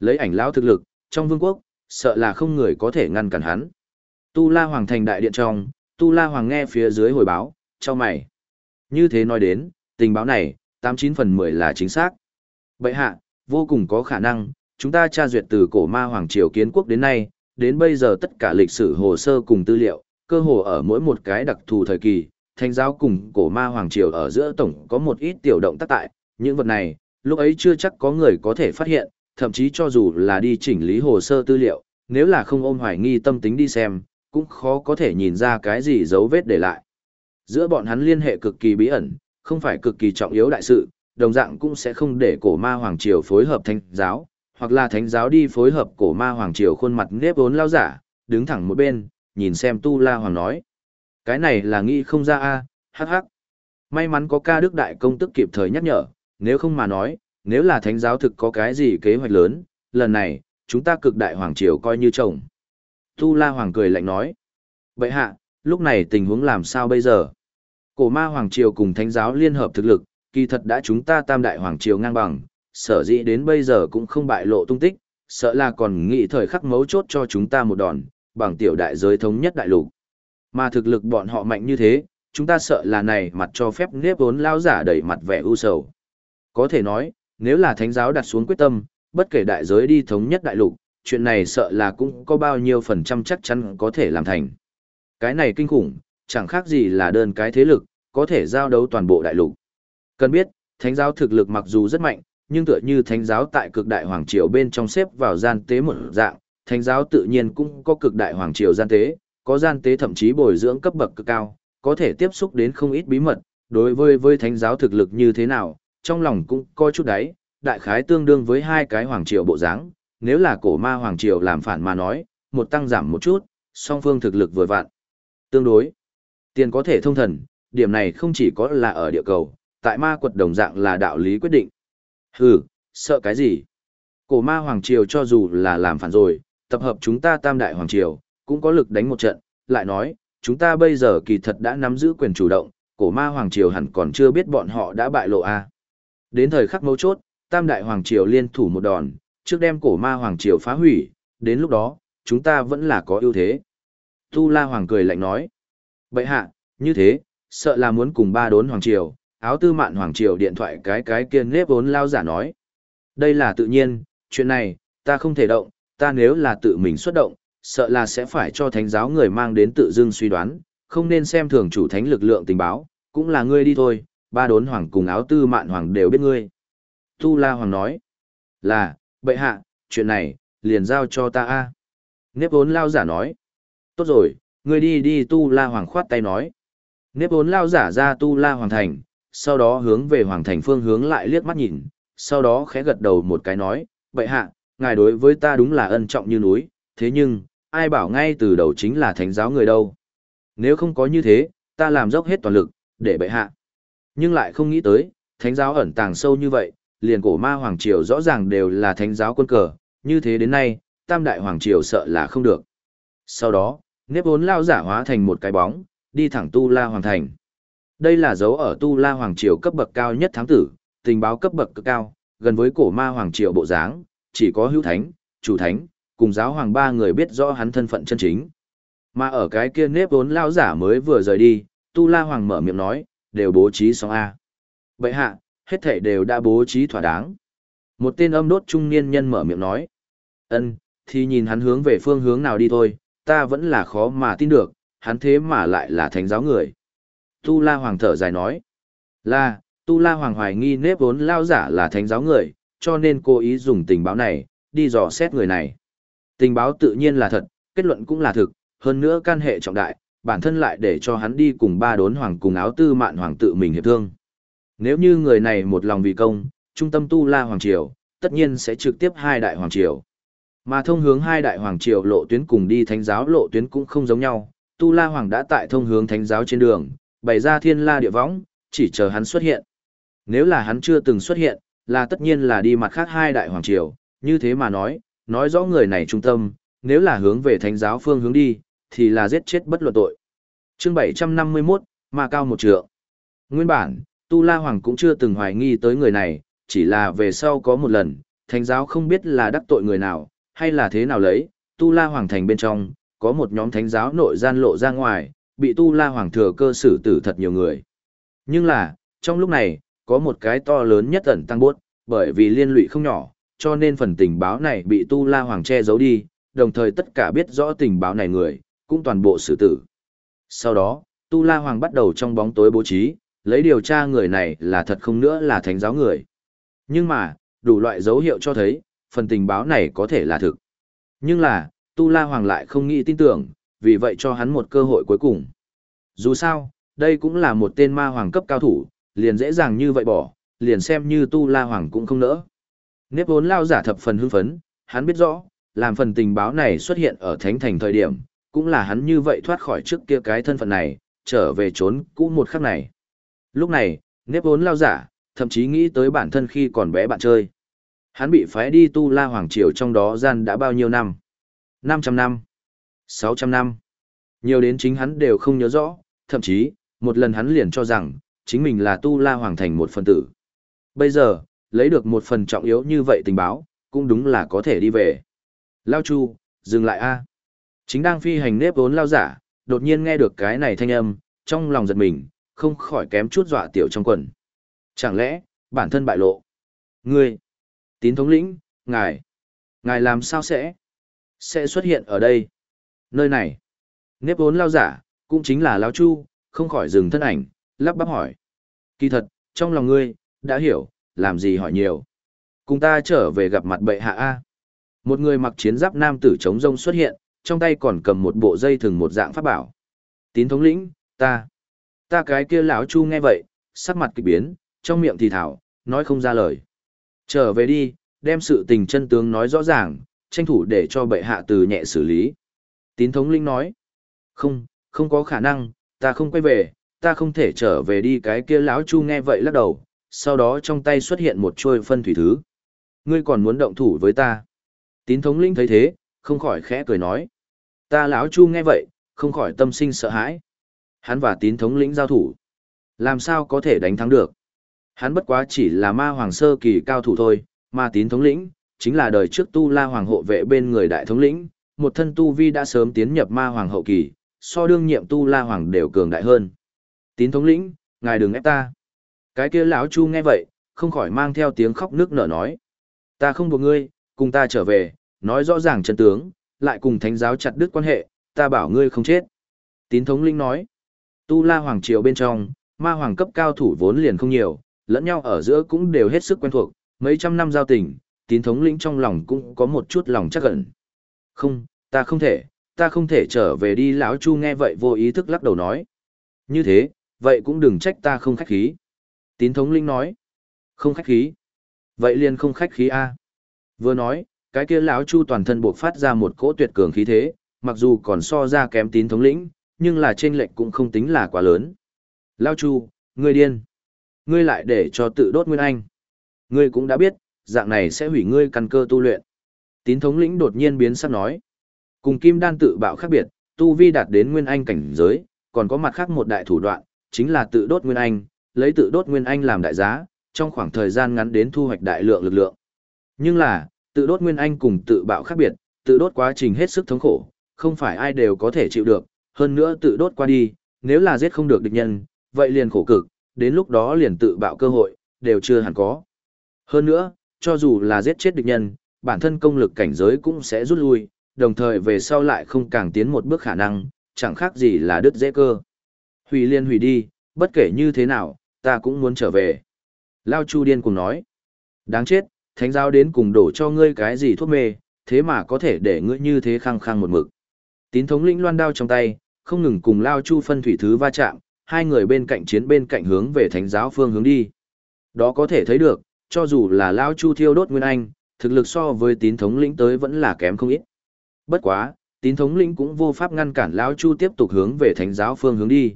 Lấy ảnh lao thực lực, trong vương quốc, sợ là không người có thể ngăn cản hắn. Tu La Hoàng thành đại điện trong, Tu La Hoàng nghe phía dưới hồi báo, cho mày. Như thế nói đến, tình báo này, 89 phần 10 là chính xác. Bậy hạ, vô cùng có khả năng, chúng ta tra duyệt từ cổ ma Hoàng Triều kiến quốc đến nay, đến bây giờ tất cả lịch sử hồ sơ cùng tư liệu, cơ hồ ở mỗi một cái đặc thù thời kỳ, thanh giáo cùng cổ ma Hoàng Triều ở giữa tổng có một ít tiểu động tác tại, những vật này, lúc ấy chưa chắc có người có thể phát hiện, thậm chí cho dù là đi chỉnh lý hồ sơ tư liệu, nếu là không ôm hoài nghi tâm tính đi xem, cũng khó có thể nhìn ra cái gì dấu vết để lại. Giữa bọn hắn liên hệ cực kỳ bí ẩn, không phải cực kỳ trọng yếu đại sự, đồng dạng cũng sẽ không để cổ ma hoàng triều phối hợp thanh giáo, hoặc là thánh giáo đi phối hợp cổ ma hoàng triều khuôn mặt nếp vốn lao giả, đứng thẳng một bên, nhìn xem tu la hoàng nói. Cái này là nghĩ không ra a hắc hắc. May mắn có ca đức đại công tức kịp thời nhắc nhở, nếu không mà nói, nếu là thánh giáo thực có cái gì kế hoạch lớn, lần này, chúng ta cực đại hoàng triều coi như chồng. Tu La Hoàng cười lạnh nói. Vậy hạ, lúc này tình huống làm sao bây giờ? Cổ ma hoàng triều cùng thánh giáo liên hợp thực lực, kỳ thật đã chúng ta tam đại hoàng triều ngang bằng, sở dĩ đến bây giờ cũng không bại lộ tung tích, sợ là còn nghĩ thời khắc mấu chốt cho chúng ta một đòn, bằng tiểu đại giới thống nhất đại lục. Mà thực lực bọn họ mạnh như thế, chúng ta sợ là này mặt cho phép nếp vốn lao giả đẩy mặt vẻ u sầu. Có thể nói, nếu là thánh giáo đặt xuống quyết tâm, bất kể đại giới đi thống nhất đại lục, chuyện này sợ là cũng có bao nhiêu phần trăm chắc chắn có thể làm thành. Cái này kinh khủng, chẳng khác gì là đơn cái thế lực, có thể giao đấu toàn bộ đại lục. Cần biết, thánh giáo thực lực mặc dù rất mạnh, nhưng tựa như thánh giáo tại cực đại hoàng triều bên trong xếp vào gian tế một dạng, thánh giáo tự nhiên cũng có cực đại hoàng triều gian tế, có gian tế thậm chí bồi dưỡng cấp bậc cực cao, có thể tiếp xúc đến không ít bí mật, đối với với thánh giáo thực lực như thế nào, trong lòng cũng có chút đấy, đại khái tương đương với hai cái hoàng triều bộ dáng, nếu là cổ ma hoàng triều làm phản mà nói, một tăng giảm một chút, song phương thực lực vừa vặn. Tương đối, tiền có thể thông thần, điểm này không chỉ có là ở địa cầu, tại ma quật đồng dạng là đạo lý quyết định. Hừ, sợ cái gì? Cổ ma hoàng triều cho dù là làm phản rồi, tập hợp chúng ta tam đại hoàng triều, cũng có lực đánh một trận, lại nói, chúng ta bây giờ kỳ thật đã nắm giữ quyền chủ động, cổ ma hoàng triều hẳn còn chưa biết bọn họ đã bại lộ a. À. Đến thời khắc mấu chốt, tam đại hoàng triều liên thủ một đòn, trước đem cổ ma hoàng triều phá hủy, đến lúc đó, chúng ta vẫn là có ưu thế. Tu La Hoàng cười lạnh nói. bệ hạ, như thế, sợ là muốn cùng ba đốn hoàng triều, áo tư mạn hoàng triều điện thoại cái cái kia nếp vốn lao giả nói. Đây là tự nhiên, chuyện này, ta không thể động, ta nếu là tự mình xuất động, sợ là sẽ phải cho thánh giáo người mang đến tự dưng suy đoán, không nên xem thường chủ thánh lực lượng tình báo, cũng là ngươi đi thôi, ba đốn hoàng cùng áo tư mạn hoàng đều biết ngươi. Tu La Hoàng nói, là, bệ hạ, chuyện này, liền giao cho ta a. Nếp vốn lao giả nói, tốt rồi, ngươi đi đi Tu La Hoàng khoát tay nói. Nếp vốn lao giả ra Tu La Hoàng thành, sau đó hướng về Hoàng thành phương hướng lại liếc mắt nhìn, sau đó khẽ gật đầu một cái nói, bệ hạ, ngài đối với ta đúng là ân trọng như núi, thế nhưng, ai bảo ngay từ đầu chính là thánh giáo người đâu. Nếu không có như thế, ta làm dốc hết toàn lực, để bệ hạ. Nhưng lại không nghĩ tới, thánh giáo ẩn tàng sâu như vậy, liền cổ ma hoàng triều rõ ràng đều là thánh giáo quân cờ, như thế đến nay, tam đại hoàng triều sợ là không được. Sau đó, nếp vốn lao giả hóa thành một cái bóng, đi thẳng tu la hoàng thành. Đây là dấu ở tu la hoàng triều cấp bậc cao nhất thám tử, tình báo cấp bậc cực cao, gần với cổ ma hoàng triều bộ dáng, chỉ có hữu thánh, chủ thánh, cùng giáo hoàng ba người biết rõ hắn thân phận chân chính. Mà ở cái kia nếp vốn lao giả mới vừa rời đi, tu la hoàng mở miệng nói, đều bố trí xong A. Vậy hạ, hết thảy đều đã bố trí thỏa đáng. Một tên âm đốt trung niên nhân mở miệng nói. ân thì nhìn hắn hướng về phương hướng nào đi thôi, ta vẫn là khó mà tin được, hắn thế mà lại là thánh giáo người. Tu La Hoàng thở dài nói. Là, Tu La Hoàng hoài nghi nếp vốn lao giả là thánh giáo người, cho nên cố ý dùng tình báo này, đi dò xét người này. Tình báo tự nhiên là thật, kết luận cũng là thực, hơn nữa can hệ trọng đại, bản thân lại để cho hắn đi cùng ba đốn hoàng cùng áo tư mạn hoàng tự mình hiệp thương. Nếu như người này một lòng vì công, trung tâm tu la hoàng triều, tất nhiên sẽ trực tiếp hai đại hoàng triều. Mà thông hướng hai đại hoàng triều lộ tuyến cùng đi thánh giáo lộ tuyến cũng không giống nhau, tu la hoàng đã tại thông hướng thánh giáo trên đường, bày ra thiên la địa võng, chỉ chờ hắn xuất hiện. Nếu là hắn chưa từng xuất hiện, là tất nhiên là đi mặt khác hai đại hoàng triều, như thế mà nói, nói rõ người này trung tâm, nếu là hướng về thánh giáo phương hướng đi, thì là giết chết bất luận tội. Chương 751, ma cao một trượng. Nguyên bản, Tu La Hoàng cũng chưa từng hoài nghi tới người này, chỉ là về sau có một lần, thánh giáo không biết là đắc tội người nào, hay là thế nào lấy, Tu La Hoàng thành bên trong, có một nhóm thánh giáo nội gian lộ ra ngoài, bị Tu La Hoàng thừa cơ xử tử thật nhiều người. Nhưng là, trong lúc này, có một cái to lớn nhất ẩn tăng bốt, bởi vì liên lụy không nhỏ, cho nên phần tình báo này bị Tu La Hoàng che giấu đi, đồng thời tất cả biết rõ tình báo này người, cũng toàn bộ xử tử. Sau đó, Tu La Hoàng bắt đầu trong bóng tối bố trí, lấy điều tra người này là thật không nữa là thánh giáo người. Nhưng mà, đủ loại dấu hiệu cho thấy, phần tình báo này có thể là thực. Nhưng là, Tu La Hoàng lại không nghĩ tin tưởng, vì vậy cho hắn một cơ hội cuối cùng. Dù sao, đây cũng là một tên ma hoàng cấp cao thủ, liền dễ dàng như vậy bỏ, liền xem như Tu La Hoàng cũng không nỡ. Nếp vốn lao giả thập phần hưng phấn, hắn biết rõ, làm phần tình báo này xuất hiện ở thánh thành thời điểm, cũng là hắn như vậy thoát khỏi trước kia cái thân phận này, trở về trốn cũ một khắc này. Lúc này, nếp vốn lao giả, thậm chí nghĩ tới bản thân khi còn bé bạn chơi. Hắn bị phái đi tu la hoàng triều trong đó gian đã bao nhiêu năm? 500 năm? 600 năm? Nhiều đến chính hắn đều không nhớ rõ, thậm chí, một lần hắn liền cho rằng, chính mình là tu la hoàng thành một phần tử. Bây giờ, lấy được một phần trọng yếu như vậy tình báo, cũng đúng là có thể đi về. Lao Chu, dừng lại a. Chính đang phi hành nếp vốn lao giả, đột nhiên nghe được cái này thanh âm, trong lòng giật mình, không khỏi kém chút dọa tiểu trong quần. Chẳng lẽ, bản thân bại lộ? Ngươi, tín thống lĩnh, ngài, ngài làm sao sẽ, sẽ xuất hiện ở đây? Nơi này, nếp vốn lao giả, cũng chính là lao chu, không khỏi dừng thân ảnh, lắp bắp hỏi. Kỳ thật, trong lòng ngươi, đã hiểu, làm gì hỏi nhiều. Cùng ta trở về gặp mặt bệ hạ A. Một người mặc chiến giáp nam tử chống rông xuất hiện, trong tay còn cầm một bộ dây thừng một dạng pháp bảo. Tín thống lĩnh, ta, ta cái kia lão chu nghe vậy, sắc mặt kỳ biến, trong miệng thì thảo, nói không ra lời. Trở về đi, đem sự tình chân tướng nói rõ ràng, tranh thủ để cho bệ hạ từ nhẹ xử lý. Tín thống lĩnh nói, không, không có khả năng, ta không quay về, ta không thể trở về đi cái kia lão chu nghe vậy lắc đầu, sau đó trong tay xuất hiện một trôi phân thủy thứ. Ngươi còn muốn động thủ với ta. Tín thống lĩnh thấy thế, không khỏi khẽ cười nói. Ta lão chu nghe vậy, không khỏi tâm sinh sợ hãi. Hắn và tín thống lĩnh giao thủ. Làm sao có thể đánh thắng được? Hắn bất quá chỉ là ma hoàng sơ kỳ cao thủ thôi, mà tín thống lĩnh, chính là đời trước tu la hoàng hộ vệ bên người đại thống lĩnh, một thân tu vi đã sớm tiến nhập ma hoàng hậu kỳ, so đương nhiệm tu la hoàng đều cường đại hơn. Tín thống lĩnh, ngài đừng ép ta. Cái kia lão chu nghe vậy, không khỏi mang theo tiếng khóc nước nở nói. Ta không buộc ngươi, cùng ta trở về, nói rõ ràng chân tướng, lại cùng thánh giáo chặt đứt quan hệ, ta bảo ngươi không chết. Tín thống lĩnh nói, tu la hoàng triều bên trong, ma hoàng cấp cao thủ vốn liền không nhiều, lẫn nhau ở giữa cũng đều hết sức quen thuộc, mấy trăm năm giao tình, tín thống lĩnh trong lòng cũng có một chút lòng chắc ẩn. Không, ta không thể, ta không thể trở về đi lão chu nghe vậy vô ý thức lắc đầu nói. Như thế, vậy cũng đừng trách ta không khách khí. Tín thống lĩnh nói. Không khách khí. Vậy liền không khách khí a. Vừa nói, cái kia lão chu toàn thân buộc phát ra một cỗ tuyệt cường khí thế, mặc dù còn so ra kém tín thống lĩnh, nhưng là trên lệch cũng không tính là quá lớn. Lão chu, ngươi điên. Ngươi lại để cho tự đốt nguyên anh. Ngươi cũng đã biết, dạng này sẽ hủy ngươi căn cơ tu luyện. Tín thống lĩnh đột nhiên biến sắc nói. Cùng kim đan tự bạo khác biệt, tu vi đạt đến nguyên anh cảnh giới, còn có mặt khác một đại thủ đoạn, chính là tự đốt nguyên anh, lấy tự đốt nguyên anh làm đại giá, trong khoảng thời gian ngắn đến thu hoạch đại lượng lực lượng. Nhưng là, tự đốt nguyên anh cùng tự bạo khác biệt, tự đốt quá trình hết sức thống khổ, không phải ai đều có thể chịu được, hơn nữa tự đốt qua đi, nếu là giết không được địch nhân, vậy liền khổ cực, đến lúc đó liền tự bạo cơ hội, đều chưa hẳn có. Hơn nữa, cho dù là giết chết địch nhân, bản thân công lực cảnh giới cũng sẽ rút lui, đồng thời về sau lại không càng tiến một bước khả năng, chẳng khác gì là đứt dễ cơ. Hủy liên hủy đi, bất kể như thế nào, ta cũng muốn trở về. Lao Chu điên cùng nói. Đáng chết, thánh giáo đến cùng đổ cho ngươi cái gì thuốc mê, thế mà có thể để ngươi như thế khăng khăng một mực. Tín thống lĩnh loan đao trong tay, không ngừng cùng Lao Chu phân thủy thứ va chạm, hai người bên cạnh chiến bên cạnh hướng về thánh giáo phương hướng đi. Đó có thể thấy được, cho dù là Lao Chu thiêu đốt nguyên anh, thực lực so với tín thống lĩnh tới vẫn là kém không ít. Bất quá, tín thống lĩnh cũng vô pháp ngăn cản Lão Chu tiếp tục hướng về thánh giáo phương hướng đi.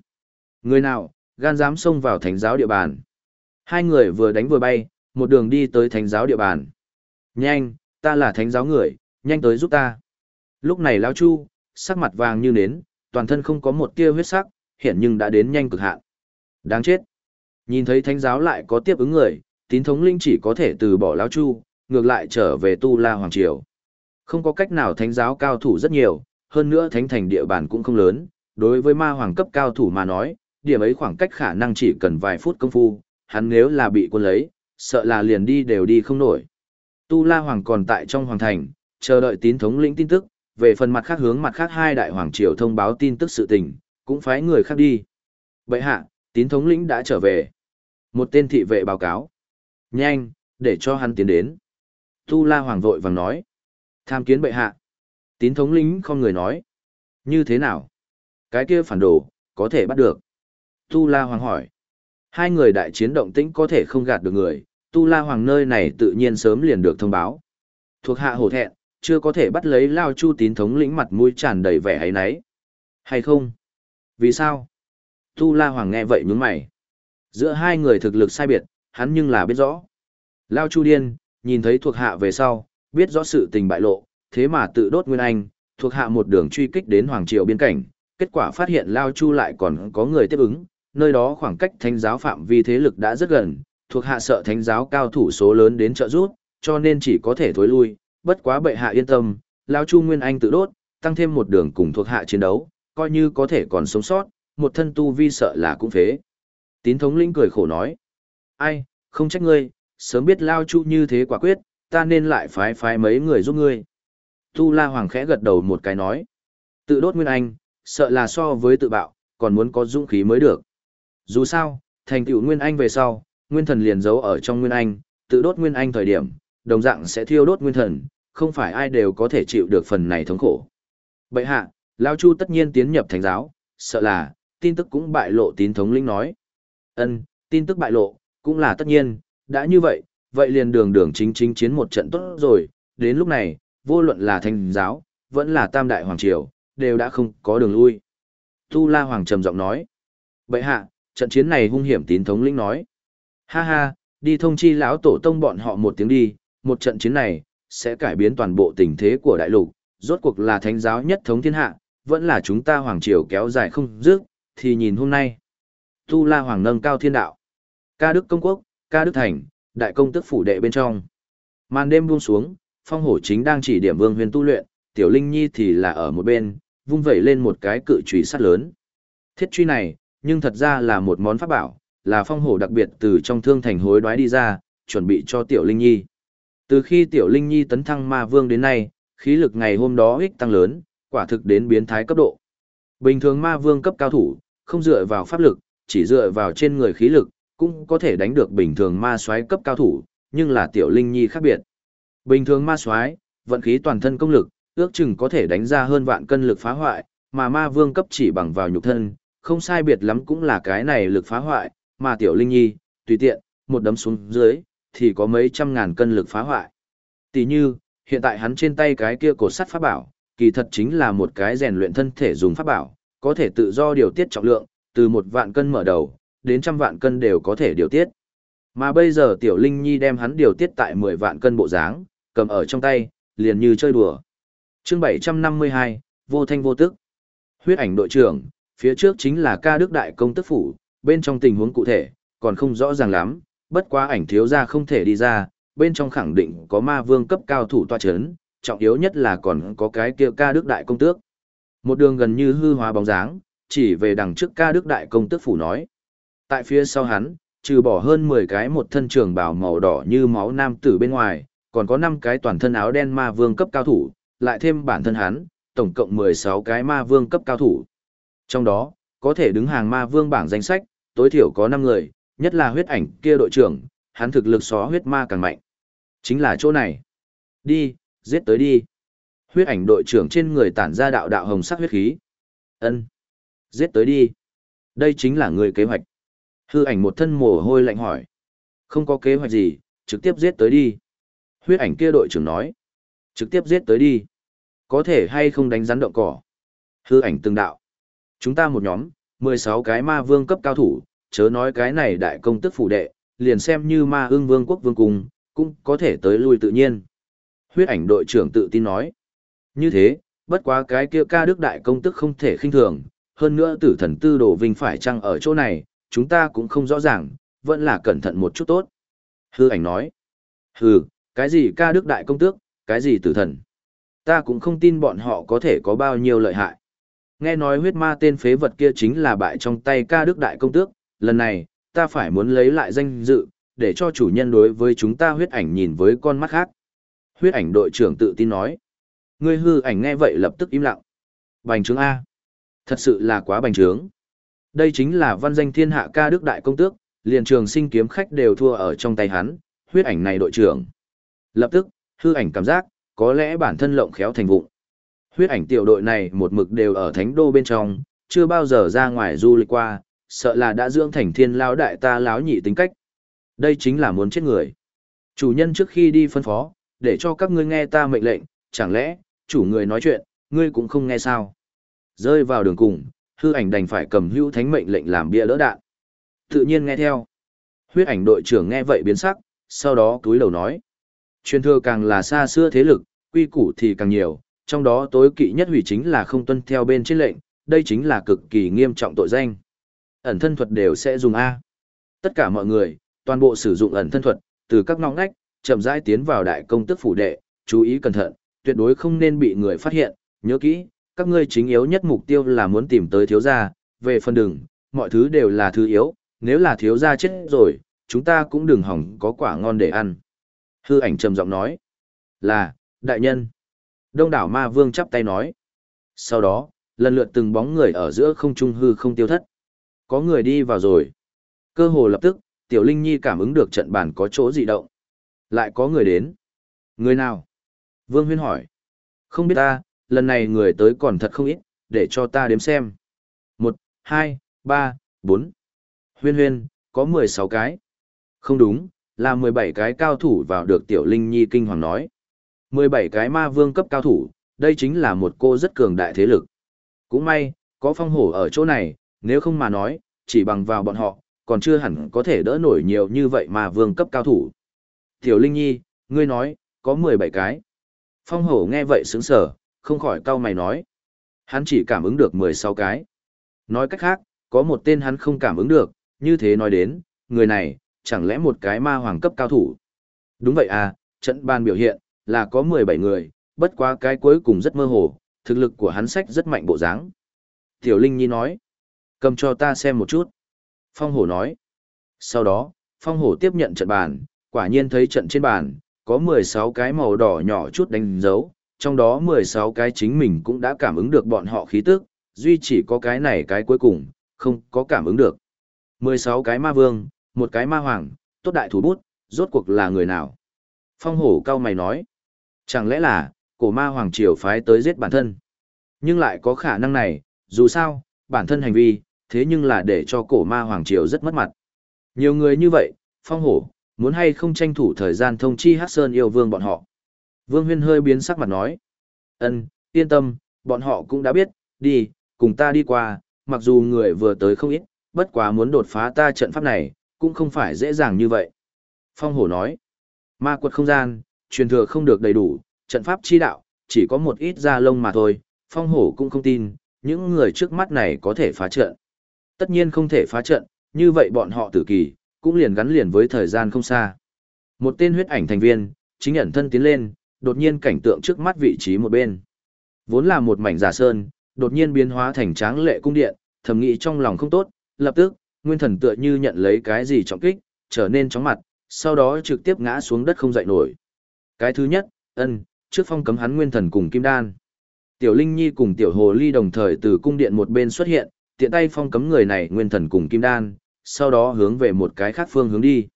Người nào, gan dám xông vào thánh giáo địa bàn. Hai người vừa đánh vừa bay, một đường đi tới thánh giáo địa bàn. Nhanh, ta là thánh giáo người, nhanh tới giúp ta. Lúc này Lão Chu, sắc mặt vàng như nến, toàn thân không có một tia huyết sắc, hiện nhưng đã đến nhanh cực hạn. Đáng chết. Nhìn thấy thánh giáo lại có tiếp ứng người, tín thống linh chỉ có thể từ bỏ Lão Chu, ngược lại trở về Tu La Hoàng Triều. Không có cách nào thánh giáo cao thủ rất nhiều, hơn nữa thánh thành địa bàn cũng không lớn, đối với ma hoàng cấp cao thủ mà nói, điểm ấy khoảng cách khả năng chỉ cần vài phút công phu, hắn nếu là bị quân lấy, sợ là liền đi đều đi không nổi. Tu La Hoàng còn tại trong hoàng thành, chờ đợi tín thống lĩnh tin tức, về phần mặt khác hướng mặt khác hai đại hoàng triều thông báo tin tức sự tình, cũng phái người khác đi. Bệ hạ, tín thống lĩnh đã trở về. Một tên thị vệ báo cáo. Nhanh, để cho hắn tiến đến. Tu La Hoàng vội vàng nói. Tham kiến bệ hạ. Tín thống lĩnh không người nói. Như thế nào? Cái kia phản đồ, có thể bắt được. Tu La Hoàng hỏi. Hai người đại chiến động tĩnh có thể không gạt được người, Tu La Hoàng nơi này tự nhiên sớm liền được thông báo. Thuộc hạ hổ thẹn, chưa có thể bắt lấy Lao Chu tín thống lĩnh mặt mũi tràn đầy vẻ ấy nấy. Hay không? Vì sao? Tu La Hoàng nghe vậy nhướng mày. Giữa hai người thực lực sai biệt, hắn nhưng là biết rõ. Lao Chu điên, nhìn thấy thuộc hạ về sau, biết rõ sự tình bại lộ, thế mà tự đốt Nguyên Anh, thuộc hạ một đường truy kích đến Hoàng Triều biên cảnh, kết quả phát hiện Lao Chu lại còn có người tiếp ứng, nơi đó khoảng cách thánh giáo phạm vi thế lực đã rất gần, thuộc hạ sợ thánh giáo cao thủ số lớn đến trợ giúp, cho nên chỉ có thể thối lui, bất quá bệ hạ yên tâm, Lao Chu Nguyên Anh tự đốt, tăng thêm một đường cùng thuộc hạ chiến đấu, coi như có thể còn sống sót, một thân tu vi sợ là cũng phế. Tín thống lĩnh cười khổ nói, ai, không trách ngươi, sớm biết Lao Chu như thế quả quyết, ta nên lại phái phái mấy người giúp ngươi. Tu La Hoàng khẽ gật đầu một cái nói, tự đốt Nguyên Anh, sợ là so với tự bạo, còn muốn có dũng khí mới được. Dù sao, thành tựu Nguyên Anh về sau, Nguyên Thần liền giấu ở trong Nguyên Anh, tự đốt Nguyên Anh thời điểm, đồng dạng sẽ thiêu đốt Nguyên Thần, không phải ai đều có thể chịu được phần này thống khổ. Bệ hạ, Lao Chu tất nhiên tiến nhập thánh giáo, sợ là, tin tức cũng bại lộ tín thống linh nói. ân tin tức bại lộ, cũng là tất nhiên, đã như vậy, vậy liền đường đường chính chính chiến một trận tốt rồi, đến lúc này, vô luận là thanh giáo, vẫn là tam đại hoàng triều, đều đã không có đường lui. Tu La Hoàng trầm giọng nói, bệ hạ, trận chiến này hung hiểm tín thống lĩnh nói. Ha ha, đi thông chi lão tổ tông bọn họ một tiếng đi, một trận chiến này, sẽ cải biến toàn bộ tình thế của đại lục, rốt cuộc là thánh giáo nhất thống thiên hạ, vẫn là chúng ta hoàng triều kéo dài không dứt, thì nhìn hôm nay. Tu La Hoàng nâng cao thiên đạo. Ca Đức Công Quốc, Ca Đức Thành, đại công tức phủ đệ bên trong. Màn đêm buông xuống, phong hổ chính đang chỉ điểm vương huyền tu luyện, tiểu linh nhi thì là ở một bên, vung vẩy lên một cái cự trùy sắt lớn. Thiết truy này, nhưng thật ra là một món pháp bảo, là phong hổ đặc biệt từ trong thương thành hối đoái đi ra, chuẩn bị cho Tiểu Linh Nhi. Từ khi Tiểu Linh Nhi tấn thăng ma vương đến nay, khí lực ngày hôm đó ích tăng lớn, quả thực đến biến thái cấp độ. Bình thường ma vương cấp cao thủ, không dựa vào pháp lực, chỉ dựa vào trên người khí lực, cũng có thể đánh được bình thường ma soái cấp cao thủ, nhưng là tiểu linh nhi khác biệt. Bình thường ma soái, vận khí toàn thân công lực, ước chừng có thể đánh ra hơn vạn cân lực phá hoại, mà ma vương cấp chỉ bằng vào nhục thân, không sai biệt lắm cũng là cái này lực phá hoại, mà tiểu linh nhi, tùy tiện, một đấm xuống dưới, thì có mấy trăm ngàn cân lực phá hoại. Tỷ như, hiện tại hắn trên tay cái kia cột sắt pháp bảo, kỳ thật chính là một cái rèn luyện thân thể dùng pháp bảo, có thể tự do điều tiết trọng lượng, từ một vạn cân mở đầu, đến trăm vạn cân đều có thể điều tiết. Mà bây giờ Tiểu Linh Nhi đem hắn điều tiết tại 10 vạn cân bộ dáng, cầm ở trong tay, liền như chơi đùa. chương 752, vô thanh vô tức. Huyết ảnh đội trưởng, phía trước chính là ca đức đại công tức phủ, bên trong tình huống cụ thể, còn không rõ ràng lắm, bất quá ảnh thiếu ra không thể đi ra, bên trong khẳng định có ma vương cấp cao thủ tòa chấn, trọng yếu nhất là còn có cái kia ca đức đại công tước. Một đường gần như hư hóa bóng dáng, chỉ về đằng trước ca đức đại công tước phủ nói. Tại phía sau hắn, trừ bỏ hơn 10 cái một thân trường bào màu đỏ như máu nam tử bên ngoài, còn có 5 cái toàn thân áo đen ma vương cấp cao thủ, lại thêm bản thân hắn, tổng cộng 16 cái ma vương cấp cao thủ. Trong đó, có thể đứng hàng ma vương bảng danh sách, tối thiểu có 5 người, nhất là huyết ảnh kia đội trưởng, hắn thực lực xóa huyết ma càng mạnh. Chính là chỗ này. Đi, giết tới đi. Huyết ảnh đội trưởng trên người tản ra đạo đạo hồng sắc huyết khí. Ân, Giết tới đi. Đây chính là người kế hoạch. Hư ảnh một thân mồ hôi lạnh hỏi. Không có kế hoạch gì, trực tiếp giết tới đi. Huyết ảnh kia đội trưởng nói. Trực tiếp giết tới đi. Có thể hay không đánh rắn động cỏ. Hư ảnh từng đạo. Chúng ta một nhóm, 16 cái ma vương cấp cao thủ, chớ nói cái này đại công tức phủ đệ, liền xem như ma ương vương quốc vương cung, cũng có thể tới lui tự nhiên. Huyết ảnh đội trưởng tự tin nói. Như thế, bất quá cái kia ca đức đại công tức không thể khinh thường, hơn nữa tử thần tư đồ vinh phải chăng ở chỗ này, chúng ta cũng không rõ ràng, vẫn là cẩn thận một chút tốt. Hư ảnh nói. Hừ, cái gì ca đức đại công tước, cái gì tử thần. Ta cũng không tin bọn họ có thể có bao nhiêu lợi hại. Nghe nói huyết ma tên phế vật kia chính là bại trong tay ca đức đại công tước, lần này, ta phải muốn lấy lại danh dự, để cho chủ nhân đối với chúng ta huyết ảnh nhìn với con mắt khác. Huyết ảnh đội trưởng tự tin nói. Ngươi hư ảnh nghe vậy lập tức im lặng. Bành trướng A. Thật sự là quá bành trướng. Đây chính là văn danh thiên hạ ca đức đại công tước, liền trường sinh kiếm khách đều thua ở trong tay hắn, huyết ảnh này đội trưởng. Lập tức, hư ảnh cảm giác, có lẽ bản thân lộng khéo thành vụng. Huyết ảnh tiểu đội này một mực đều ở thánh đô bên trong, chưa bao giờ ra ngoài du lịch qua, sợ là đã dưỡng thành thiên lão đại ta lão nhị tính cách. Đây chính là muốn chết người. Chủ nhân trước khi đi phân phó, để cho các ngươi nghe ta mệnh lệnh, chẳng lẽ, chủ người nói chuyện, ngươi cũng không nghe sao. Rơi vào đường cùng, hư ảnh đành phải cầm hữu thánh mệnh lệnh làm bia đỡ đạn. Tự nhiên nghe theo. Huyết ảnh đội trưởng nghe vậy biến sắc, sau đó túi đầu nói. Truyền thừa càng là xa xưa thế lực, quy củ thì càng nhiều, trong đó tối kỵ nhất hủy chính là không tuân theo bên trên lệnh, đây chính là cực kỳ nghiêm trọng tội danh. Ẩn thân thuật đều sẽ dùng A. Tất cả mọi người, toàn bộ sử dụng ẩn thân thuật, từ các ngõ ngách, chậm rãi tiến vào đại công tức phủ đệ, chú ý cẩn thận, tuyệt đối không nên bị người phát hiện, nhớ kỹ, các ngươi chính yếu nhất mục tiêu là muốn tìm tới thiếu gia, về phần đường, mọi thứ đều là thứ yếu, nếu là thiếu gia chết rồi, chúng ta cũng đừng hỏng có quả ngon để ăn. Hư ảnh trầm giọng nói, là, đại nhân. Đông đảo ma vương chắp tay nói. Sau đó, lần lượt từng bóng người ở giữa không trung hư không tiêu thất. Có người đi vào rồi. Cơ hồ lập tức, Tiểu Linh Nhi cảm ứng được trận bàn có chỗ dị động. Lại có người đến. Người nào? Vương Huyên hỏi. Không biết ta, lần này người tới còn thật không ít, để cho ta đếm xem. Một, hai, ba, bốn. Huyên huyên, có mười sáu cái. Không đúng, là mười bảy cái cao thủ vào được Tiểu Linh Nhi kinh hoàng nói. mười bảy cái ma vương cấp cao thủ, đây chính là một cô rất cường đại thế lực. Cũng may, có phong hổ ở chỗ này, nếu không mà nói, chỉ bằng vào bọn họ, còn chưa hẳn có thể đỡ nổi nhiều như vậy mà vương cấp cao thủ. Tiểu Linh Nhi, ngươi nói, có 17 cái. Phong hổ nghe vậy sướng sở, không khỏi cau mày nói. Hắn chỉ cảm ứng được 16 cái. Nói cách khác, có một tên hắn không cảm ứng được, như thế nói đến, người này, chẳng lẽ một cái ma hoàng cấp cao thủ. Đúng vậy à, trận ban biểu hiện, là có 17 người, bất quá cái cuối cùng rất mơ hồ, thực lực của hắn sách rất mạnh bộ dáng. Tiểu Linh Nhi nói, cầm cho ta xem một chút. Phong hổ nói. Sau đó, phong hổ tiếp nhận trận bàn, quả nhiên thấy trận trên bàn, có 16 cái màu đỏ nhỏ chút đánh dấu, trong đó 16 cái chính mình cũng đã cảm ứng được bọn họ khí tức, duy chỉ có cái này cái cuối cùng, không có cảm ứng được. 16 cái ma vương, một cái ma hoàng, tốt đại thủ bút, rốt cuộc là người nào? Phong hổ cao mày nói, chẳng lẽ là, cổ ma hoàng triều phái tới giết bản thân? Nhưng lại có khả năng này, dù sao, bản thân hành vi, thế nhưng là để cho cổ ma hoàng triều rất mất mặt. Nhiều người như vậy, phong hổ, muốn hay không tranh thủ thời gian thông chi hát sơn yêu vương bọn họ. Vương huyên hơi biến sắc mặt nói, ân yên tâm, bọn họ cũng đã biết, đi, cùng ta đi qua, mặc dù người vừa tới không ít, bất quá muốn đột phá ta trận pháp này, cũng không phải dễ dàng như vậy. Phong hổ nói, ma quật không gian, truyền thừa không được đầy đủ, trận pháp chi đạo, chỉ có một ít da lông mà thôi, phong hổ cũng không tin, những người trước mắt này có thể phá trận. Tất nhiên không thể phá trận, như vậy bọn họ tử kỳ, cũng liền gắn liền với thời gian không xa. Một tên huyết ảnh thành viên, chính ẩn thân tiến lên, đột nhiên cảnh tượng trước mắt vị trí một bên. Vốn là một mảnh giả sơn, đột nhiên biến hóa thành tráng lệ cung điện, thầm nghĩ trong lòng không tốt, lập tức, nguyên thần tựa như nhận lấy cái gì trọng kích, trở nên chóng mặt, sau đó trực tiếp ngã xuống đất không dậy nổi. Cái thứ nhất, ân, trước phong cấm hắn nguyên thần cùng kim đan. Tiểu Linh Nhi cùng Tiểu Hồ Ly đồng thời từ cung điện một bên xuất hiện, tiện tay phong cấm người này nguyên thần cùng kim đan, sau đó hướng về một cái khác phương hướng đi.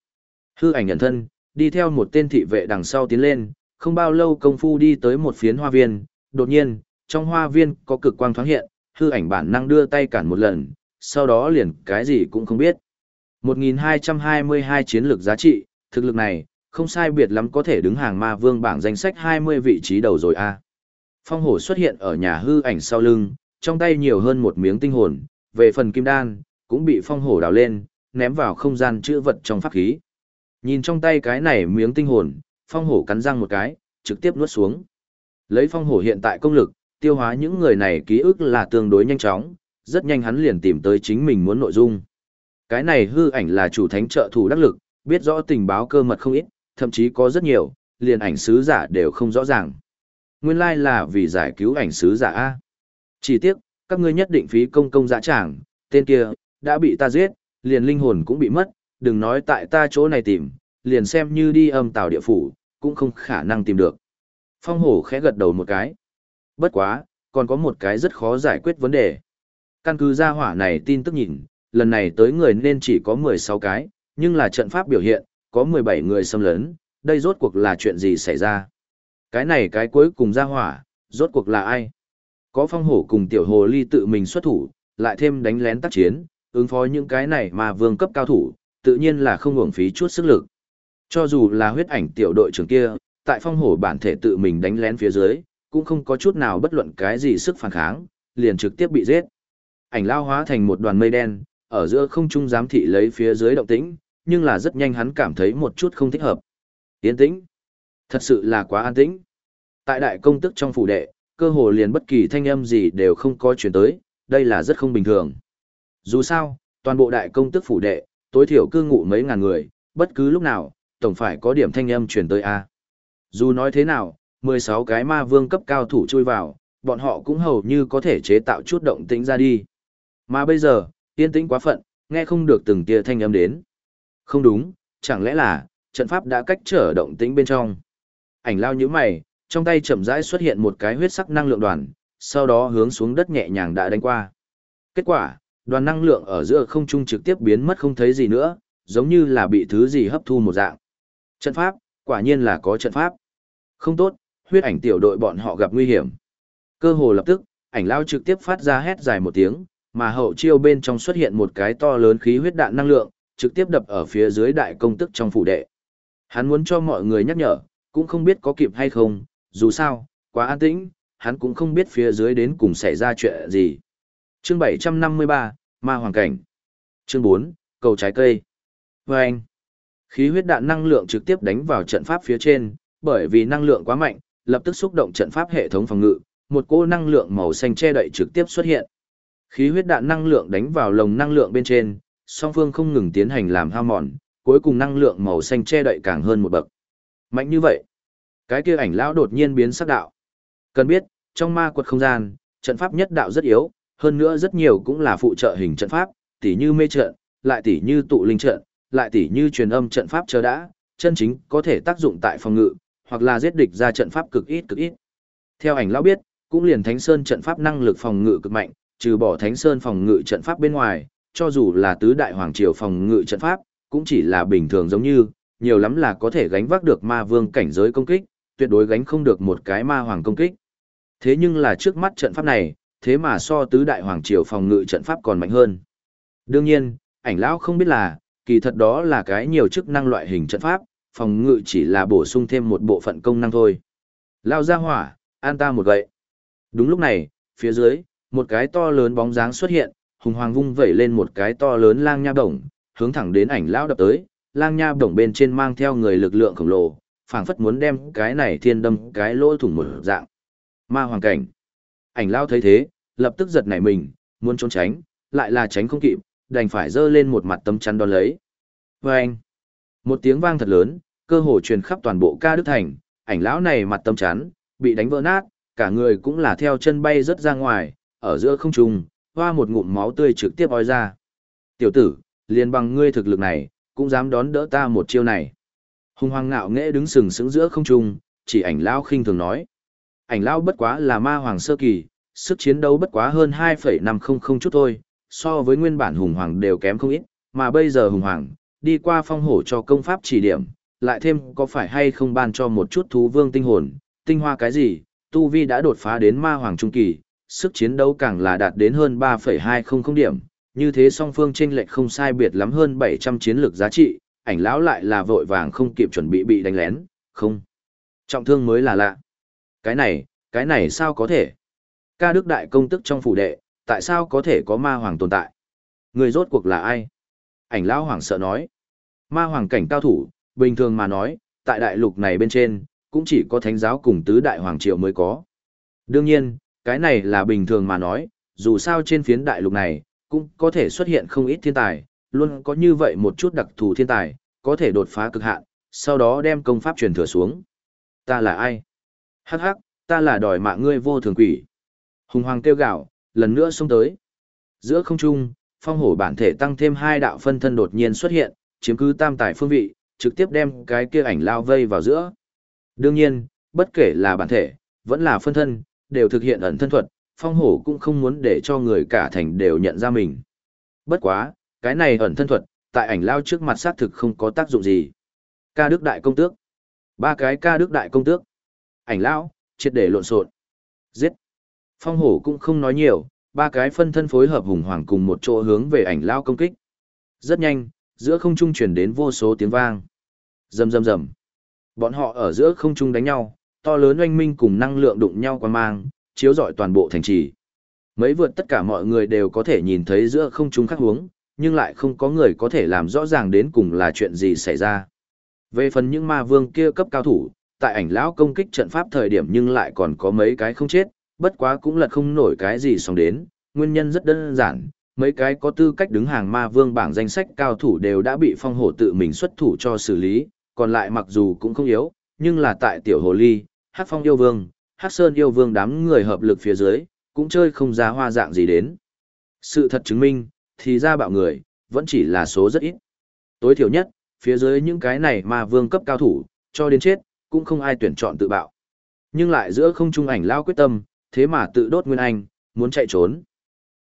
Hư ảnh nhận thân, đi theo một tên thị vệ đằng sau tiến lên, không bao lâu công phu đi tới một phiến hoa viên, đột nhiên, trong hoa viên có cực quang thoáng hiện, hư ảnh bản năng đưa tay cản một lần, sau đó liền cái gì cũng không biết. 1222 chiến lược giá trị, thực lực này, không sai biệt lắm có thể đứng hàng ma vương bảng danh sách 20 vị trí đầu rồi a. Phong hổ xuất hiện ở nhà hư ảnh sau lưng, trong tay nhiều hơn một miếng tinh hồn, về phần kim đan, cũng bị phong hổ đào lên, ném vào không gian chữ vật trong pháp khí. Nhìn trong tay cái này miếng tinh hồn, phong hổ cắn răng một cái, trực tiếp nuốt xuống. Lấy phong hổ hiện tại công lực, tiêu hóa những người này ký ức là tương đối nhanh chóng, rất nhanh hắn liền tìm tới chính mình muốn nội dung. Cái này hư ảnh là chủ thánh trợ thủ đắc lực, biết rõ tình báo cơ mật không ít, thậm chí có rất nhiều, liền ảnh sứ giả đều không rõ ràng. Nguyên lai là vì giải cứu ảnh sứ giả A. Chỉ tiếc, các ngươi nhất định phí công công dã tràng, tên kia, đã bị ta giết, liền linh hồn cũng bị mất, đừng nói tại ta chỗ này tìm, liền xem như đi âm tàu địa phủ, cũng không khả năng tìm được. Phong hổ khẽ gật đầu một cái. Bất quá, còn có một cái rất khó giải quyết vấn đề. Căn cứ ra hỏa này tin tức nhìn, lần này tới người nên chỉ có 16 cái, nhưng là trận pháp biểu hiện, có 17 người xâm lấn, đây rốt cuộc là chuyện gì xảy ra? Cái này cái cuối cùng ra hỏa, rốt cuộc là ai? Có phong hổ cùng tiểu hồ ly tự mình xuất thủ, lại thêm đánh lén tác chiến, ứng phó những cái này mà vương cấp cao thủ, tự nhiên là không uổng phí chút sức lực. Cho dù là huyết ảnh tiểu đội trưởng kia, tại phong hổ bản thể tự mình đánh lén phía dưới, cũng không có chút nào bất luận cái gì sức phản kháng, liền trực tiếp bị giết. Ảnh lao hóa thành một đoàn mây đen, ở giữa không trung giám thị lấy phía dưới động tĩnh, nhưng là rất nhanh hắn cảm thấy một chút không thích hợp. Yên tĩnh. Thật sự là quá an tĩnh. Tại đại công tức trong phủ đệ, cơ hồ liền bất kỳ thanh âm gì đều không có chuyển tới, đây là rất không bình thường. Dù sao, toàn bộ đại công tức phủ đệ, tối thiểu cư ngụ mấy ngàn người, bất cứ lúc nào, tổng phải có điểm thanh âm chuyển tới A. Dù nói thế nào, 16 cái ma vương cấp cao thủ chui vào, bọn họ cũng hầu như có thể chế tạo chút động tĩnh ra đi. Mà bây giờ, yên tĩnh quá phận, nghe không được từng tia thanh âm đến. Không đúng, chẳng lẽ là, trận pháp đã cách trở động tĩnh bên trong. Ảnh lao như mày, trong tay chậm rãi xuất hiện một cái huyết sắc năng lượng đoàn, sau đó hướng xuống đất nhẹ nhàng đã đánh qua. Kết quả, đoàn năng lượng ở giữa không trung trực tiếp biến mất không thấy gì nữa, giống như là bị thứ gì hấp thu một dạng. Trận pháp, quả nhiên là có trận pháp. Không tốt, huyết ảnh tiểu đội bọn họ gặp nguy hiểm. Cơ hồ lập tức, ảnh lao trực tiếp phát ra hét dài một tiếng, mà hậu chiêu bên trong xuất hiện một cái to lớn khí huyết đạn năng lượng, trực tiếp đập ở phía dưới đại công tức trong phủ đệ. Hắn muốn cho mọi người nhắc nhở, cũng không biết có kịp hay không, dù sao, quá an tĩnh, hắn cũng không biết phía dưới đến cùng xảy ra chuyện gì. Chương 753, Ma Hoàng Cảnh. Chương 4, Cầu Trái Cây. Vâng anh, khí huyết đạn năng lượng trực tiếp đánh vào trận pháp phía trên, bởi vì năng lượng quá mạnh, lập tức xúc động trận pháp hệ thống phòng ngự, một cỗ năng lượng màu xanh che đậy trực tiếp xuất hiện. Khí huyết đạn năng lượng đánh vào lồng năng lượng bên trên, song phương không ngừng tiến hành làm hao mòn, cuối cùng năng lượng màu xanh che đậy càng hơn một bậc. Mạnh như vậy, cái kia ảnh lão đột nhiên biến sắc đạo. Cần biết, trong ma quật không gian, trận pháp nhất đạo rất yếu, hơn nữa rất nhiều cũng là phụ trợ hình trận pháp, tỉ như mê trận, lại tỉ như tụ linh trận, lại tỉ như truyền âm trận pháp chờ đã, chân chính có thể tác dụng tại phòng ngự, hoặc là giết địch ra trận pháp cực ít cực ít. Theo ảnh lão biết, cũng liền Thánh Sơn trận pháp năng lực phòng ngự cực mạnh, trừ bỏ Thánh Sơn phòng ngự trận pháp bên ngoài, cho dù là tứ đại hoàng triều phòng ngự trận pháp, cũng chỉ là bình thường giống như, nhiều lắm là có thể gánh vác được ma vương cảnh giới công kích, tuyệt đối gánh không được một cái ma hoàng công kích. Thế nhưng là trước mắt trận pháp này, thế mà so tứ đại hoàng triều phòng ngự trận pháp còn mạnh hơn. Đương nhiên, ảnh lão không biết là, kỳ thật đó là cái nhiều chức năng loại hình trận pháp, phòng ngự chỉ là bổ sung thêm một bộ phận công năng thôi. Lao ra hỏa, an ta một gậy. Đúng lúc này, phía dưới, một cái to lớn bóng dáng xuất hiện, hùng hoàng vung vẩy lên một cái to lớn lang nha đồng, hướng thẳng đến ảnh lão đập tới, lang nha đồng bên trên mang theo người lực lượng khổng lồ, phảng phất muốn đem cái này thiên đâm cái lỗ thủng một dạng. Ma hoàng cảnh. Ảnh lão thấy thế, lập tức giật nảy mình, muốn trốn tránh, lại là tránh không kịp, đành phải giơ lên một mặt tấm chắn đón lấy. Và anh, một tiếng vang thật lớn, cơ hồ truyền khắp toàn bộ ca đức thành, ảnh lão này mặt tấm chắn, bị đánh vỡ nát, cả người cũng là theo chân bay rất ra ngoài, ở giữa không trung, hoa một ngụm máu tươi trực tiếp ói ra. Tiểu tử, liền bằng ngươi thực lực này, cũng dám đón đỡ ta một chiêu này. Hùng hoàng ngạo nghễ đứng sừng sững giữa không trung, chỉ ảnh lão khinh thường nói. Ảnh lão bất quá là ma hoàng sơ kỳ, sức chiến đấu bất quá hơn 2,500 chút thôi, so với nguyên bản hùng hoàng đều kém không ít, mà bây giờ hùng hoàng, đi qua phong hổ cho công pháp chỉ điểm, lại thêm có phải hay không ban cho một chút thú vương tinh hồn, tinh hoa cái gì, tu vi đã đột phá đến ma hoàng trung kỳ, sức chiến đấu càng là đạt đến hơn 3,200 điểm, như thế song phương chênh lệch không sai biệt lắm hơn 700 chiến lược giá trị, ảnh lão lại là vội vàng không kịp chuẩn bị bị đánh lén, không. Trọng thương mới là lạ. Cái này, cái này sao có thể? Ca đức đại công tức trong phủ đệ, tại sao có thể có ma hoàng tồn tại? Người rốt cuộc là ai? Ảnh lão hoàng sợ nói. Ma hoàng cảnh cao thủ, bình thường mà nói, tại đại lục này bên trên, cũng chỉ có thánh giáo cùng tứ đại hoàng triều mới có. Đương nhiên, cái này là bình thường mà nói, dù sao trên phiến đại lục này, cũng có thể xuất hiện không ít thiên tài, luôn có như vậy một chút đặc thù thiên tài, có thể đột phá cực hạn, sau đó đem công pháp truyền thừa xuống. Ta là ai? Hắc hắc, ta là đòi mạng ngươi vô thường quỷ. Hùng hoàng kêu gạo, lần nữa xông tới. Giữa không trung, phong hổ bản thể tăng thêm hai đạo phân thân đột nhiên xuất hiện, chiếm cứ tam tài phương vị, trực tiếp đem cái kia ảnh lao vây vào giữa. Đương nhiên, bất kể là bản thể, vẫn là phân thân, đều thực hiện ẩn thân thuật, phong hổ cũng không muốn để cho người cả thành đều nhận ra mình. Bất quá, cái này ẩn thân thuật, tại ảnh lao trước mặt xác thực không có tác dụng gì. Ca đức đại công tước. Ba cái ca đức đại công tước. Ảnh lao triệt để lộn xộn. Giết. Phong hổ cũng không nói nhiều, ba cái phân thân phối hợp hùng hoàng cùng một chỗ hướng về ảnh lao công kích. Rất nhanh, giữa không trung truyền đến vô số tiếng vang. Rầm rầm rầm. Bọn họ ở giữa không trung đánh nhau, to lớn oanh minh cùng năng lượng đụng nhau qua mang, chiếu rọi toàn bộ thành trì. Mấy vượt tất cả mọi người đều có thể nhìn thấy giữa không trung khắc huống, nhưng lại không có người có thể làm rõ ràng đến cùng là chuyện gì xảy ra. Về phần những ma vương kia cấp cao thủ, tại ảnh lão công kích trận pháp thời điểm nhưng lại còn có mấy cái không chết, bất quá cũng lật không nổi cái gì xong đến, nguyên nhân rất đơn giản, mấy cái có tư cách đứng hàng ma vương bảng danh sách cao thủ đều đã bị phong hổ tự mình xuất thủ cho xử lý, còn lại mặc dù cũng không yếu, nhưng là tại tiểu hồ ly, hát phong yêu vương, hát sơn yêu vương đám người hợp lực phía dưới, cũng chơi không ra hoa dạng gì đến. Sự thật chứng minh, thì ra bạo người, vẫn chỉ là số rất ít. Tối thiểu nhất, phía dưới những cái này ma vương cấp cao thủ, cho đến chết, cũng không ai tuyển chọn tự bạo. Nhưng lại giữa không trung ảnh lao quyết tâm, thế mà tự đốt Nguyên Anh, muốn chạy trốn.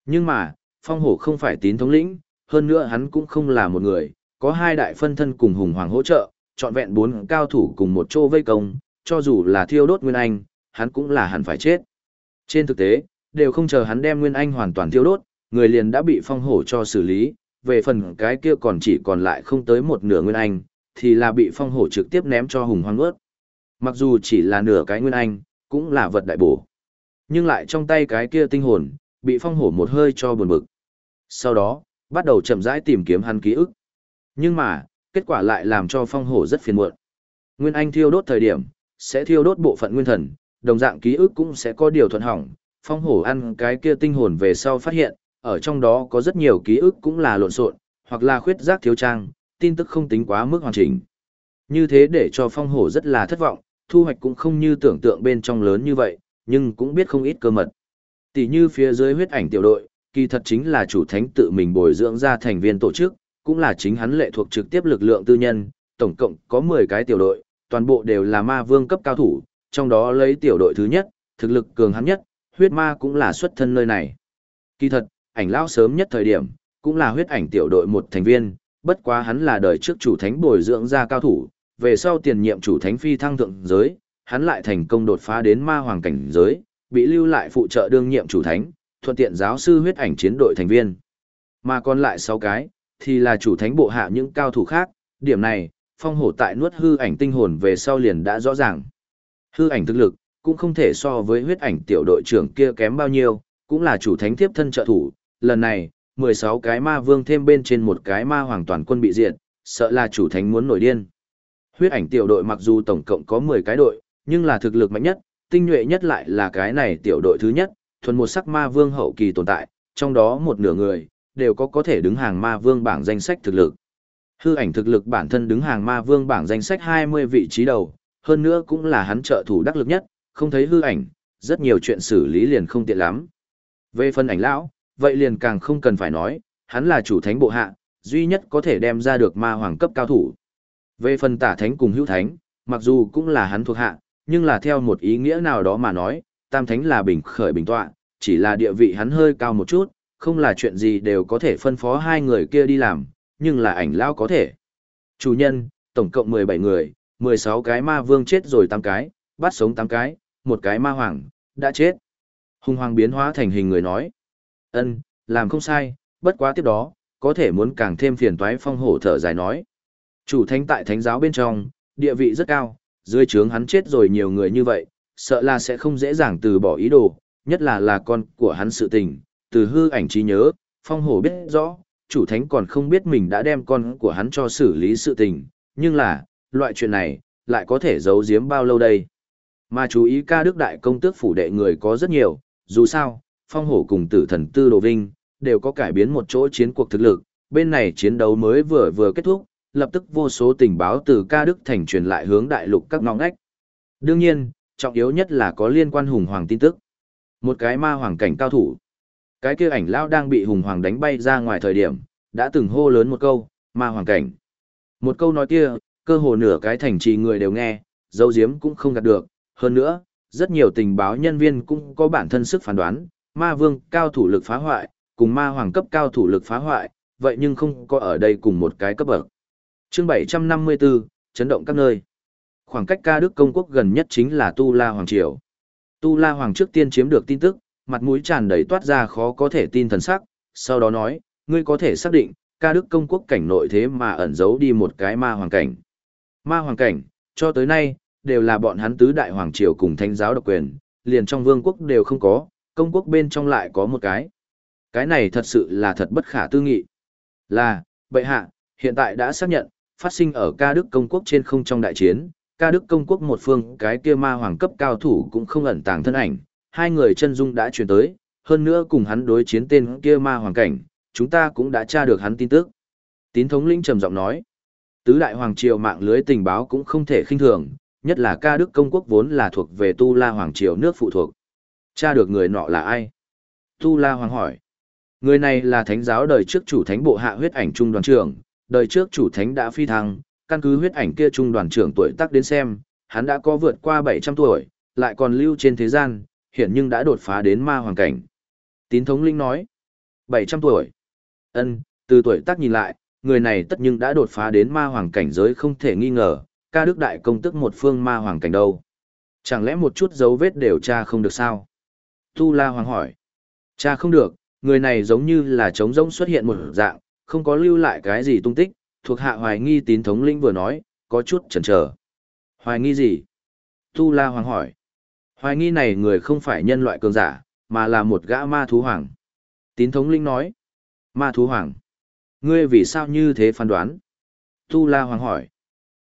Nhưng mà, phong hổ không phải tín thống lĩnh, hơn nữa hắn cũng không là một người, có hai đại phân thân cùng hùng hoàng hỗ trợ, trọn vẹn bốn cao thủ cùng một chỗ vây công, cho dù là thiêu đốt Nguyên Anh, hắn cũng là hẳn phải chết. Trên thực tế, đều không chờ hắn đem Nguyên Anh hoàn toàn thiêu đốt, người liền đã bị phong hổ cho xử lý, về phần cái kia còn chỉ còn lại không tới một nửa Nguyên Anh, thì là bị phong hổ trực tiếp ném cho hùng hoàng ướt. Mặc dù chỉ là nửa cái Nguyên Anh, cũng là vật đại bổ. Nhưng lại trong tay cái kia tinh hồn, bị phong hổ một hơi cho buồn bực. Sau đó, bắt đầu chậm rãi tìm kiếm hắn ký ức. Nhưng mà, kết quả lại làm cho phong hổ rất phiền muộn. Nguyên Anh thiêu đốt thời điểm, sẽ thiêu đốt bộ phận nguyên thần, đồng dạng ký ức cũng sẽ có điều thuận hỏng. Phong hổ ăn cái kia tinh hồn về sau phát hiện, ở trong đó có rất nhiều ký ức cũng là lộn xộn, hoặc là khuyết giác thiếu trang, tin tức không tính quá mức hoàn chỉnh. Như thế để cho phong hổ rất là thất vọng, thu hoạch cũng không như tưởng tượng bên trong lớn như vậy, nhưng cũng biết không ít cơ mật. Tỷ như phía dưới huyết ảnh tiểu đội, kỳ thật chính là chủ thánh tự mình bồi dưỡng ra thành viên tổ chức, cũng là chính hắn lệ thuộc trực tiếp lực lượng tư nhân, tổng cộng có 10 cái tiểu đội, toàn bộ đều là ma vương cấp cao thủ, trong đó lấy tiểu đội thứ nhất, thực lực cường hắn nhất, huyết ma cũng là xuất thân nơi này. Kỳ thật, ảnh lão sớm nhất thời điểm, cũng là huyết ảnh tiểu đội một thành viên, bất quá hắn là đời trước chủ thánh bồi dưỡng ra cao thủ, về sau tiền nhiệm chủ thánh phi thăng thượng giới, hắn lại thành công đột phá đến ma hoàng cảnh giới, bị lưu lại phụ trợ đương nhiệm chủ thánh, thuận tiện giáo sư huyết ảnh chiến đội thành viên. Mà còn lại 6 cái, thì là chủ thánh bộ hạ những cao thủ khác, điểm này, phong hổ tại nuốt hư ảnh tinh hồn về sau liền đã rõ ràng. Hư ảnh thực lực, cũng không thể so với huyết ảnh tiểu đội trưởng kia kém bao nhiêu, cũng là chủ thánh tiếp thân trợ thủ, lần này, 16 cái ma vương thêm bên trên một cái ma hoàng toàn quân bị diệt, sợ là chủ thánh muốn nổi điên. Huyết ảnh tiểu đội mặc dù tổng cộng có 10 cái đội, nhưng là thực lực mạnh nhất, tinh nhuệ nhất lại là cái này tiểu đội thứ nhất, thuần một sắc ma vương hậu kỳ tồn tại, trong đó một nửa người, đều có có thể đứng hàng ma vương bảng danh sách thực lực. Hư ảnh thực lực bản thân đứng hàng ma vương bảng danh sách 20 vị trí đầu, hơn nữa cũng là hắn trợ thủ đắc lực nhất, không thấy hư ảnh, rất nhiều chuyện xử lý liền không tiện lắm. Về phần ảnh lão, vậy liền càng không cần phải nói, hắn là chủ thánh bộ hạ, duy nhất có thể đem ra được ma hoàng cấp cao thủ. Về phần tả thánh cùng hữu thánh, mặc dù cũng là hắn thuộc hạ, nhưng là theo một ý nghĩa nào đó mà nói, tam thánh là bình khởi bình tọa, chỉ là địa vị hắn hơi cao một chút, không là chuyện gì đều có thể phân phó hai người kia đi làm, nhưng là ảnh lao có thể. Chủ nhân, tổng cộng 17 người, 16 cái ma vương chết rồi 8 cái, bắt sống 8 cái, một cái ma hoàng, đã chết. Hùng hoàng biến hóa thành hình người nói. ân làm không sai, bất quá tiếp đó, có thể muốn càng thêm phiền toái phong hổ thở dài nói. Chủ thánh tại thánh giáo bên trong, địa vị rất cao, dưới trướng hắn chết rồi nhiều người như vậy, sợ là sẽ không dễ dàng từ bỏ ý đồ, nhất là là con của hắn sự tình, từ hư ảnh trí nhớ, phong hổ biết rõ, chủ thánh còn không biết mình đã đem con của hắn cho xử lý sự tình, nhưng là, loại chuyện này, lại có thể giấu giếm bao lâu đây. Mà chú ý ca đức đại công tước phủ đệ người có rất nhiều, dù sao, phong hổ cùng tử thần tư đồ vinh, đều có cải biến một chỗ chiến cuộc thực lực, bên này chiến đấu mới vừa vừa kết thúc, lập tức vô số tình báo từ ca đức thành truyền lại hướng đại lục các ngõ ngách. Đương nhiên, trọng yếu nhất là có liên quan hùng hoàng tin tức. Một cái ma hoàng cảnh cao thủ. Cái kia ảnh lao đang bị hùng hoàng đánh bay ra ngoài thời điểm, đã từng hô lớn một câu, ma hoàng cảnh. Một câu nói kia, cơ hồ nửa cái thành trì người đều nghe, dấu diếm cũng không gạt được. Hơn nữa, rất nhiều tình báo nhân viên cũng có bản thân sức phán đoán, ma vương cao thủ lực phá hoại, cùng ma hoàng cấp cao thủ lực phá hoại, vậy nhưng không có ở đây cùng một cái cấp bậc. Chương 754, chấn động các nơi. Khoảng cách ca Đức công quốc gần nhất chính là Tu La Hoàng Triều. Tu La Hoàng trước tiên chiếm được tin tức, mặt mũi tràn đầy toát ra khó có thể tin thần sắc, sau đó nói, ngươi có thể xác định, ca Đức công quốc cảnh nội thế mà ẩn giấu đi một cái ma hoàng cảnh. Ma hoàng cảnh, cho tới nay, đều là bọn hắn tứ đại hoàng triều cùng thánh giáo độc quyền, liền trong vương quốc đều không có, công quốc bên trong lại có một cái. Cái này thật sự là thật bất khả tư nghị. Là, bệ hạ, hiện tại đã xác nhận, phát sinh ở ca Đức công quốc trên không trong đại chiến, ca Đức công quốc một phương cái kia ma hoàng cấp cao thủ cũng không ẩn tàng thân ảnh, hai người chân dung đã truyền tới, hơn nữa cùng hắn đối chiến tên kia ma hoàng cảnh, chúng ta cũng đã tra được hắn tin tức. Tín thống linh trầm giọng nói, tứ đại hoàng triều mạng lưới tình báo cũng không thể khinh thường, nhất là ca Đức công quốc vốn là thuộc về Tu La hoàng triều nước phụ thuộc. Tra được người nọ là ai? Tu La hoàng hỏi. Người này là thánh giáo đời trước chủ thánh bộ hạ huyết ảnh trung đoàn trưởng, đời trước chủ thánh đã phi thăng, căn cứ huyết ảnh kia trung đoàn trưởng tuổi tác đến xem, hắn đã có vượt qua 700 tuổi, lại còn lưu trên thế gian, hiện nhưng đã đột phá đến ma hoàng cảnh. Tín thống linh nói, 700 tuổi. ân từ tuổi tác nhìn lại, người này tất nhưng đã đột phá đến ma hoàng cảnh giới không thể nghi ngờ, ca đức đại công tức một phương ma hoàng cảnh đâu. Chẳng lẽ một chút dấu vết đều tra không được sao? Tu La Hoàng hỏi. Cha không được, người này giống như là trống rỗng xuất hiện một dạng, không có lưu lại cái gì tung tích, thuộc hạ hoài nghi tín thống linh vừa nói, có chút chần chờ. Hoài nghi gì? Tu La Hoàng hỏi. Hoài nghi này người không phải nhân loại cường giả, mà là một gã ma thú hoàng. Tín thống linh nói. Ma thú hoàng. Ngươi vì sao như thế phán đoán? Tu La Hoàng hỏi.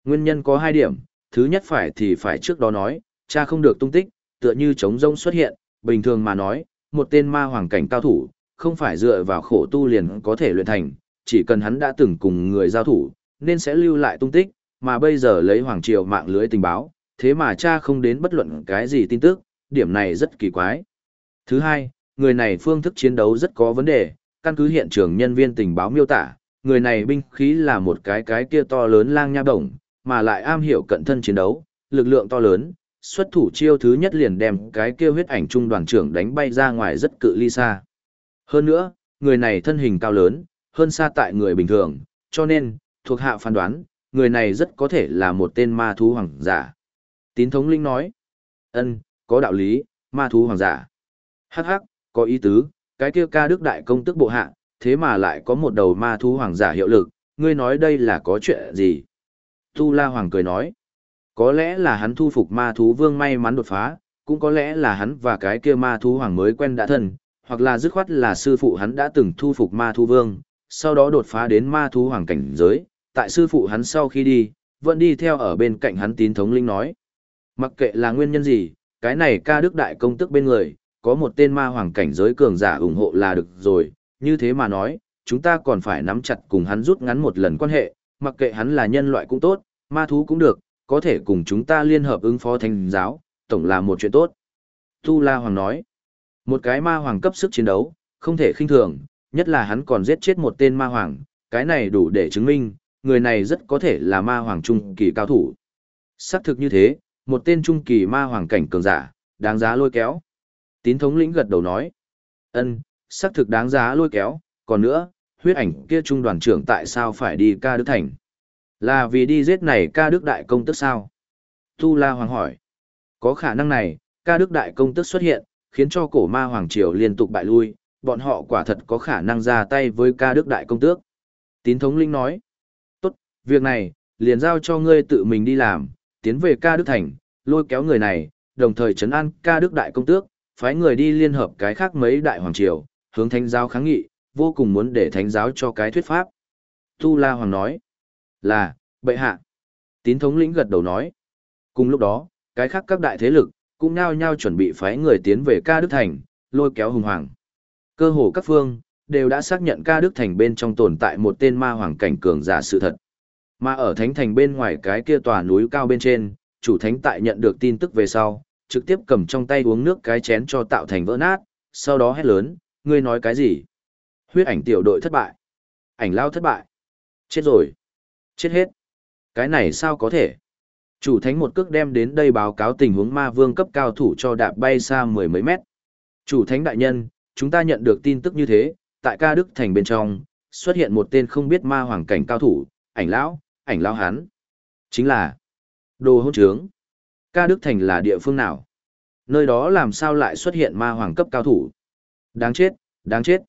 Nguyên nhân có hai điểm, thứ nhất phải thì phải trước đó nói, cha không được tung tích, tựa như trống rông xuất hiện, bình thường mà nói, một tên ma hoàng cảnh cao thủ, không phải dựa vào khổ tu liền có thể luyện thành, chỉ cần hắn đã từng cùng người giao thủ, nên sẽ lưu lại tung tích, mà bây giờ lấy hoàng triều mạng lưới tình báo, thế mà cha không đến bất luận cái gì tin tức, điểm này rất kỳ quái. Thứ hai, người này phương thức chiến đấu rất có vấn đề, căn cứ hiện trường nhân viên tình báo miêu tả, người này binh khí là một cái cái kia to lớn lang nha đồng, mà lại am hiểu cận thân chiến đấu, lực lượng to lớn, xuất thủ chiêu thứ nhất liền đem cái kia huyết ảnh trung đoàn trưởng đánh bay ra ngoài rất cự ly xa. Hơn nữa, người này thân hình cao lớn, hơn xa tại người bình thường, cho nên, thuộc hạ phán đoán, người này rất có thể là một tên ma thú hoàng giả. Tín thống linh nói, ân, có đạo lý, ma thú hoàng giả. Hắc hắc, có ý tứ, cái kia ca đức đại công tức bộ hạ, thế mà lại có một đầu ma thú hoàng giả hiệu lực, ngươi nói đây là có chuyện gì? Tu La Hoàng cười nói, có lẽ là hắn thu phục ma thú vương may mắn đột phá, cũng có lẽ là hắn và cái kia ma thú hoàng mới quen đã thân, hoặc là dứt khoát là sư phụ hắn đã từng thu phục ma thú vương, sau đó đột phá đến ma thú hoàng cảnh giới, tại sư phụ hắn sau khi đi, vẫn đi theo ở bên cạnh hắn tín thống linh nói. Mặc kệ là nguyên nhân gì, cái này ca đức đại công tức bên người, có một tên ma hoàng cảnh giới cường giả ủng hộ là được rồi, như thế mà nói, chúng ta còn phải nắm chặt cùng hắn rút ngắn một lần quan hệ, mặc kệ hắn là nhân loại cũng tốt, ma thú cũng được, có thể cùng chúng ta liên hợp ứng phó thành giáo, tổng là một chuyện tốt. Tu La Hoàng nói, một cái ma hoàng cấp sức chiến đấu, không thể khinh thường, nhất là hắn còn giết chết một tên ma hoàng, cái này đủ để chứng minh, người này rất có thể là ma hoàng trung kỳ cao thủ. Xác thực như thế, một tên trung kỳ ma hoàng cảnh cường giả, đáng giá lôi kéo. Tín thống lĩnh gật đầu nói, ân, xác thực đáng giá lôi kéo, còn nữa, huyết ảnh kia trung đoàn trưởng tại sao phải đi ca đức thành? Là vì đi giết này ca đức đại công tức sao? Tu La Hoàng hỏi. Có khả năng này, ca đức đại công tức xuất hiện, khiến cho cổ ma Hoàng Triều liên tục bại lui, bọn họ quả thật có khả năng ra tay với ca đức đại công tước. Tín thống linh nói. Tốt, việc này, liền giao cho ngươi tự mình đi làm, tiến về ca đức thành, lôi kéo người này, đồng thời chấn an ca đức đại công tước, phái người đi liên hợp cái khác mấy đại hoàng triều, hướng thánh giáo kháng nghị, vô cùng muốn để thánh giáo cho cái thuyết pháp. Tu La Hoàng nói, là, bệ hạ. Tín thống lĩnh gật đầu nói. Cùng lúc đó, cái khác các đại thế lực, cũng nhao nhao chuẩn bị phái người tiến về ca Đức Thành, lôi kéo hùng hoàng. Cơ hồ các phương, đều đã xác nhận ca Đức Thành bên trong tồn tại một tên ma hoàng cảnh cường giả sự thật. Mà ở thánh thành bên ngoài cái kia tòa núi cao bên trên, chủ thánh tại nhận được tin tức về sau, trực tiếp cầm trong tay uống nước cái chén cho tạo thành vỡ nát, sau đó hét lớn, ngươi nói cái gì? Huyết ảnh tiểu đội thất bại. Ảnh lao thất bại. Chết rồi. Chết hết. Cái này sao có thể? Chủ thánh một cước đem đến đây báo cáo tình huống ma vương cấp cao thủ cho đạp bay xa mười mấy mét. Chủ thánh đại nhân, chúng ta nhận được tin tức như thế, tại ca đức thành bên trong, xuất hiện một tên không biết ma hoàng cảnh cao thủ, ảnh lão, ảnh lão hán. Chính là đồ hôn trướng. Ca đức thành là địa phương nào? Nơi đó làm sao lại xuất hiện ma hoàng cấp cao thủ? Đáng chết, đáng chết.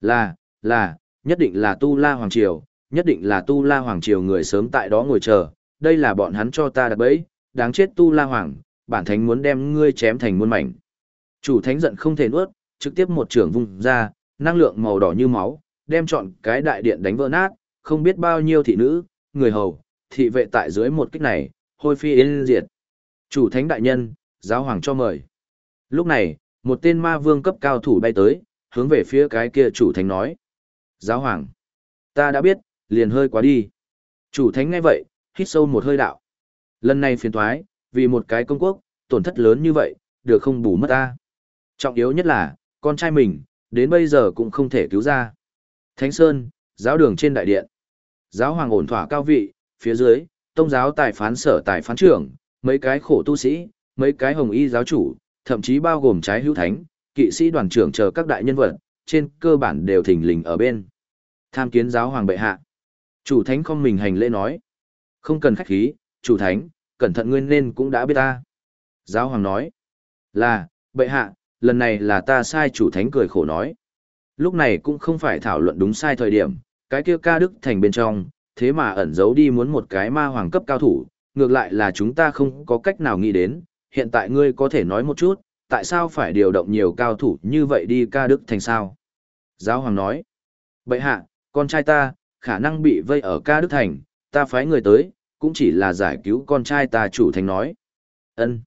Là, là, nhất định là Tu La Hoàng Triều, nhất định là Tu La Hoàng Triều người sớm tại đó ngồi chờ, đây là bọn hắn cho ta đặt bẫy, đáng chết Tu La Hoàng, bản thánh muốn đem ngươi chém thành muôn mảnh. Chủ thánh giận không thể nuốt, trực tiếp một trường vung ra, năng lượng màu đỏ như máu, đem chọn cái đại điện đánh vỡ nát, không biết bao nhiêu thị nữ, người hầu, thị vệ tại dưới một kích này, hôi phi yên diệt. Chủ thánh đại nhân, giáo hoàng cho mời. Lúc này, một tên ma vương cấp cao thủ bay tới, hướng về phía cái kia chủ thánh nói. Giáo hoàng, ta đã biết, liền hơi quá đi. Chủ thánh ngay vậy, hít sâu một hơi đạo. Lần này phiền thoái, vì một cái công quốc, tổn thất lớn như vậy, được không bù mất ta. Trọng yếu nhất là, con trai mình, đến bây giờ cũng không thể cứu ra. Thánh Sơn, giáo đường trên đại điện. Giáo hoàng ổn thỏa cao vị, phía dưới, tông giáo tài phán sở tài phán trưởng, mấy cái khổ tu sĩ, mấy cái hồng y giáo chủ, thậm chí bao gồm trái hữu thánh, kỵ sĩ đoàn trưởng chờ các đại nhân vật, trên cơ bản đều thỉnh lình ở bên. Tham kiến giáo hoàng bệ hạ. Chủ thánh không mình hành lễ nói. Không cần khách khí, chủ thánh, cẩn thận nguyên nên cũng đã biết ta. Giáo hoàng nói. Là, bệ hạ, lần này là ta sai chủ thánh cười khổ nói. Lúc này cũng không phải thảo luận đúng sai thời điểm, cái kia ca đức thành bên trong, thế mà ẩn giấu đi muốn một cái ma hoàng cấp cao thủ, ngược lại là chúng ta không có cách nào nghĩ đến, hiện tại ngươi có thể nói một chút, tại sao phải điều động nhiều cao thủ như vậy đi ca đức thành sao? Giáo hoàng nói, bệ hạ, con trai ta, khả năng bị vây ở ca đức thành, ta phái người tới, cũng chỉ là giải cứu con trai ta chủ thành nói. ân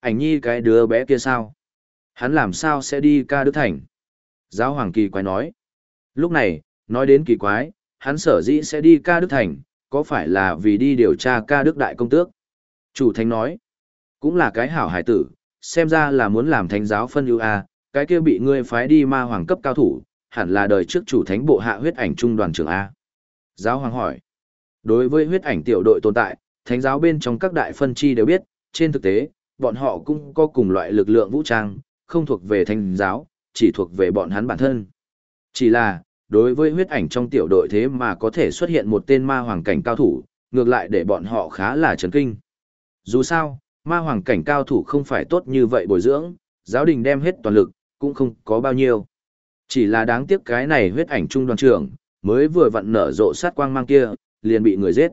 Ảnh nhi cái đứa bé kia sao? Hắn làm sao sẽ đi ca đức thành? Giáo hoàng kỳ quái nói. Lúc này, nói đến kỳ quái, hắn sở dĩ sẽ đi ca đức thành, có phải là vì đi điều tra ca đức đại công tước? Chủ thánh nói, cũng là cái hảo hải tử, xem ra là muốn làm thánh giáo phân ưu a, cái kia bị ngươi phái đi ma hoàng cấp cao thủ, hẳn là đời trước chủ thánh bộ hạ huyết ảnh trung đoàn trưởng a. Giáo hoàng hỏi. Đối với huyết ảnh tiểu đội tồn tại, thánh giáo bên trong các đại phân chi đều biết, trên thực tế, bọn họ cũng có cùng loại lực lượng vũ trang, không thuộc về thanh giáo, chỉ thuộc về bọn hắn bản thân. Chỉ là, đối với huyết ảnh trong tiểu đội thế mà có thể xuất hiện một tên ma hoàng cảnh cao thủ, ngược lại để bọn họ khá là chấn kinh. Dù sao, ma hoàng cảnh cao thủ không phải tốt như vậy bồi dưỡng, giáo đình đem hết toàn lực, cũng không có bao nhiêu. Chỉ là đáng tiếc cái này huyết ảnh trung đoàn trưởng, mới vừa vặn nở rộ sát quang mang kia, liền bị người giết.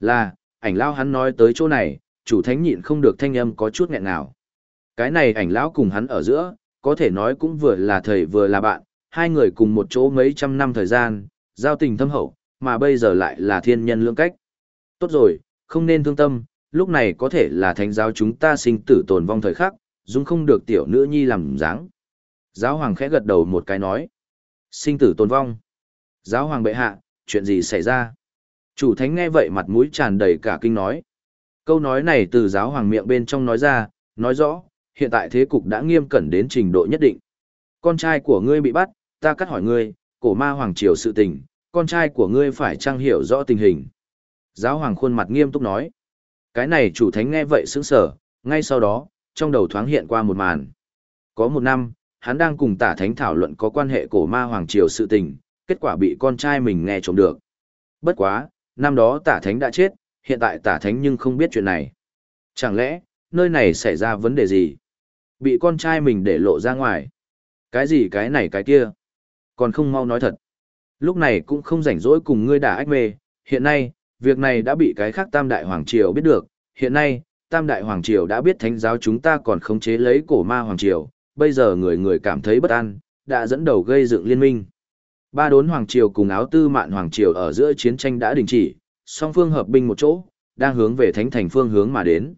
Là, ảnh lao hắn nói tới chỗ này, chủ thánh nhịn không được thanh âm có chút nghẹn nào. Cái này ảnh lão cùng hắn ở giữa, có thể nói cũng vừa là thầy vừa là bạn, hai người cùng một chỗ mấy trăm năm thời gian, giao tình thâm hậu, mà bây giờ lại là thiên nhân lưỡng cách. Tốt rồi, không nên thương tâm, lúc này có thể là thánh giáo chúng ta sinh tử tồn vong thời khắc, dung không được tiểu nữ nhi làm dáng. Giáo hoàng khẽ gật đầu một cái nói. Sinh tử tồn vong. Giáo hoàng bệ hạ, chuyện gì xảy ra? Chủ thánh nghe vậy mặt mũi tràn đầy cả kinh nói. Câu nói này từ giáo hoàng miệng bên trong nói ra, nói rõ, hiện tại thế cục đã nghiêm cẩn đến trình độ nhất định. Con trai của ngươi bị bắt, ta cắt hỏi ngươi, cổ ma hoàng triều sự tình, con trai của ngươi phải trang hiểu rõ tình hình. Giáo hoàng khuôn mặt nghiêm túc nói. Cái này chủ thánh nghe vậy sững sờ, ngay sau đó, trong đầu thoáng hiện qua một màn. Có một năm, hắn đang cùng tả thánh thảo luận có quan hệ cổ ma hoàng triều sự tình, kết quả bị con trai mình nghe trộm được. Bất quá, năm đó tả thánh đã chết, hiện tại tả thánh nhưng không biết chuyện này. Chẳng lẽ, nơi này xảy ra vấn đề gì? Bị con trai mình để lộ ra ngoài. Cái gì cái này cái kia? Còn không mau nói thật. Lúc này cũng không rảnh rỗi cùng ngươi đả ách mê, hiện nay, việc này đã bị cái khác Tam Đại Hoàng Triều biết được, hiện nay, Tam Đại Hoàng Triều đã biết thánh giáo chúng ta còn khống chế lấy cổ ma Hoàng Triều, bây giờ người người cảm thấy bất an, đã dẫn đầu gây dựng liên minh. Ba đốn Hoàng Triều cùng áo tư mạn Hoàng Triều ở giữa chiến tranh đã đình chỉ, song phương hợp binh một chỗ, đang hướng về thánh thành phương hướng mà đến.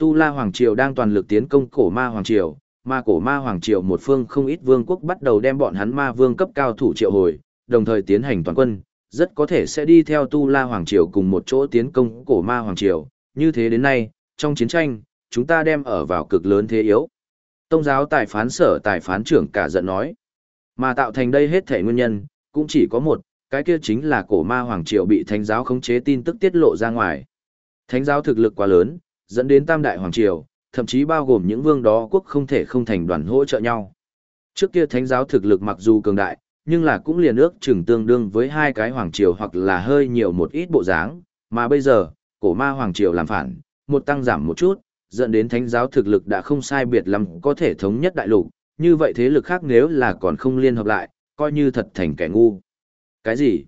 Tu La Hoàng Triều đang toàn lực tiến công cổ ma Hoàng Triều, mà cổ ma Hoàng Triều một phương không ít vương quốc bắt đầu đem bọn hắn ma vương cấp cao thủ triệu hồi, đồng thời tiến hành toàn quân, rất có thể sẽ đi theo Tu La Hoàng Triều cùng một chỗ tiến công cổ ma Hoàng Triều. Như thế đến nay, trong chiến tranh, chúng ta đem ở vào cực lớn thế yếu. Tông giáo tài phán sở tài phán trưởng cả giận nói. Mà tạo thành đây hết thể nguyên nhân, cũng chỉ có một, cái kia chính là cổ ma Hoàng Triều bị thánh giáo khống chế tin tức tiết lộ ra ngoài. Thánh giáo thực lực quá lớn, dẫn đến tam đại Hoàng Triều, thậm chí bao gồm những vương đó quốc không thể không thành đoàn hỗ trợ nhau. Trước kia thánh giáo thực lực mặc dù cường đại, nhưng là cũng liền ước chừng tương đương với hai cái hoàng triều hoặc là hơi nhiều một ít bộ dáng, mà bây giờ, cổ ma hoàng triều làm phản, một tăng giảm một chút, dẫn đến thánh giáo thực lực đã không sai biệt lắm có thể thống nhất đại lục, như vậy thế lực khác nếu là còn không liên hợp lại, coi như thật thành kẻ ngu. Cái gì?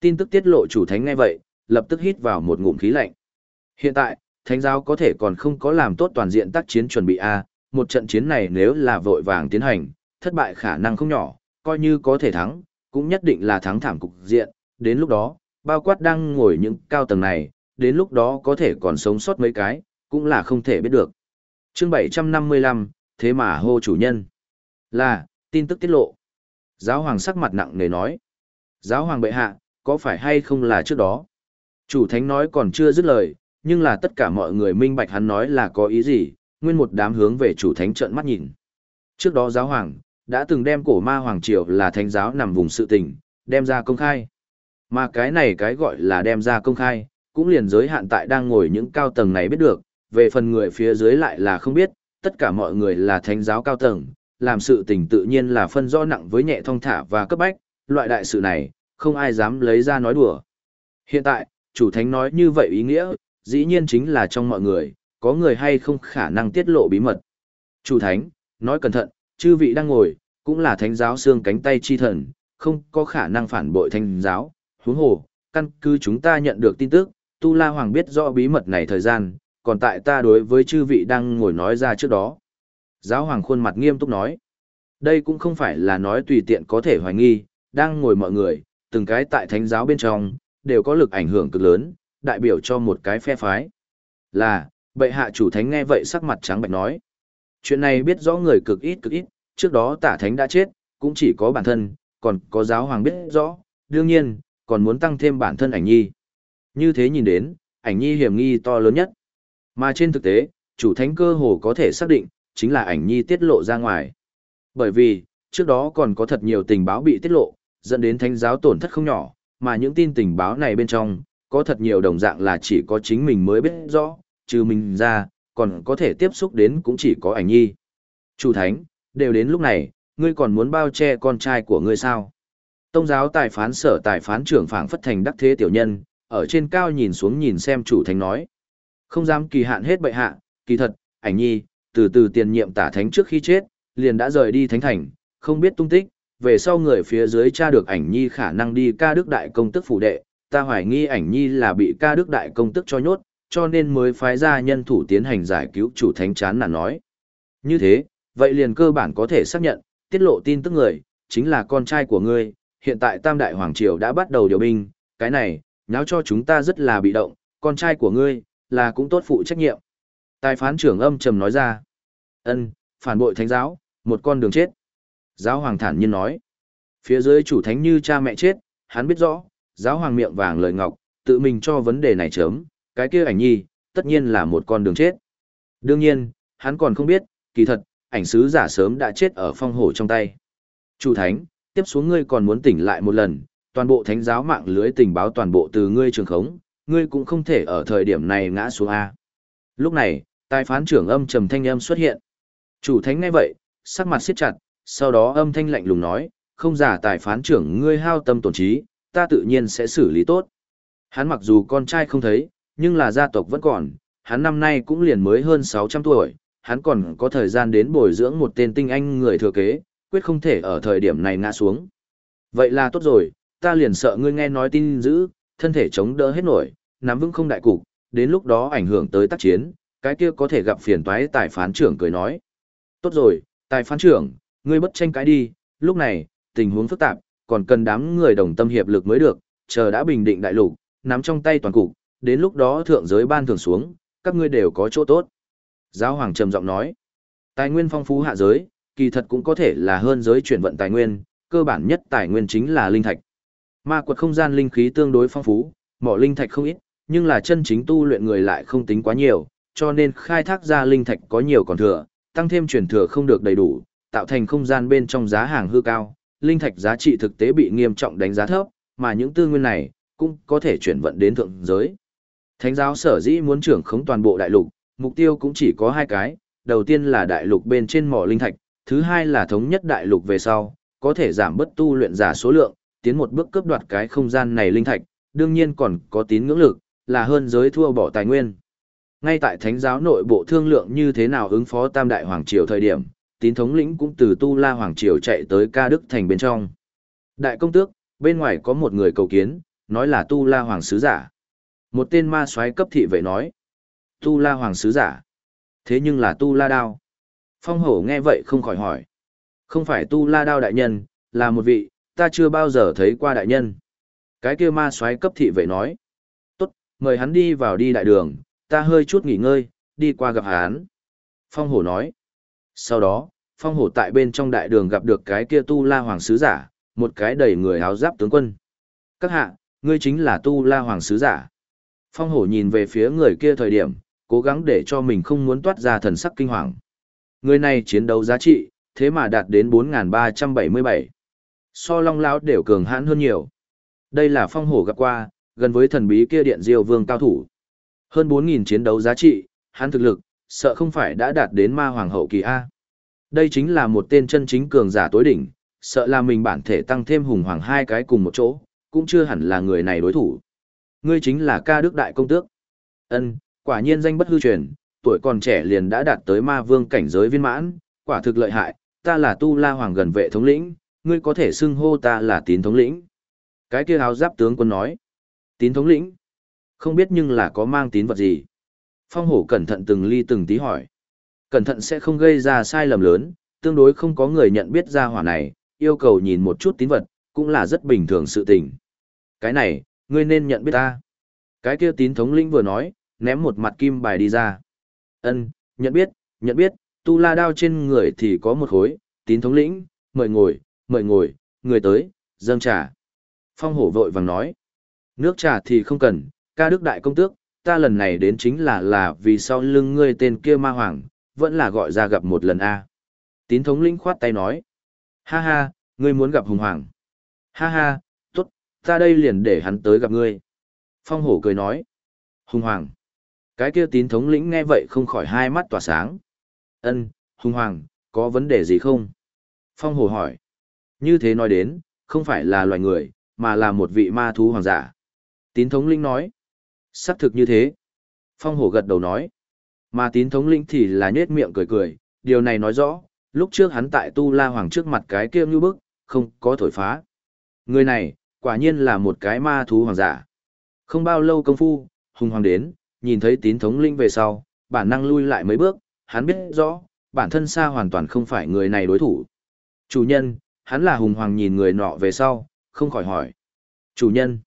Tin tức tiết lộ chủ thánh ngay vậy, lập tức hít vào một ngụm khí lạnh. Hiện tại, thánh giáo có thể còn không có làm tốt toàn diện tác chiến chuẩn bị A, một trận chiến này nếu là vội vàng tiến hành, thất bại khả năng không nhỏ, coi như có thể thắng, cũng nhất định là thắng thảm cục diện, đến lúc đó, bao quát đang ngồi những cao tầng này, đến lúc đó có thể còn sống sót mấy cái, cũng là không thể biết được. chương 755, thế mà hô chủ nhân. Là, tin tức tiết lộ. Giáo hoàng sắc mặt nặng nề nói. Giáo hoàng bệ hạ, có phải hay không là trước đó? Chủ thánh nói còn chưa dứt lời, nhưng là tất cả mọi người minh bạch hắn nói là có ý gì, nguyên một đám hướng về chủ thánh trợn mắt nhìn. Trước đó giáo hoàng, đã từng đem cổ ma hoàng triều là thánh giáo nằm vùng sự tình, đem ra công khai. Mà cái này cái gọi là đem ra công khai, cũng liền giới hạn tại đang ngồi những cao tầng này biết được, về phần người phía dưới lại là không biết, tất cả mọi người là thánh giáo cao tầng, làm sự tình tự nhiên là phân rõ nặng với nhẹ thông thả và cấp bách, loại đại sự này, không ai dám lấy ra nói đùa. Hiện tại, chủ thánh nói như vậy ý nghĩa, dĩ nhiên chính là trong mọi người, có người hay không khả năng tiết lộ bí mật. Chủ thánh, nói cẩn thận, chư vị đang ngồi, cũng là thánh giáo xương cánh tay chi thần, không có khả năng phản bội thánh giáo. Huống hồ, căn cứ chúng ta nhận được tin tức, Tu La Hoàng biết rõ bí mật này thời gian, còn tại ta đối với chư vị đang ngồi nói ra trước đó. Giáo Hoàng khuôn mặt nghiêm túc nói. Đây cũng không phải là nói tùy tiện có thể hoài nghi, đang ngồi mọi người, từng cái tại thánh giáo bên trong, đều có lực ảnh hưởng cực lớn, đại biểu cho một cái phe phái. Là, bệ hạ chủ thánh nghe vậy sắc mặt trắng bệch nói. Chuyện này biết rõ người cực ít cực ít, trước đó tả thánh đã chết, cũng chỉ có bản thân, còn có giáo hoàng biết rõ, đương nhiên, còn muốn tăng thêm bản thân ảnh nhi. Như thế nhìn đến, ảnh nhi hiểm nghi to lớn nhất. Mà trên thực tế, chủ thánh cơ hồ có thể xác định, chính là ảnh nhi tiết lộ ra ngoài. Bởi vì, trước đó còn có thật nhiều tình báo bị tiết lộ, dẫn đến thánh giáo tổn thất không nhỏ, mà những tin tình báo này bên trong, có thật nhiều đồng dạng là chỉ có chính mình mới biết rõ, trừ mình ra, còn có thể tiếp xúc đến cũng chỉ có ảnh nhi. Chủ thánh, đều đến lúc này, ngươi còn muốn bao che con trai của ngươi sao? Tông giáo tài phán sở tài phán trưởng phảng phất thành đắc thế tiểu nhân, ở trên cao nhìn xuống nhìn xem chủ thánh nói. Không dám kỳ hạn hết bệ hạ, kỳ thật, ảnh nhi, từ từ tiền nhiệm tả thánh trước khi chết, liền đã rời đi thánh thành, không biết tung tích, về sau người phía dưới tra được ảnh nhi khả năng đi ca đức đại công tức phủ đệ, ta hoài nghi ảnh nhi là bị ca đức đại công tức cho nhốt, cho nên mới phái ra nhân thủ tiến hành giải cứu chủ thánh chán nản nói. Như thế, vậy liền cơ bản có thể xác nhận, tiết lộ tin tức người, chính là con trai của ngươi, hiện tại Tam Đại Hoàng Triều đã bắt đầu điều binh, cái này, nháo cho chúng ta rất là bị động, con trai của ngươi, là cũng tốt phụ trách nhiệm. Tài phán trưởng âm trầm nói ra, ân, phản bội thánh giáo, một con đường chết. Giáo hoàng thản nhiên nói, phía dưới chủ thánh như cha mẹ chết, hắn biết rõ, giáo hoàng miệng vàng lời ngọc, tự mình cho vấn đề này chớm, cái kia ảnh nhi, tất nhiên là một con đường chết. Đương nhiên, hắn còn không biết, kỳ thật, ảnh sứ giả sớm đã chết ở phong hổ trong tay. Chủ thánh, tiếp xuống ngươi còn muốn tỉnh lại một lần, toàn bộ thánh giáo mạng lưới tình báo toàn bộ từ ngươi trường khống, ngươi cũng không thể ở thời điểm này ngã xuống A. Lúc này, tài phán trưởng âm trầm thanh âm xuất hiện. Chủ thánh ngay vậy, sắc mặt siết chặt, sau đó âm thanh lạnh lùng nói, không giả tài phán trưởng ngươi hao tâm tổn trí, ta tự nhiên sẽ xử lý tốt. Hắn mặc dù con trai không thấy, nhưng là gia tộc vẫn còn, hắn năm nay cũng liền mới hơn 600 tuổi, hắn còn có thời gian đến bồi dưỡng một tên tinh anh người thừa kế, quyết không thể ở thời điểm này ngã xuống. Vậy là tốt rồi, ta liền sợ ngươi nghe nói tin dữ, thân thể chống đỡ hết nổi, nắm vững không đại cục, đến lúc đó ảnh hưởng tới tác chiến, cái kia có thể gặp phiền toái tài phán trưởng cười nói. Tốt rồi, tài phán trưởng, ngươi bất tranh cãi đi, lúc này, tình huống phức tạp, còn cần đám người đồng tâm hiệp lực mới được, chờ đã bình định đại lục, nắm trong tay toàn cục, đến lúc đó thượng giới ban thưởng xuống, các ngươi đều có chỗ tốt. Giáo hoàng trầm giọng nói, tài nguyên phong phú hạ giới, kỳ thật cũng có thể là hơn giới chuyển vận tài nguyên, cơ bản nhất tài nguyên chính là linh thạch. Ma quật không gian linh khí tương đối phong phú, mỏ linh thạch không ít, nhưng là chân chính tu luyện người lại không tính quá nhiều, cho nên khai thác ra linh thạch có nhiều còn thừa, tăng thêm truyền thừa không được đầy đủ, tạo thành không gian bên trong giá hàng hư cao, linh thạch giá trị thực tế bị nghiêm trọng đánh giá thấp, mà những tư nguyên này cũng có thể chuyển vận đến thượng giới. Thánh giáo sở dĩ muốn trưởng khống toàn bộ đại lục, mục tiêu cũng chỉ có hai cái, đầu tiên là đại lục bên trên mỏ linh thạch, thứ hai là thống nhất đại lục về sau, có thể giảm bất tu luyện giả số lượng, tiến một bước cướp đoạt cái không gian này linh thạch, đương nhiên còn có tín ngưỡng lực, là hơn giới thua bỏ tài nguyên. Ngay tại thánh giáo nội bộ thương lượng như thế nào ứng phó tam đại hoàng triều thời điểm, tín thống lĩnh cũng từ Tu La Hoàng Triều chạy tới ca đức thành bên trong. Đại công tước, bên ngoài có một người cầu kiến, nói là Tu La Hoàng Sứ Giả. Một tên ma soái cấp thị vệ nói. Tu La Hoàng Sứ Giả. Thế nhưng là Tu La Đao. Phong hổ nghe vậy không khỏi hỏi. Không phải Tu La Đao đại nhân, là một vị, ta chưa bao giờ thấy qua đại nhân. Cái kia ma soái cấp thị vệ nói. Tốt, mời hắn đi vào đi đại đường, ta hơi chút nghỉ ngơi, đi qua gặp hắn. Phong hổ nói. Sau đó, phong hổ tại bên trong đại đường gặp được cái kia tu la hoàng sứ giả, một cái đầy người áo giáp tướng quân. Các hạ, ngươi chính là tu la hoàng sứ giả. Phong hổ nhìn về phía người kia thời điểm, cố gắng để cho mình không muốn toát ra thần sắc kinh hoàng. Người này chiến đấu giá trị, thế mà đạt đến 4.377. So long lão đều cường hãn hơn nhiều. Đây là phong hổ gặp qua, gần với thần bí kia điện diêu vương cao thủ. Hơn 4.000 chiến đấu giá trị, hắn thực lực, sợ không phải đã đạt đến ma hoàng hậu kỳ A. Đây chính là một tên chân chính cường giả tối đỉnh, sợ là mình bản thể tăng thêm hùng hoàng hai cái cùng một chỗ, cũng chưa hẳn là người này đối thủ. Ngươi chính là ca đức đại công tước. Ân, quả nhiên danh bất hư truyền, tuổi còn trẻ liền đã đạt tới ma vương cảnh giới viên mãn, quả thực lợi hại, ta là tu la hoàng gần vệ thống lĩnh, ngươi có thể xưng hô ta là tín thống lĩnh. Cái kia áo giáp tướng quân nói. Tín thống lĩnh? Không biết nhưng là có mang tín vật gì? Phong hổ cẩn thận từng ly từng tí hỏi. Cẩn thận sẽ không gây ra sai lầm lớn, tương đối không có người nhận biết ra hỏa này, yêu cầu nhìn một chút tín vật, cũng là rất bình thường sự tình. Cái này, ngươi nên nhận biết ta. Cái kia tín thống lĩnh vừa nói, ném một mặt kim bài đi ra. Ân, nhận biết, nhận biết, tu la đao trên người thì có một khối, tín thống lĩnh, mời ngồi, mời ngồi, người tới, dâng trà. Phong hổ vội vàng nói. Nước trà thì không cần, ca đức đại công tước, ta lần này đến chính là là vì sau lưng ngươi tên kia ma hoàng, vẫn là gọi ra gặp một lần a. Tín thống lĩnh khoát tay nói. Ha ha, ngươi muốn gặp hùng hoàng. Ha ha, tốt, ta đây liền để hắn tới gặp ngươi. Phong hổ cười nói. Hùng hoàng. Cái kia tín thống lĩnh nghe vậy không khỏi hai mắt tỏa sáng. Ân, hùng hoàng, có vấn đề gì không? Phong hồ hỏi. Như thế nói đến, không phải là loài người, mà là một vị ma thú hoàng giả. Tín thống lĩnh nói. Xác thực như thế. Phong hồ gật đầu nói. Mà tín thống lĩnh thì là nhết miệng cười cười, điều này nói rõ, lúc trước hắn tại Tu La Hoàng trước mặt cái kia như bức, không có thổi phá. Người này, quả nhiên là một cái ma thú hoàng giả. Không bao lâu công phu, hùng hoàng đến, nhìn thấy tín thống linh về sau, bản năng lui lại mấy bước, hắn biết rõ, bản thân xa hoàn toàn không phải người này đối thủ. Chủ nhân, hắn là hùng hoàng nhìn người nọ về sau, không khỏi hỏi. Chủ nhân,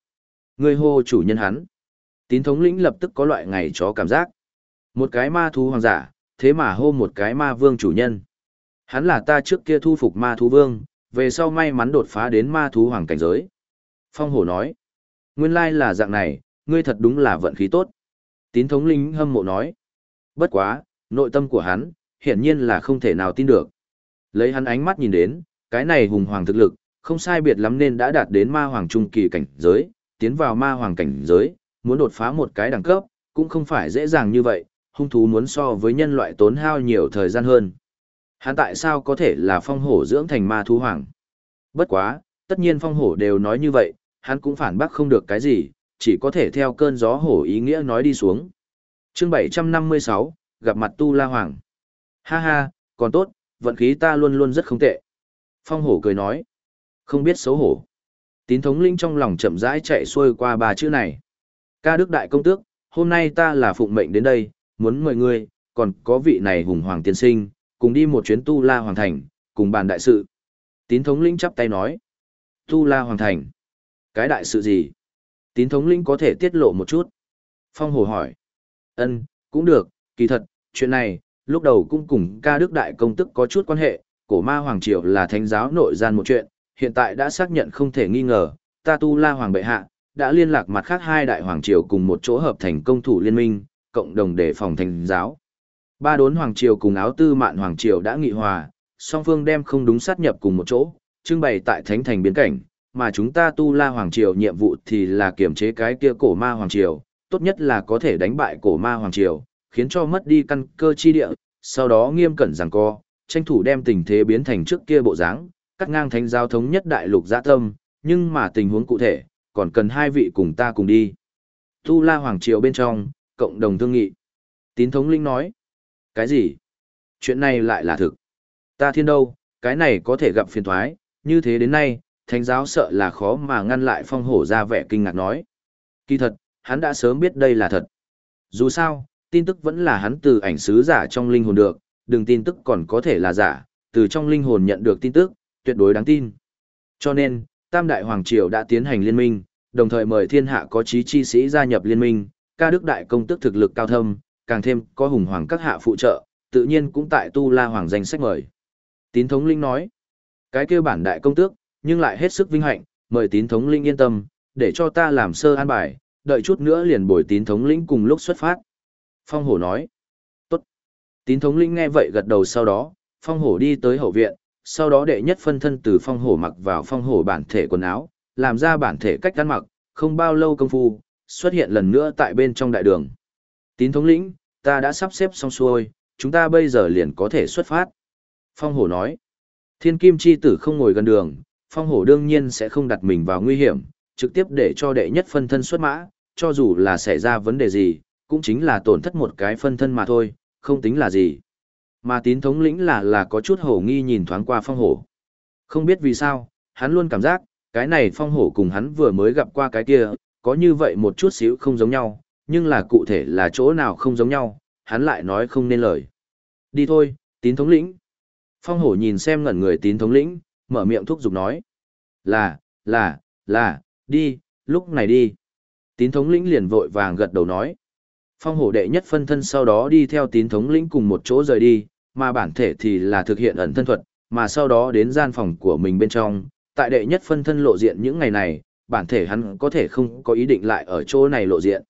người hô chủ nhân hắn. Tín thống lĩnh lập tức có loại ngày chó cảm giác. Một cái ma thú hoàng giả, thế mà hô một cái ma vương chủ nhân. Hắn là ta trước kia thu phục ma thú vương, về sau may mắn đột phá đến ma thú hoàng cảnh giới. Phong hổ nói, nguyên lai là dạng này, ngươi thật đúng là vận khí tốt. Tín thống linh hâm mộ nói, bất quá, nội tâm của hắn, hiển nhiên là không thể nào tin được. Lấy hắn ánh mắt nhìn đến, cái này hùng hoàng thực lực, không sai biệt lắm nên đã đạt đến ma hoàng trung kỳ cảnh giới, tiến vào ma hoàng cảnh giới, muốn đột phá một cái đẳng cấp, cũng không phải dễ dàng như vậy, hung thú muốn so với nhân loại tốn hao nhiều thời gian hơn. Hắn tại sao có thể là phong hổ dưỡng thành ma thú hoàng? Bất quá, tất nhiên phong hổ đều nói như vậy, hắn cũng phản bác không được cái gì, chỉ có thể theo cơn gió hổ ý nghĩa nói đi xuống. chương 756, gặp mặt Tu La Hoàng. Ha ha, còn tốt, vận khí ta luôn luôn rất không tệ. Phong hổ cười nói. Không biết xấu hổ. Tín thống linh trong lòng chậm rãi chạy xuôi qua ba chữ này. Ca Đức Đại Công Tước, hôm nay ta là phụng mệnh đến đây, muốn mời ngươi, còn có vị này hùng hoàng tiên sinh, cùng đi một chuyến tu la hoàng thành, cùng bàn đại sự. Tín thống lĩnh chắp tay nói. Tu la hoàng thành. Cái đại sự gì? Tín thống lĩnh có thể tiết lộ một chút. Phong hồ hỏi. Ân, cũng được, kỳ thật, chuyện này, lúc đầu cũng cùng ca đức đại công tức có chút quan hệ, cổ ma hoàng triều là thánh giáo nội gian một chuyện, hiện tại đã xác nhận không thể nghi ngờ, ta tu la hoàng bệ hạ, đã liên lạc mặt khác hai đại hoàng triều cùng một chỗ hợp thành công thủ liên minh, cộng đồng để phòng thành giáo. Ba đốn Hoàng Triều cùng áo tư mạn Hoàng Triều đã nghị hòa, song phương đem không đúng sát nhập cùng một chỗ, trưng bày tại thánh thành biến cảnh, mà chúng ta tu la Hoàng Triều nhiệm vụ thì là kiểm chế cái kia cổ ma Hoàng Triều, tốt nhất là có thể đánh bại cổ ma Hoàng Triều, khiến cho mất đi căn cơ chi địa, sau đó nghiêm cẩn rằng co, tranh thủ đem tình thế biến thành trước kia bộ dáng, cắt ngang thánh giáo thống nhất đại lục giã tâm, nhưng mà tình huống cụ thể, còn cần hai vị cùng ta cùng đi. Tu La Hoàng Triều bên trong, cộng đồng thương nghị. Tín thống linh nói, cái gì? Chuyện này lại là thực. Ta thiên đâu, cái này có thể gặp phiền thoái, như thế đến nay, thánh giáo sợ là khó mà ngăn lại phong hổ ra vẻ kinh ngạc nói. Kỳ thật, hắn đã sớm biết đây là thật. Dù sao, tin tức vẫn là hắn từ ảnh sứ giả trong linh hồn được, đừng tin tức còn có thể là giả, từ trong linh hồn nhận được tin tức, tuyệt đối đáng tin. Cho nên, Tam Đại Hoàng Triều đã tiến hành liên minh, đồng thời mời thiên hạ có trí chi sĩ gia nhập liên minh, ca đức đại công tức thực lực cao thâm, càng thêm có hùng hoàng các hạ phụ trợ, tự nhiên cũng tại tu la hoàng danh sách mời. Tín thống linh nói, cái kêu bản đại công tước, nhưng lại hết sức vinh hạnh, mời tín thống linh yên tâm, để cho ta làm sơ an bài, đợi chút nữa liền bồi tín thống lĩnh cùng lúc xuất phát. Phong hổ nói, tốt. Tín thống linh nghe vậy gật đầu sau đó, phong hổ đi tới hậu viện, sau đó đệ nhất phân thân từ phong hổ mặc vào phong hổ bản thể quần áo, làm ra bản thể cách ăn mặc, không bao lâu công phu, xuất hiện lần nữa tại bên trong đại đường. Tín thống lĩnh, ta đã sắp xếp xong xuôi, chúng ta bây giờ liền có thể xuất phát. Phong hổ nói, thiên kim chi tử không ngồi gần đường, phong hổ đương nhiên sẽ không đặt mình vào nguy hiểm, trực tiếp để cho đệ nhất phân thân xuất mã, cho dù là xảy ra vấn đề gì, cũng chính là tổn thất một cái phân thân mà thôi, không tính là gì. Mà tín thống lĩnh là là có chút hổ nghi nhìn thoáng qua phong hổ. Không biết vì sao, hắn luôn cảm giác, cái này phong hổ cùng hắn vừa mới gặp qua cái kia, có như vậy một chút xíu không giống nhau, nhưng là cụ thể là chỗ nào không giống nhau, hắn lại nói không nên lời. Đi thôi, tín thống lĩnh. Phong hổ nhìn xem ngẩn người tín thống lĩnh, mở miệng thúc giục nói. Là, là, là, đi, lúc này đi. Tín thống lĩnh liền vội vàng gật đầu nói. Phong hổ đệ nhất phân thân sau đó đi theo tín thống lĩnh cùng một chỗ rời đi, mà bản thể thì là thực hiện ẩn thân thuật, mà sau đó đến gian phòng của mình bên trong. Tại đệ nhất phân thân lộ diện những ngày này, bản thể hắn có thể không có ý định lại ở chỗ này lộ diện.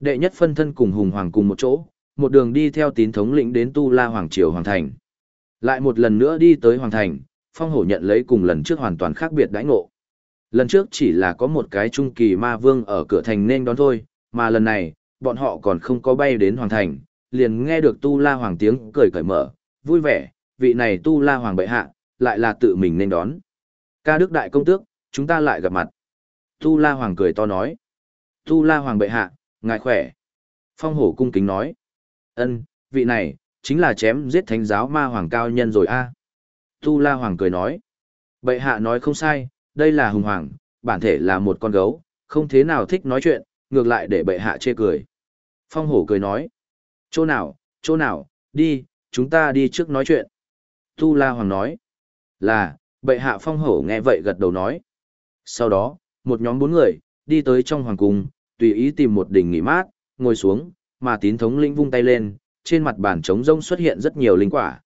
Đệ nhất phân thân cùng hùng hoàng cùng một chỗ, một đường đi theo tín thống lĩnh đến Tu La Hoàng Triều Hoàng Thành. Lại một lần nữa đi tới Hoàng Thành, phong hổ nhận lấy cùng lần trước hoàn toàn khác biệt đãi ngộ. Lần trước chỉ là có một cái trung kỳ ma vương ở cửa thành nên đón thôi, mà lần này, bọn họ còn không có bay đến hoàng thành, liền nghe được Tu La Hoàng tiếng cười cởi mở, vui vẻ, vị này Tu La Hoàng bệ hạ, lại là tự mình nên đón. Ca Đức Đại Công Tước, chúng ta lại gặp mặt. Tu La Hoàng cười to nói. Tu La Hoàng bệ hạ, ngài khỏe. Phong hổ cung kính nói. ân vị này, chính là chém giết thánh giáo ma hoàng cao nhân rồi a Tu La Hoàng cười nói. Bệ hạ nói không sai, đây là hùng hoàng, bản thể là một con gấu, không thế nào thích nói chuyện, ngược lại để bệ hạ chê cười. Phong hổ cười nói. Chỗ nào, chỗ nào, đi, chúng ta đi trước nói chuyện. Tu La Hoàng nói. Là, bệ hạ phong hổ nghe vậy gật đầu nói. Sau đó, một nhóm bốn người, đi tới trong hoàng cung, tùy ý tìm một đỉnh nghỉ mát, ngồi xuống, mà tín thống linh vung tay lên, trên mặt bàn trống rông xuất hiện rất nhiều linh quả.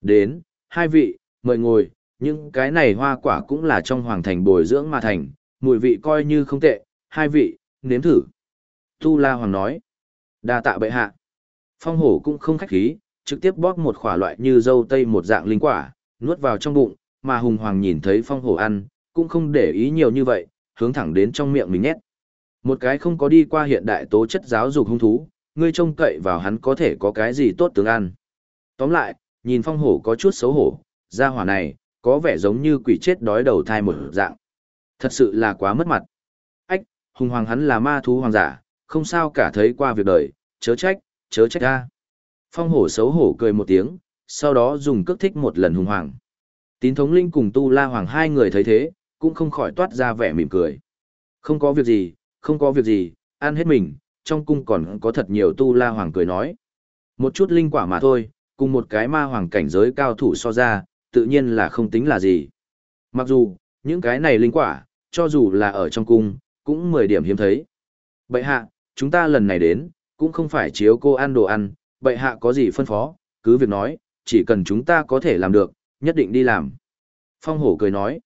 Đến, hai vị, mời ngồi, những cái này hoa quả cũng là trong hoàng thành bồi dưỡng mà thành, mùi vị coi như không tệ, hai vị, nếm thử. Tu La Hoàng nói, đa tạ bệ hạ. Phong hổ cũng không khách khí, trực tiếp bóp một khỏa loại như dâu tây một dạng linh quả, nuốt vào trong bụng, mà hùng hoàng nhìn thấy phong hổ ăn, cũng không để ý nhiều như vậy, hướng thẳng đến trong miệng mình nhét. Một cái không có đi qua hiện đại tố chất giáo dục hung thú, ngươi trông cậy vào hắn có thể có cái gì tốt tướng ăn. Tóm lại, nhìn phong hổ có chút xấu hổ, gia hỏa này, có vẻ giống như quỷ chết đói đầu thai một dạng. Thật sự là quá mất mặt. Ách, hùng hoàng hắn là ma thú hoàng giả, không sao cả thấy qua việc đời, chớ trách, chớ trách ta. Phong hổ xấu hổ cười một tiếng, sau đó dùng cước thích một lần hùng hoàng. Tín thống linh cùng tu la hoàng hai người thấy thế, cũng không khỏi toát ra vẻ mỉm cười. Không có việc gì, không có việc gì, ăn hết mình, trong cung còn có thật nhiều tu la hoàng cười nói. Một chút linh quả mà thôi, cùng một cái ma hoàng cảnh giới cao thủ so ra, tự nhiên là không tính là gì. Mặc dù, những cái này linh quả, cho dù là ở trong cung, cũng 10 điểm hiếm thấy. Bậy hạ, chúng ta lần này đến, cũng không phải chiếu cô ăn đồ ăn, bậy hạ có gì phân phó, cứ việc nói, chỉ cần chúng ta có thể làm được, nhất định đi làm. Phong hổ cười nói,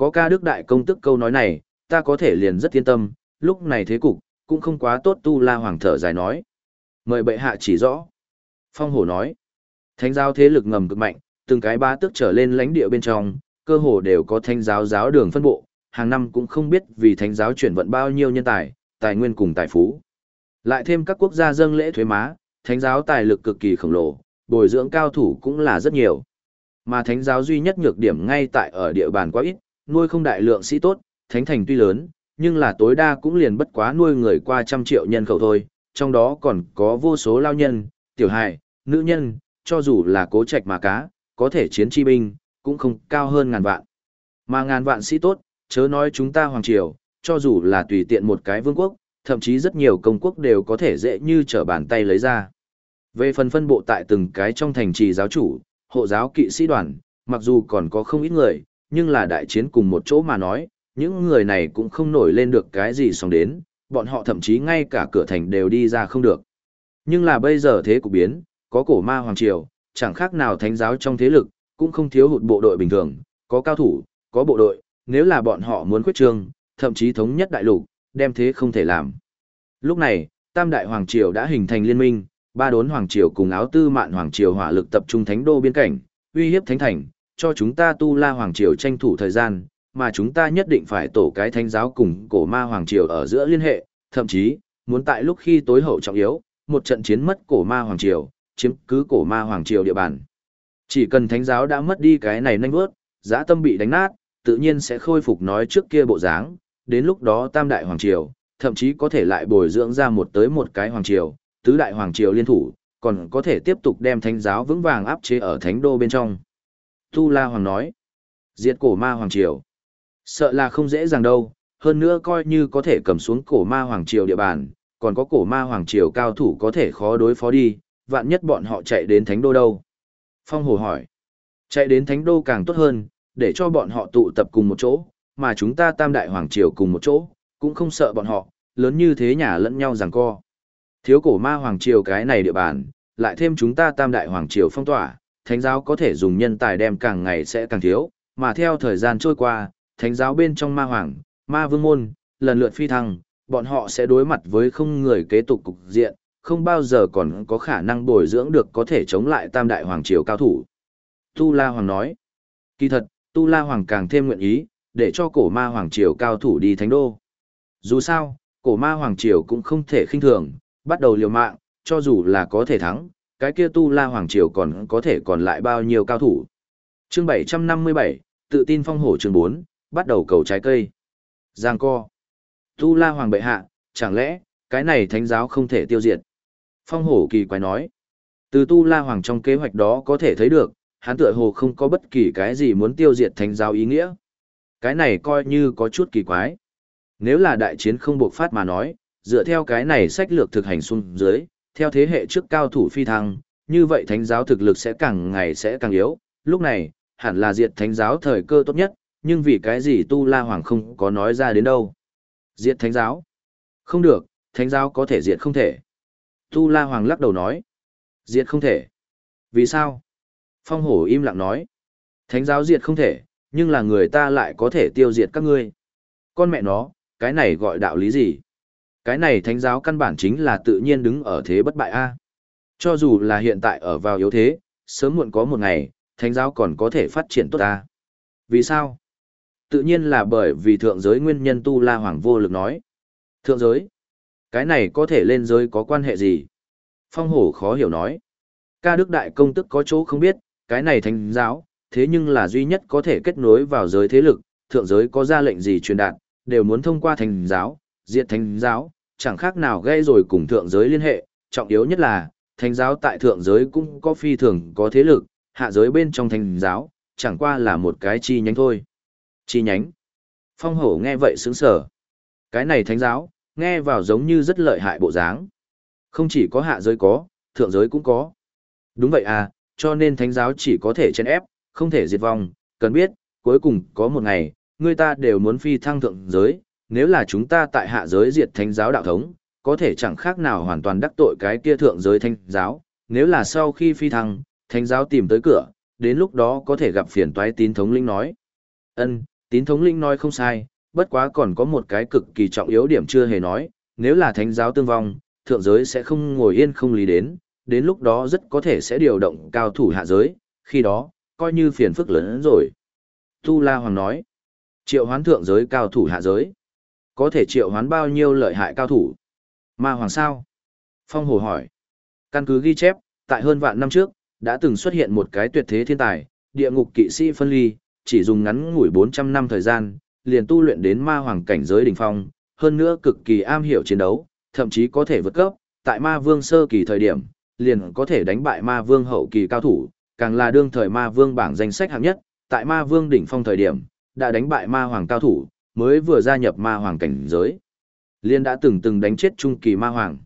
có ca đức đại công tức câu nói này, ta có thể liền rất yên tâm, lúc này thế cục, cũng không quá tốt tu la hoàng thở dài nói. Mời bệ hạ chỉ rõ. Phong hổ nói, thánh giáo thế lực ngầm cực mạnh, từng cái ba tước trở lên lãnh địa bên trong, cơ hồ đều có thánh giáo giáo đường phân bộ, hàng năm cũng không biết vì thánh giáo chuyển vận bao nhiêu nhân tài, tài nguyên cùng tài phú. Lại thêm các quốc gia dâng lễ thuế má, thánh giáo tài lực cực kỳ khổng lồ, bồi dưỡng cao thủ cũng là rất nhiều. Mà thánh giáo duy nhất nhược điểm ngay tại ở địa bàn quá ít, nuôi không đại lượng sĩ tốt, thánh thành tuy lớn, nhưng là tối đa cũng liền bất quá nuôi người qua trăm triệu nhân khẩu thôi, trong đó còn có vô số lao nhân, tiểu hài, nữ nhân, cho dù là cố trạch mà cá, có thể chiến chi binh, cũng không cao hơn ngàn vạn. Mà ngàn vạn sĩ tốt, chớ nói chúng ta hoàng triều, cho dù là tùy tiện một cái vương quốc, thậm chí rất nhiều công quốc đều có thể dễ như trở bàn tay lấy ra. Về phần phân bộ tại từng cái trong thành trì giáo chủ, hộ giáo kỵ sĩ đoàn, mặc dù còn có không ít người, nhưng là đại chiến cùng một chỗ mà nói, những người này cũng không nổi lên được cái gì xong đến, bọn họ thậm chí ngay cả cửa thành đều đi ra không được. Nhưng là bây giờ thế cục biến, có cổ ma hoàng triều, chẳng khác nào thánh giáo trong thế lực, cũng không thiếu hụt bộ đội bình thường, có cao thủ, có bộ đội, nếu là bọn họ muốn quyết trương, thậm chí thống nhất đại lục, đem thế không thể làm. Lúc này, Tam Đại Hoàng Triều đã hình thành liên minh, ba đốn Hoàng Triều cùng áo tư mạn Hoàng Triều hỏa lực tập trung thánh đô biên cảnh, uy hiếp thánh thành, cho chúng ta tu la Hoàng Triều tranh thủ thời gian, mà chúng ta nhất định phải tổ cái thánh giáo cùng cổ ma Hoàng Triều ở giữa liên hệ, thậm chí, muốn tại lúc khi tối hậu trọng yếu, một trận chiến mất cổ ma Hoàng Triều, chiếm cứ cổ ma Hoàng Triều địa bàn. Chỉ cần thánh giáo đã mất đi cái này nhanh bước, giã tâm bị đánh nát, tự nhiên sẽ khôi phục nói trước kia bộ dáng, đến lúc đó tam đại hoàng triều, thậm chí có thể lại bồi dưỡng ra một tới một cái hoàng triều, tứ đại hoàng triều liên thủ, còn có thể tiếp tục đem thánh giáo vững vàng áp chế ở thánh đô bên trong. Tu La Hoàng nói, diệt cổ ma hoàng triều, sợ là không dễ dàng đâu, hơn nữa coi như có thể cầm xuống cổ ma hoàng triều địa bàn, còn có cổ ma hoàng triều cao thủ có thể khó đối phó đi, vạn nhất bọn họ chạy đến thánh đô đâu. Phong Hồ hỏi, chạy đến thánh đô càng tốt hơn, để cho bọn họ tụ tập cùng một chỗ, mà chúng ta tam đại hoàng triều cùng một chỗ, cũng không sợ bọn họ, lớn như thế nhà lẫn nhau giằng co. Thiếu cổ ma hoàng triều cái này địa bàn, lại thêm chúng ta tam đại hoàng triều phong tỏa, thánh giáo có thể dùng nhân tài đem càng ngày sẽ càng thiếu, mà theo thời gian trôi qua, thánh giáo bên trong ma hoàng, ma vương môn, lần lượt phi thăng, bọn họ sẽ đối mặt với không người kế tục cục diện, không bao giờ còn có khả năng bồi dưỡng được có thể chống lại tam đại hoàng triều cao thủ. Tu La Hoàng nói, kỳ thật, Tu La Hoàng càng thêm nguyện ý, để cho cổ ma Hoàng Triều cao thủ đi thánh đô. Dù sao, cổ ma Hoàng Triều cũng không thể khinh thường, bắt đầu liều mạng, cho dù là có thể thắng, cái kia tu la hoàng triều còn có thể còn lại bao nhiêu cao thủ. Chương 757, tự tin phong hổ chương 4, bắt đầu cầu trái cây. Giang co. Tu la hoàng bệ hạ, chẳng lẽ, cái này thánh giáo không thể tiêu diệt? Phong hổ kỳ quái nói. Từ tu la hoàng trong kế hoạch đó có thể thấy được, hắn tựa hồ không có bất kỳ cái gì muốn tiêu diệt thánh giáo ý nghĩa. Cái này coi như có chút kỳ quái. Nếu là đại chiến không buộc phát mà nói, dựa theo cái này sách lược thực hành xuống dưới, theo thế hệ trước cao thủ phi thăng, như vậy thánh giáo thực lực sẽ càng ngày sẽ càng yếu, lúc này, hẳn là diệt thánh giáo thời cơ tốt nhất, nhưng vì cái gì Tu La Hoàng không có nói ra đến đâu. Diệt thánh giáo? Không được, thánh giáo có thể diệt không thể. Tu La Hoàng lắc đầu nói. Diệt không thể. Vì sao? Phong hổ im lặng nói. Thánh giáo diệt không thể, nhưng là người ta lại có thể tiêu diệt các ngươi. Con mẹ nó, cái này gọi đạo lý gì? Cái này thánh giáo căn bản chính là tự nhiên đứng ở thế bất bại a. Cho dù là hiện tại ở vào yếu thế, sớm muộn có một ngày, thánh giáo còn có thể phát triển tốt ta. Vì sao? Tự nhiên là bởi vì thượng giới nguyên nhân tu la hoàng vô lực nói. Thượng giới? Cái này có thể lên giới có quan hệ gì? Phong hổ khó hiểu nói. Ca đức đại công tức có chỗ không biết, cái này thánh giáo, thế nhưng là duy nhất có thể kết nối vào giới thế lực, thượng giới có ra lệnh gì truyền đạt, đều muốn thông qua thánh giáo, diệt thánh giáo, chẳng khác nào gây rồi cùng thượng giới liên hệ, trọng yếu nhất là, thánh giáo tại thượng giới cũng có phi thường có thế lực, hạ giới bên trong thánh giáo, chẳng qua là một cái chi nhánh thôi. Chi nhánh. Phong hổ nghe vậy sướng sở. Cái này thánh giáo, nghe vào giống như rất lợi hại bộ dáng. Không chỉ có hạ giới có, thượng giới cũng có. Đúng vậy à, cho nên thánh giáo chỉ có thể chen ép, không thể diệt vong, cần biết, cuối cùng có một ngày, người ta đều muốn phi thăng thượng giới, nếu là chúng ta tại hạ giới diệt thánh giáo đạo thống, có thể chẳng khác nào hoàn toàn đắc tội cái kia thượng giới thánh giáo, nếu là sau khi phi thăng, thánh giáo tìm tới cửa, đến lúc đó có thể gặp phiền toái tín thống linh nói. Ân, tín thống linh nói không sai, bất quá còn có một cái cực kỳ trọng yếu điểm chưa hề nói, nếu là thánh giáo tương vong, thượng giới sẽ không ngồi yên không lý đến, đến lúc đó rất có thể sẽ điều động cao thủ hạ giới, khi đó, coi như phiền phức lớn hơn rồi. Tu La Hoàng nói, triệu hoán thượng giới cao thủ hạ giới, có thể triệu hoán bao nhiêu lợi hại cao thủ? Ma Hoàng sao? Phong Hồ hỏi, căn cứ ghi chép, tại hơn vạn năm trước, đã từng xuất hiện một cái tuyệt thế thiên tài, địa ngục kỵ sĩ phân ly, chỉ dùng ngắn ngủi 400 năm thời gian, liền tu luyện đến ma hoàng cảnh giới đỉnh phong, hơn nữa cực kỳ am hiểu chiến đấu, thậm chí có thể vượt cấp, tại ma vương sơ kỳ thời điểm, liền có thể đánh bại ma vương hậu kỳ cao thủ, càng là đương thời ma vương bảng danh sách hạng nhất, tại ma vương đỉnh phong thời điểm, đã đánh bại ma hoàng cao thủ, mới vừa gia nhập ma hoàng cảnh giới. Liên đã từng từng đánh chết trung kỳ ma hoàng.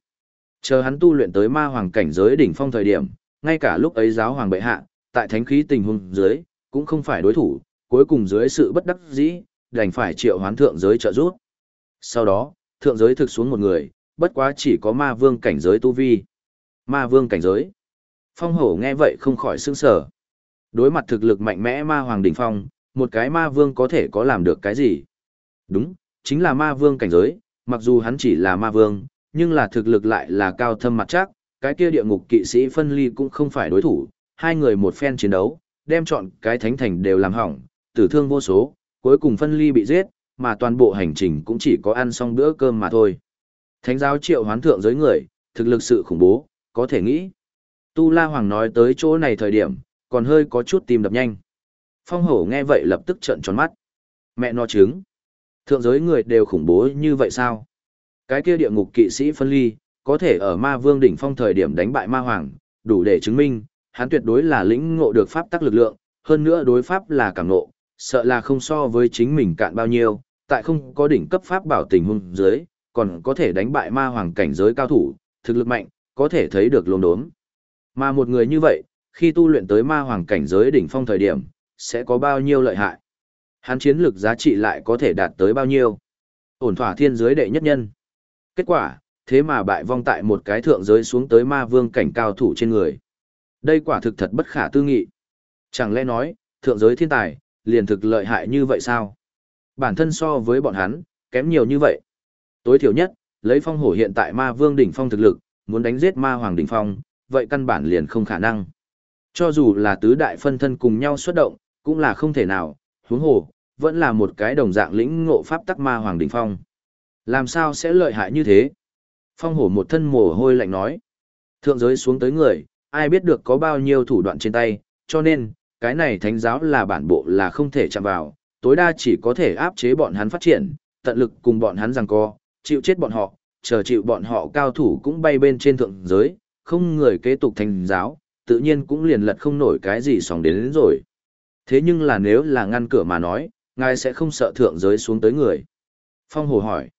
Chờ hắn tu luyện tới ma hoàng cảnh giới đỉnh phong thời điểm, ngay cả lúc ấy giáo hoàng bệ hạ, tại thánh khí tình huống dưới, cũng không phải đối thủ, cuối cùng dưới sự bất đắc dĩ, đành phải triệu hoán thượng giới trợ giúp. Sau đó, thượng giới thực xuống một người, bất quá chỉ có ma vương cảnh giới tu vi. Ma vương cảnh giới. Phong hổ nghe vậy không khỏi sững sờ. Đối mặt thực lực mạnh mẽ ma hoàng đỉnh phong, một cái ma vương có thể có làm được cái gì? Đúng, chính là ma vương cảnh giới, mặc dù hắn chỉ là ma vương, nhưng là thực lực lại là cao thâm mặt chắc, cái kia địa ngục kỵ sĩ phân ly cũng không phải đối thủ, hai người một phen chiến đấu, đem chọn cái thánh thành đều làm hỏng, tử thương vô số, cuối cùng phân ly bị giết, mà toàn bộ hành trình cũng chỉ có ăn xong bữa cơm mà thôi. Thánh giáo triệu hoán thượng giới người, thực lực sự khủng bố, có thể nghĩ. Tu La Hoàng nói tới chỗ này thời điểm, còn hơi có chút tim đập nhanh. Phong hổ nghe vậy lập tức trợn tròn mắt. Mẹ nó trứng. Thượng giới người đều khủng bố như vậy sao? Cái kia địa ngục kỵ sĩ phân ly, có thể ở ma vương đỉnh phong thời điểm đánh bại ma hoàng, đủ để chứng minh, hắn tuyệt đối là lĩnh ngộ được pháp tắc lực lượng, hơn nữa đối pháp là cảm ngộ, sợ là không so với chính mình cạn bao nhiêu, tại không có đỉnh cấp pháp bảo tình huống dưới, còn có thể đánh bại ma hoàng cảnh giới cao thủ, thực lực mạnh, có thể thấy được lồn đốm. Mà một người như vậy, khi tu luyện tới ma hoàng cảnh giới đỉnh phong thời điểm, sẽ có bao nhiêu lợi hại. Hắn chiến lực giá trị lại có thể đạt tới bao nhiêu. Ổn thỏa thiên giới đệ nhất nhân. Kết quả, thế mà bại vong tại một cái thượng giới xuống tới ma vương cảnh cao thủ trên người. Đây quả thực thật bất khả tư nghị. Chẳng lẽ nói, thượng giới thiên tài, liền thực lợi hại như vậy sao? Bản thân so với bọn hắn, kém nhiều như vậy. Tối thiểu nhất, lấy phong hổ hiện tại ma vương đỉnh phong thực lực, muốn đánh giết ma hoàng đỉnh phong, vậy căn bản liền không khả năng. Cho dù là tứ đại phân thân cùng nhau xuất động, cũng là không thể nào, huống hồ, vẫn là một cái đồng dạng lĩnh ngộ pháp tắc ma hoàng đỉnh phong. Làm sao sẽ lợi hại như thế? Phong hổ một thân mồ hôi lạnh nói. Thượng giới xuống tới người, ai biết được có bao nhiêu thủ đoạn trên tay, cho nên, cái này thánh giáo là bản bộ là không thể chạm vào, tối đa chỉ có thể áp chế bọn hắn phát triển, tận lực cùng bọn hắn giằng co, chịu chết bọn họ, chờ chịu bọn họ cao thủ cũng bay bên trên thượng giới, không người kế tục thánh giáo, tự nhiên cũng liền lật không nổi cái gì sóng đến, đến rồi. Thế nhưng là nếu là ngăn cửa mà nói, ngài sẽ không sợ thượng giới xuống tới người. Phong Hồ hỏi,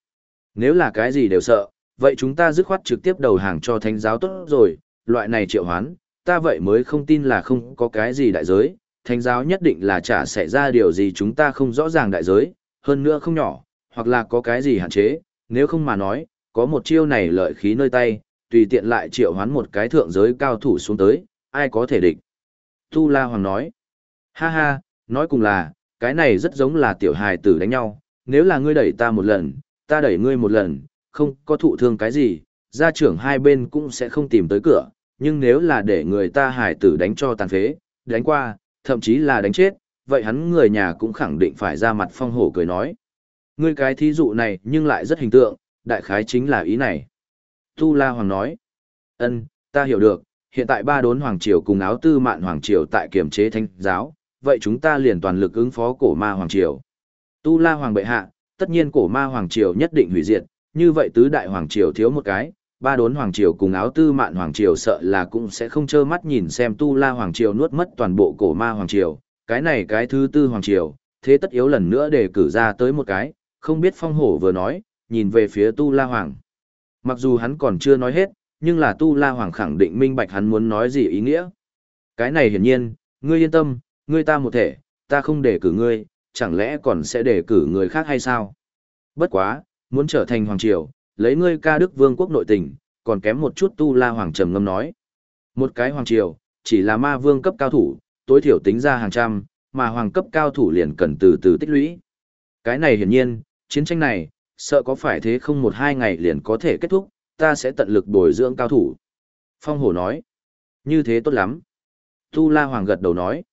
nếu là cái gì đều sợ, vậy chúng ta dứt khoát trực tiếp đầu hàng cho thánh giáo tốt rồi, loại này triệu hoán, ta vậy mới không tin là không có cái gì đại giới, thánh giáo nhất định là chả xảy ra điều gì chúng ta không rõ ràng đại giới, hơn nữa không nhỏ, hoặc là có cái gì hạn chế, nếu không mà nói, có một chiêu này lợi khí nơi tay, tùy tiện lại triệu hoán một cái thượng giới cao thủ xuống tới, ai có thể địch. Tu La Hoàng nói, ha ha, nói cùng là, cái này rất giống là tiểu hài tử đánh nhau, nếu là ngươi đẩy ta một lần, ta đẩy ngươi một lần, không có thụ thương cái gì, gia trưởng hai bên cũng sẽ không tìm tới cửa, nhưng nếu là để người ta hài tử đánh cho tàn phế, đánh qua, thậm chí là đánh chết, vậy hắn người nhà cũng khẳng định phải ra mặt phong hổ cười nói. Ngươi cái thí dụ này nhưng lại rất hình tượng, đại khái chính là ý này. Tu La Hoàng nói, ân, ta hiểu được, hiện tại ba đốn Hoàng Triều cùng áo tư mạn Hoàng Triều tại kiểm chế thanh giáo, vậy chúng ta liền toàn lực ứng phó cổ ma Hoàng Triều. Tu La Hoàng bệ hạ, tất nhiên cổ ma Hoàng Triều nhất định hủy diệt, như vậy tứ đại Hoàng Triều thiếu một cái, ba đốn Hoàng Triều cùng áo tư mạn Hoàng Triều sợ là cũng sẽ không trơ mắt nhìn xem Tu La Hoàng Triều nuốt mất toàn bộ cổ ma Hoàng Triều, cái này cái thứ tư Hoàng Triều, thế tất yếu lần nữa để cử ra tới một cái, không biết phong hổ vừa nói, nhìn về phía Tu La Hoàng. Mặc dù hắn còn chưa nói hết, nhưng là Tu La Hoàng khẳng định minh bạch hắn muốn nói gì ý nghĩa. Cái này hiển nhiên, ngươi yên tâm, ngươi ta một thể, ta không để cử ngươi, chẳng lẽ còn sẽ để cử người khác hay sao? Bất quá, muốn trở thành Hoàng Triều, lấy ngươi ca đức vương quốc nội tình, còn kém một chút Tu La Hoàng trầm ngâm nói. Một cái Hoàng Triều, chỉ là ma vương cấp cao thủ, tối thiểu tính ra hàng trăm, mà hoàng cấp cao thủ liền cần từ từ tích lũy. Cái này hiển nhiên, chiến tranh này, sợ có phải thế không một hai ngày liền có thể kết thúc, ta sẽ tận lực bồi dưỡng cao thủ. Phong hổ nói, như thế tốt lắm. Tu La Hoàng gật đầu nói,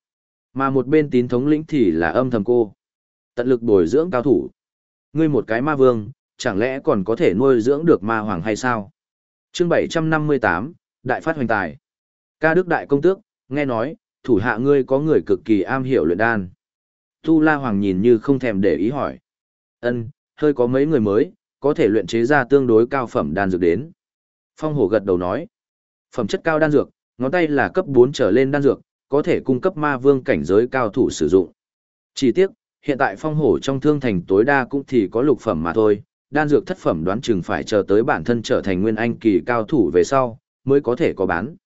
mà một bên tín thống lĩnh thì là âm thầm cô. Tận lực bồi dưỡng cao thủ. Ngươi một cái ma vương, chẳng lẽ còn có thể nuôi dưỡng được ma hoàng hay sao? chương 758, Đại phát hoành tài. Ca Đức Đại Công Tước, nghe nói, thủ hạ ngươi có người cực kỳ am hiểu luyện đan. Tu La Hoàng nhìn như không thèm để ý hỏi. Ân, hơi có mấy người mới, có thể luyện chế ra tương đối cao phẩm đan dược đến. Phong hổ gật đầu nói. Phẩm chất cao đan dược, ngón tay là cấp 4 trở lên đan dược, có thể cung cấp ma vương cảnh giới cao thủ sử dụng. Chỉ tiếc, hiện tại phong hổ trong thương thành tối đa cũng thì có lục phẩm mà thôi, đan dược thất phẩm đoán chừng phải chờ tới bản thân trở thành nguyên anh kỳ cao thủ về sau, mới có thể có bán.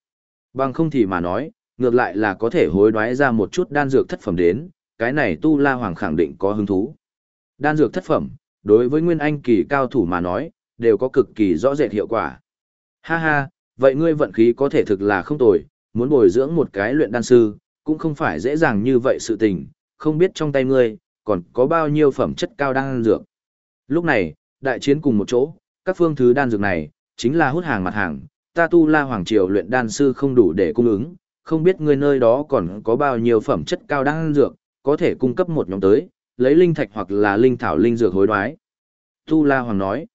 Bằng không thì mà nói, ngược lại là có thể hối đoái ra một chút đan dược thất phẩm đến, cái này tu la hoàng khẳng định có hứng thú. Đan dược thất phẩm, đối với nguyên anh kỳ cao thủ mà nói, đều có cực kỳ rõ rệt hiệu quả. Ha ha, vậy ngươi vận khí có thể thực là không tồi, muốn bồi dưỡng một cái luyện đan sư, cũng không phải dễ dàng như vậy sự tình, không biết trong tay ngươi, còn có bao nhiêu phẩm chất cao đan dược. Lúc này, đại chiến cùng một chỗ, các phương thứ đan dược này, chính là hút hàng mặt hàng, ta tu la hoàng triều luyện đan sư không đủ để cung ứng, không biết ngươi nơi đó còn có bao nhiêu phẩm chất cao đan dược, có thể cung cấp một nhóm tới, lấy linh thạch hoặc là linh thảo linh dược hối đoái. Tu La Hoàng nói,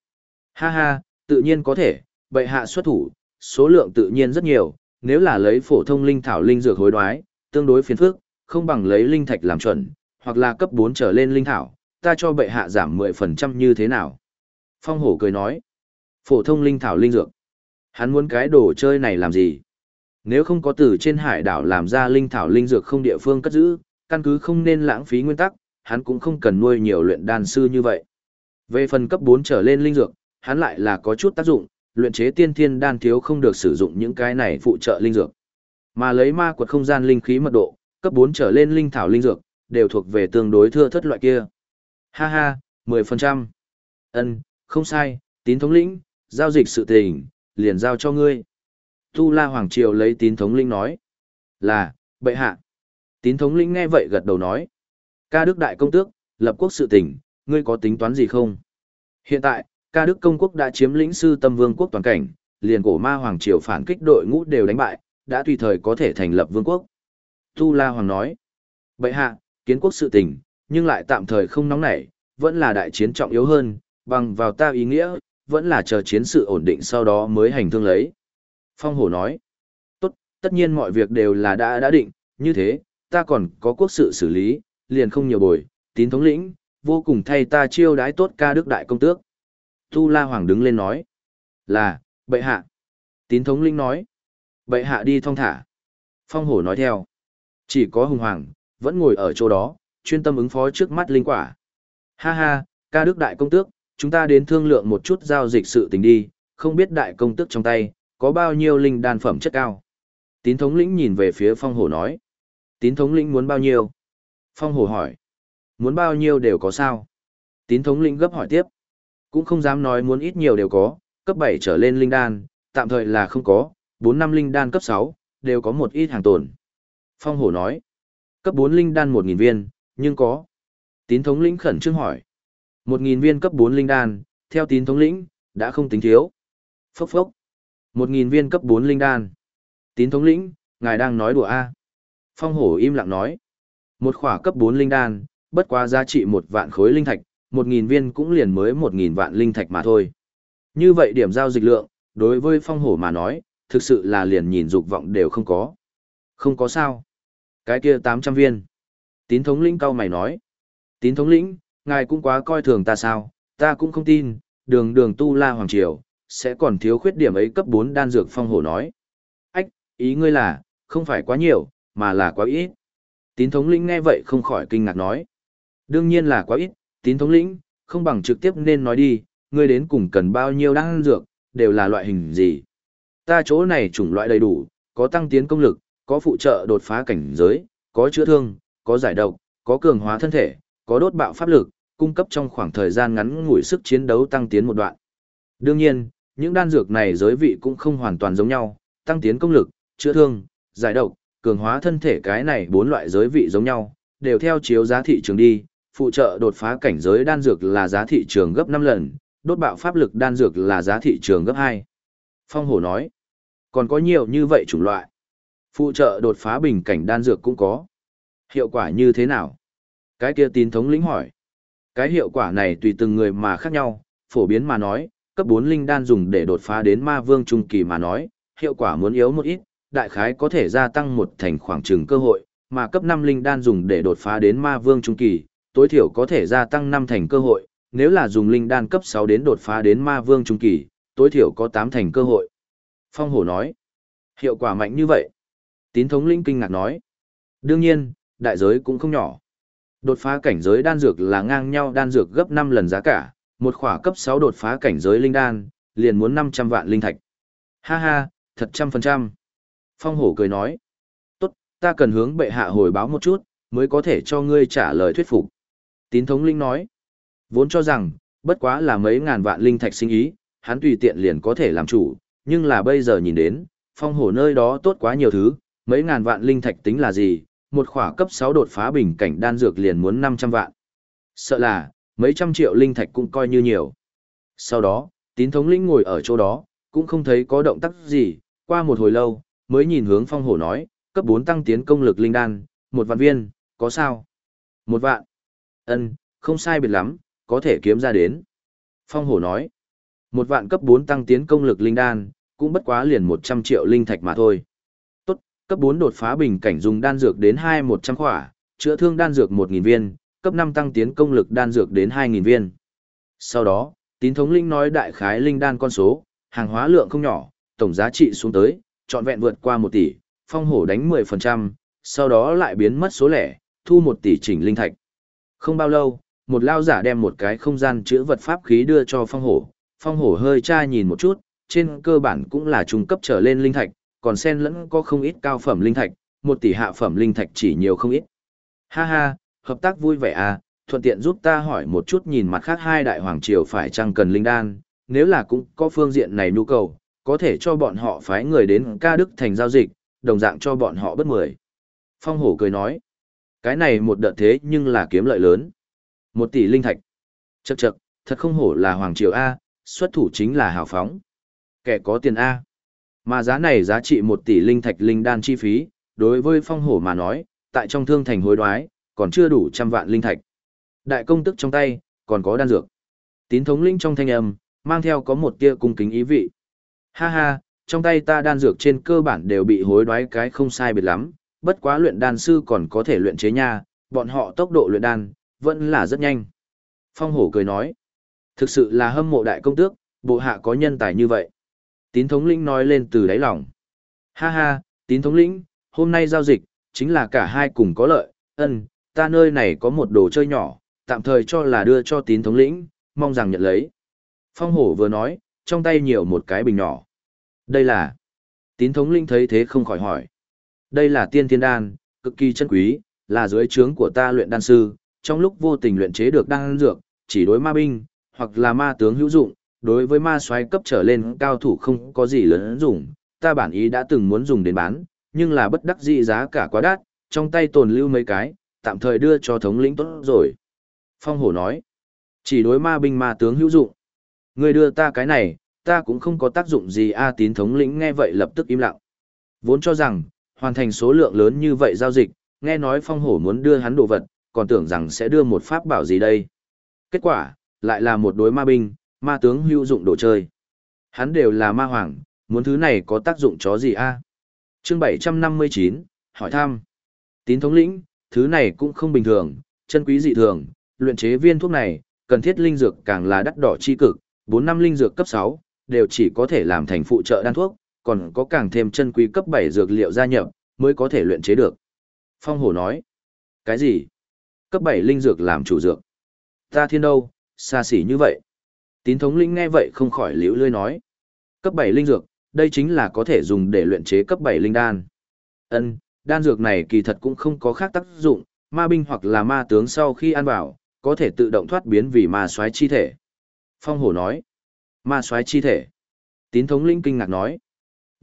ha ha, tự nhiên có thể, bệ hạ xuất thủ, số lượng tự nhiên rất nhiều, nếu là lấy phổ thông linh thảo linh dược hối đoái, tương đối phiền phức, không bằng lấy linh thạch làm chuẩn, hoặc là cấp 4 trở lên linh thảo, ta cho bệ hạ giảm 10% như thế nào? Phong hổ cười nói, phổ thông linh thảo linh dược, hắn muốn cái đồ chơi này làm gì? Nếu không có từ trên hải đảo làm ra linh thảo linh dược không địa phương cất giữ, căn cứ không nên lãng phí nguyên tắc, hắn cũng không cần nuôi nhiều luyện đan sư như vậy. Về phần cấp 4 trở lên linh dược, hắn lại là có chút tác dụng, luyện chế tiên thiên đan thiếu không được sử dụng những cái này phụ trợ linh dược. Mà lấy ma quật không gian linh khí mật độ, cấp 4 trở lên linh thảo linh dược, đều thuộc về tương đối thưa thất loại kia. Ha ha, 10%. Ân, không sai, tín thống lĩnh, giao dịch sự tình, liền giao cho ngươi. Tu La Hoàng Triều lấy tín thống lĩnh nói. Là, bệ hạ. Tín thống lĩnh nghe vậy gật đầu nói. Ca Đức Đại Công Tước, lập quốc sự tình, ngươi có tính toán gì không? Hiện tại, ca Đức Công Quốc đã chiếm lĩnh sư tâm vương quốc toàn cảnh, liền cổ ma Hoàng Triều phản kích đội ngũ đều đánh bại, đã tùy thời có thể thành lập vương quốc. Tu La Hoàng nói. Bệ hạ, kiến quốc sự tình, nhưng lại tạm thời không nóng nảy, vẫn là đại chiến trọng yếu hơn, bằng vào ta ý nghĩa, vẫn là chờ chiến sự ổn định sau đó mới hành thương lấy. Phong hổ nói, tốt, tất nhiên mọi việc đều là đã đã định, như thế, ta còn có quốc sự xử lý, liền không nhiều bồi, tín thống lĩnh, vô cùng thay ta chiêu đái tốt ca đức đại công tước. Tu La Hoàng đứng lên nói, là, bệ hạ. Tín thống lĩnh nói, bệ hạ đi thong thả. Phong hổ nói theo, chỉ có hùng hoàng, vẫn ngồi ở chỗ đó, chuyên tâm ứng phó trước mắt linh quả. Ha ha, ca đức đại công tước, chúng ta đến thương lượng một chút giao dịch sự tình đi, không biết đại công tước trong tay, có bao nhiêu linh đan phẩm chất cao. Tín thống lĩnh nhìn về phía phong hổ nói. Tín thống lĩnh muốn bao nhiêu? Phong hổ hỏi. Muốn bao nhiêu đều có sao? Tín thống lĩnh gấp hỏi tiếp. Cũng không dám nói muốn ít nhiều đều có, cấp 7 trở lên linh đan, tạm thời là không có, 4 năm linh đan cấp 6, đều có một ít hàng tồn. Phong hổ nói. Cấp 4 linh đan 1.000 viên, nhưng có. Tín thống lĩnh khẩn trương hỏi. 1.000 viên cấp 4 linh đan, theo tín thống lĩnh, đã không tính thiếu. Phốc phốc. 1.000 viên cấp 4 linh đan. Tín thống lĩnh, ngài đang nói đùa A. Phong hổ im lặng nói. Một khỏa cấp 4 linh đan, bất quá giá trị một vạn khối linh thạch, 1.000 viên cũng liền mới 1.000 vạn linh thạch mà thôi. Như vậy điểm giao dịch lượng, đối với phong hổ mà nói, thực sự là liền nhìn dục vọng đều không có. Không có sao. Cái kia 800 viên. Tín thống lĩnh cao mày nói. Tín thống lĩnh, ngài cũng quá coi thường ta sao, ta cũng không tin, đường đường tu la hoàng triều, sẽ còn thiếu khuyết điểm ấy cấp bốn đan dược phong hổ nói. Ách, ý ngươi là, không phải quá nhiều, mà là quá ít. Tín thống lĩnh nghe vậy không khỏi kinh ngạc nói. Đương nhiên là quá ít, tín thống lĩnh, không bằng trực tiếp nên nói đi, ngươi đến cùng cần bao nhiêu đan dược, đều là loại hình gì. Ta chỗ này chủng loại đầy đủ, có tăng tiến công lực, có phụ trợ đột phá cảnh giới, có chữa thương, có giải độc, có cường hóa thân thể, có đốt bạo pháp lực, cung cấp trong khoảng thời gian ngắn ngủi sức chiến đấu tăng tiến một đoạn. Đương nhiên, những đan dược này giới vị cũng không hoàn toàn giống nhau, tăng tiến công lực, chữa thương, giải độc, cường hóa thân thể cái này bốn loại giới vị giống nhau, đều theo chiếu giá thị trường đi, phụ trợ đột phá cảnh giới đan dược là giá thị trường gấp 5 lần, đốt bạo pháp lực đan dược là giá thị trường gấp 2. Phong hổ nói, còn có nhiều như vậy chủng loại. Phụ trợ đột phá bình cảnh đan dược cũng có. Hiệu quả như thế nào? Cái kia tín thống lĩnh hỏi. Cái hiệu quả này tùy từng người mà khác nhau, phổ biến mà nói, cấp 4 linh đan dùng để đột phá đến ma vương trung kỳ mà nói, hiệu quả muốn yếu một ít, đại khái có thể gia tăng một thành khoảng trừng cơ hội, mà cấp 5 linh đan dùng để đột phá đến ma vương trung kỳ, tối thiểu có thể gia tăng 5 thành cơ hội, nếu là dùng linh đan cấp 6 đến đột phá đến ma vương trung kỳ, tối thiểu có 8 thành cơ hội. Phong hổ nói, hiệu quả mạnh như vậy. Tín thống linh kinh ngạc nói, đương nhiên, đại giới cũng không nhỏ. Đột phá cảnh giới đan dược là ngang nhau đan dược gấp 5 lần giá cả, một khỏa cấp 6 đột phá cảnh giới linh đan, liền muốn 500 vạn linh thạch. Ha ha, thật trăm phần trăm. Phong hổ cười nói, tốt, ta cần hướng bệ hạ hồi báo một chút, mới có thể cho ngươi trả lời thuyết phục. Tín thống linh nói, vốn cho rằng, bất quá là mấy ngàn vạn linh thạch sinh ý, hắn tùy tiện liền có thể làm chủ, nhưng là bây giờ nhìn đến, phong hổ nơi đó tốt quá nhiều thứ, mấy ngàn vạn linh thạch tính là gì, một khỏa cấp 6 đột phá bình cảnh đan dược liền muốn 500 vạn. Sợ là, mấy trăm triệu linh thạch cũng coi như nhiều. Sau đó, tín thống lĩnh ngồi ở chỗ đó, cũng không thấy có động tác gì, qua một hồi lâu, mới nhìn hướng phong hổ nói, cấp 4 tăng tiến công lực linh đan, một vạn viên, có sao? Một vạn ân không sai biệt lắm, có thể kiếm ra đến. Phong hổ nói, một vạn cấp 4 tăng tiến công lực linh đan, cũng bất quá liền 100 triệu linh thạch mà thôi. Tốt, cấp 4 đột phá bình cảnh dùng đan dược đến 2-100 khỏa, chữa thương đan dược 1.000 viên, cấp 5 tăng tiến công lực đan dược đến 2.000 viên. Sau đó, tín thống linh nói đại khái linh đan con số, hàng hóa lượng không nhỏ, tổng giá trị xuống tới, trọn vẹn vượt qua 1 tỷ, phong hổ đánh 10%, sau đó lại biến mất số lẻ, thu 1 tỷ chỉnh linh thạch. Không bao lâu, một lao giả đem một cái không gian chữa vật pháp khí đưa cho phong hổ, phong hổ hơi tra nhìn một chút, trên cơ bản cũng là trung cấp trở lên linh thạch, còn sen lẫn có không ít cao phẩm linh thạch, một tỷ hạ phẩm linh thạch chỉ nhiều không ít. Ha ha, hợp tác vui vẻ à, thuận tiện giúp ta hỏi một chút nhìn mặt khác hai đại hoàng triều phải chăng cần linh đan, nếu là cũng có phương diện này nhu cầu, có thể cho bọn họ phái người đến ca đức thành giao dịch, đồng dạng cho bọn họ bất mười. Phong hổ cười nói, cái này một đợt thế nhưng là kiếm lợi lớn. Một tỷ linh thạch. Chậc chậc, thật không hổ là hoàng triều A, xuất thủ chính là hào phóng. Kẻ có tiền A. Mà giá này giá trị một tỷ linh thạch linh đan chi phí, đối với phong hổ mà nói, tại trong thương thành hối đoái, còn chưa đủ trăm vạn linh thạch. Đại công tức trong tay, còn có đan dược. Tín thống linh trong thanh âm, mang theo có một tia cung kính ý vị. Ha ha, trong tay ta đan dược trên cơ bản đều bị hối đoái cái không sai biệt lắm, bất quá luyện đan sư còn có thể luyện chế nha, bọn họ tốc độ luyện đan, vẫn là rất nhanh. Phong hổ cười nói, thực sự là hâm mộ đại công tước, bộ hạ có nhân tài như vậy. Tín thống lĩnh nói lên từ đáy lòng. Ha ha, tín thống lĩnh, hôm nay giao dịch, chính là cả hai cùng có lợi, ân, ta nơi này có một đồ chơi nhỏ, tạm thời cho là đưa cho tín thống lĩnh, mong rằng nhận lấy. Phong hổ vừa nói, trong tay nhiều một cái bình nhỏ. Đây là... Tín thống lĩnh thấy thế không khỏi hỏi. Đây là tiên thiên đan, cực kỳ chân quý, là dưới trướng của ta luyện đan sư, trong lúc vô tình luyện chế được đan dược, chỉ đối ma binh, hoặc là ma tướng hữu dụng, đối với ma soái cấp trở lên cao thủ không có gì lớn dùng, ta bản ý đã từng muốn dùng đến bán, nhưng là bất đắc dĩ giá cả quá đắt, trong tay tồn lưu mấy cái, tạm thời đưa cho thống lĩnh tốt rồi. Phong hổ nói, chỉ đối ma binh ma tướng hữu dụng. Người đưa ta cái này, ta cũng không có tác dụng gì A tín thống lĩnh nghe vậy lập tức im lặng. Vốn cho rằng, hoàn thành số lượng lớn như vậy giao dịch, nghe nói phong hổ muốn đưa hắn đồ vật, còn tưởng rằng sẽ đưa một pháp bảo gì đây. Kết quả, lại là một đối ma binh, ma tướng hữu dụng đồ chơi. Hắn đều là ma hoàng, muốn thứ này có tác dụng chó gì a? Chương 759, hỏi thăm. Tín thống lĩnh, thứ này cũng không bình thường, chân quý dị thường, luyện chế viên thuốc này, cần thiết linh dược càng là đắt đỏ chi cực, 4 năm linh dược cấp 6, đều chỉ có thể làm thành phụ trợ đan thuốc, còn có càng thêm chân quý cấp 7 dược liệu gia nhập, mới có thể luyện chế được. Phong hổ nói, cái gì? Cấp 7 linh dược làm chủ dược. Ta thiên đâu, xa xỉ như vậy. Tín thống linh nghe vậy không khỏi liễu lươi nói. Cấp 7 linh dược, đây chính là có thể dùng để luyện chế cấp 7 linh đan. Ân, đan dược này kỳ thật cũng không có khác tác dụng, ma binh hoặc là ma tướng sau khi ăn vào, có thể tự động thoát biến vì ma soái chi thể. Phong hổ nói, ma soái chi thể. Tín thống linh kinh ngạc nói,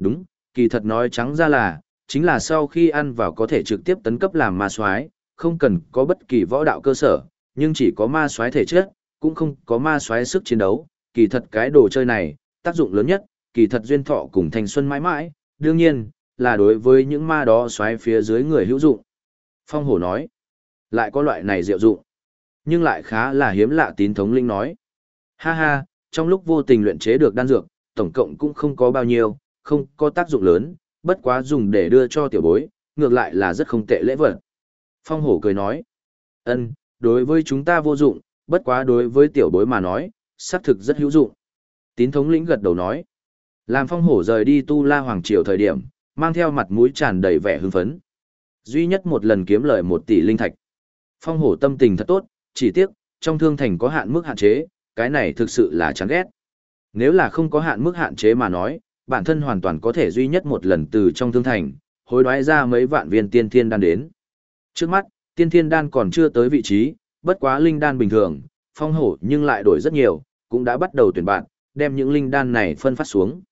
đúng, kỳ thật nói trắng ra là, chính là sau khi ăn vào có thể trực tiếp tấn cấp làm ma soái, không cần có bất kỳ võ đạo cơ sở, nhưng chỉ có ma soái thể chất, cũng không có ma soái sức chiến đấu, kỳ thật cái đồ chơi này, tác dụng lớn nhất, kỳ thật duyên thọ cùng thanh xuân mãi mãi, đương nhiên, là đối với những ma đó xoáy phía dưới người hữu dụng. Phong hổ nói, lại có loại này diệu dụng, nhưng lại khá là hiếm lạ tín thống linh nói. Ha ha, trong lúc vô tình luyện chế được đan dược, tổng cộng cũng không có bao nhiêu, không có tác dụng lớn, bất quá dùng để đưa cho tiểu bối, ngược lại là rất không tệ lễ vật. Phong hổ cười nói, ân, đối với chúng ta vô dụng, bất quá đối với tiểu bối mà nói, xác thực rất hữu dụng. Tín thống lĩnh gật đầu nói, làm phong hổ rời đi tu la hoàng triều thời điểm, mang theo mặt mũi tràn đầy vẻ hưng phấn. Duy nhất một lần kiếm lời một tỷ linh thạch. Phong hổ tâm tình thật tốt, chỉ tiếc, trong thương thành có hạn mức hạn chế, cái này thực sự là chán ghét. Nếu là không có hạn mức hạn chế mà nói, bản thân hoàn toàn có thể duy nhất một lần từ trong thương thành, hối đoái ra mấy vạn viên tiên thiên đan đến. Trước mắt, tiên thiên đan còn chưa tới vị trí, bất quá linh đan bình thường, phong hổ nhưng lại đổi rất nhiều, cũng đã bắt đầu tuyển bạn, đem những linh đan này phân phát xuống.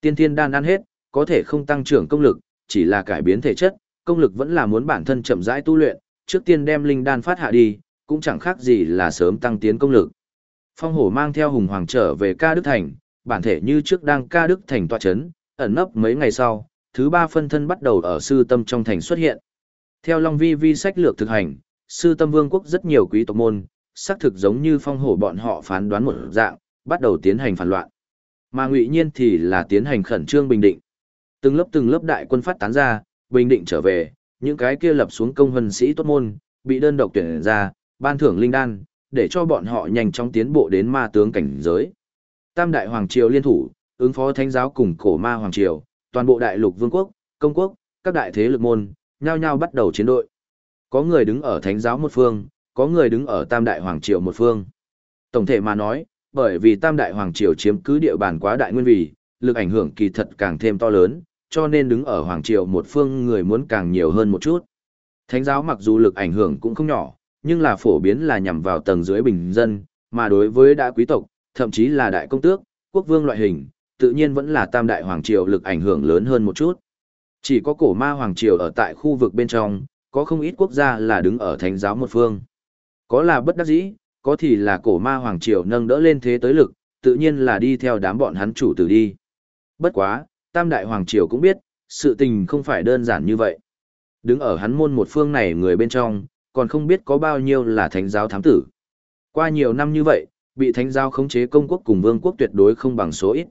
Tiên thiên đan ăn hết, có thể không tăng trưởng công lực, chỉ là cải biến thể chất, công lực vẫn là muốn bản thân chậm rãi tu luyện, trước tiên đem linh đan phát hạ đi, cũng chẳng khác gì là sớm tăng tiến công lực. Phong hổ mang theo hùng hoàng trở về ca đức thành, bản thể như trước đang ca đức thành tọa chấn, ẩn nấp mấy ngày sau, thứ ba phân thân bắt đầu ở sư tâm trong thành xuất hiện. Theo Long Vi Vi sách lược thực hành, sư tâm vương quốc rất nhiều quý tộc môn, xác thực giống như phong hổ bọn họ phán đoán một dạng, bắt đầu tiến hành phản loạn. Mà ngụy nhiên thì là tiến hành khẩn trương bình định. Từng lớp từng lớp đại quân phát tán ra, bình định trở về, những cái kia lập xuống công hân sĩ tốt môn, bị đơn độc tuyển ra, ban thưởng linh đan, để cho bọn họ nhanh chóng tiến bộ đến ma tướng cảnh giới. Tam đại hoàng triều liên thủ, ứng phó thánh giáo cùng cổ ma hoàng triều, toàn bộ đại lục vương quốc, công quốc, các đại thế lực môn, nhao nhao bắt đầu chiến đội. Có người đứng ở thánh giáo một phương, có người đứng ở tam đại hoàng triều một phương. Tổng thể mà nói, bởi vì Tam Đại Hoàng Triều chiếm cứ địa bàn quá đại nguyên vì, lực ảnh hưởng kỳ thật càng thêm to lớn, cho nên đứng ở Hoàng Triều một phương người muốn càng nhiều hơn một chút. Thánh giáo mặc dù lực ảnh hưởng cũng không nhỏ, nhưng là phổ biến là nhằm vào tầng dưới bình dân, mà đối với đã quý tộc, thậm chí là đại công tước, quốc vương loại hình, tự nhiên vẫn là Tam Đại Hoàng Triều lực ảnh hưởng lớn hơn một chút. Chỉ có cổ ma Hoàng Triều ở tại khu vực bên trong, có không ít quốc gia là đứng ở thánh giáo một phương. Có là bất đắc dĩ, có thì là cổ ma hoàng triều nâng đỡ lên thế tới lực, tự nhiên là đi theo đám bọn hắn chủ tử đi. Bất quá, tam đại hoàng triều cũng biết, sự tình không phải đơn giản như vậy. Đứng ở hắn môn một phương này người bên trong, còn không biết có bao nhiêu là thánh giáo thám tử. Qua nhiều năm như vậy, Bị thánh giáo khống chế công quốc cùng vương quốc tuyệt đối không bằng số ít.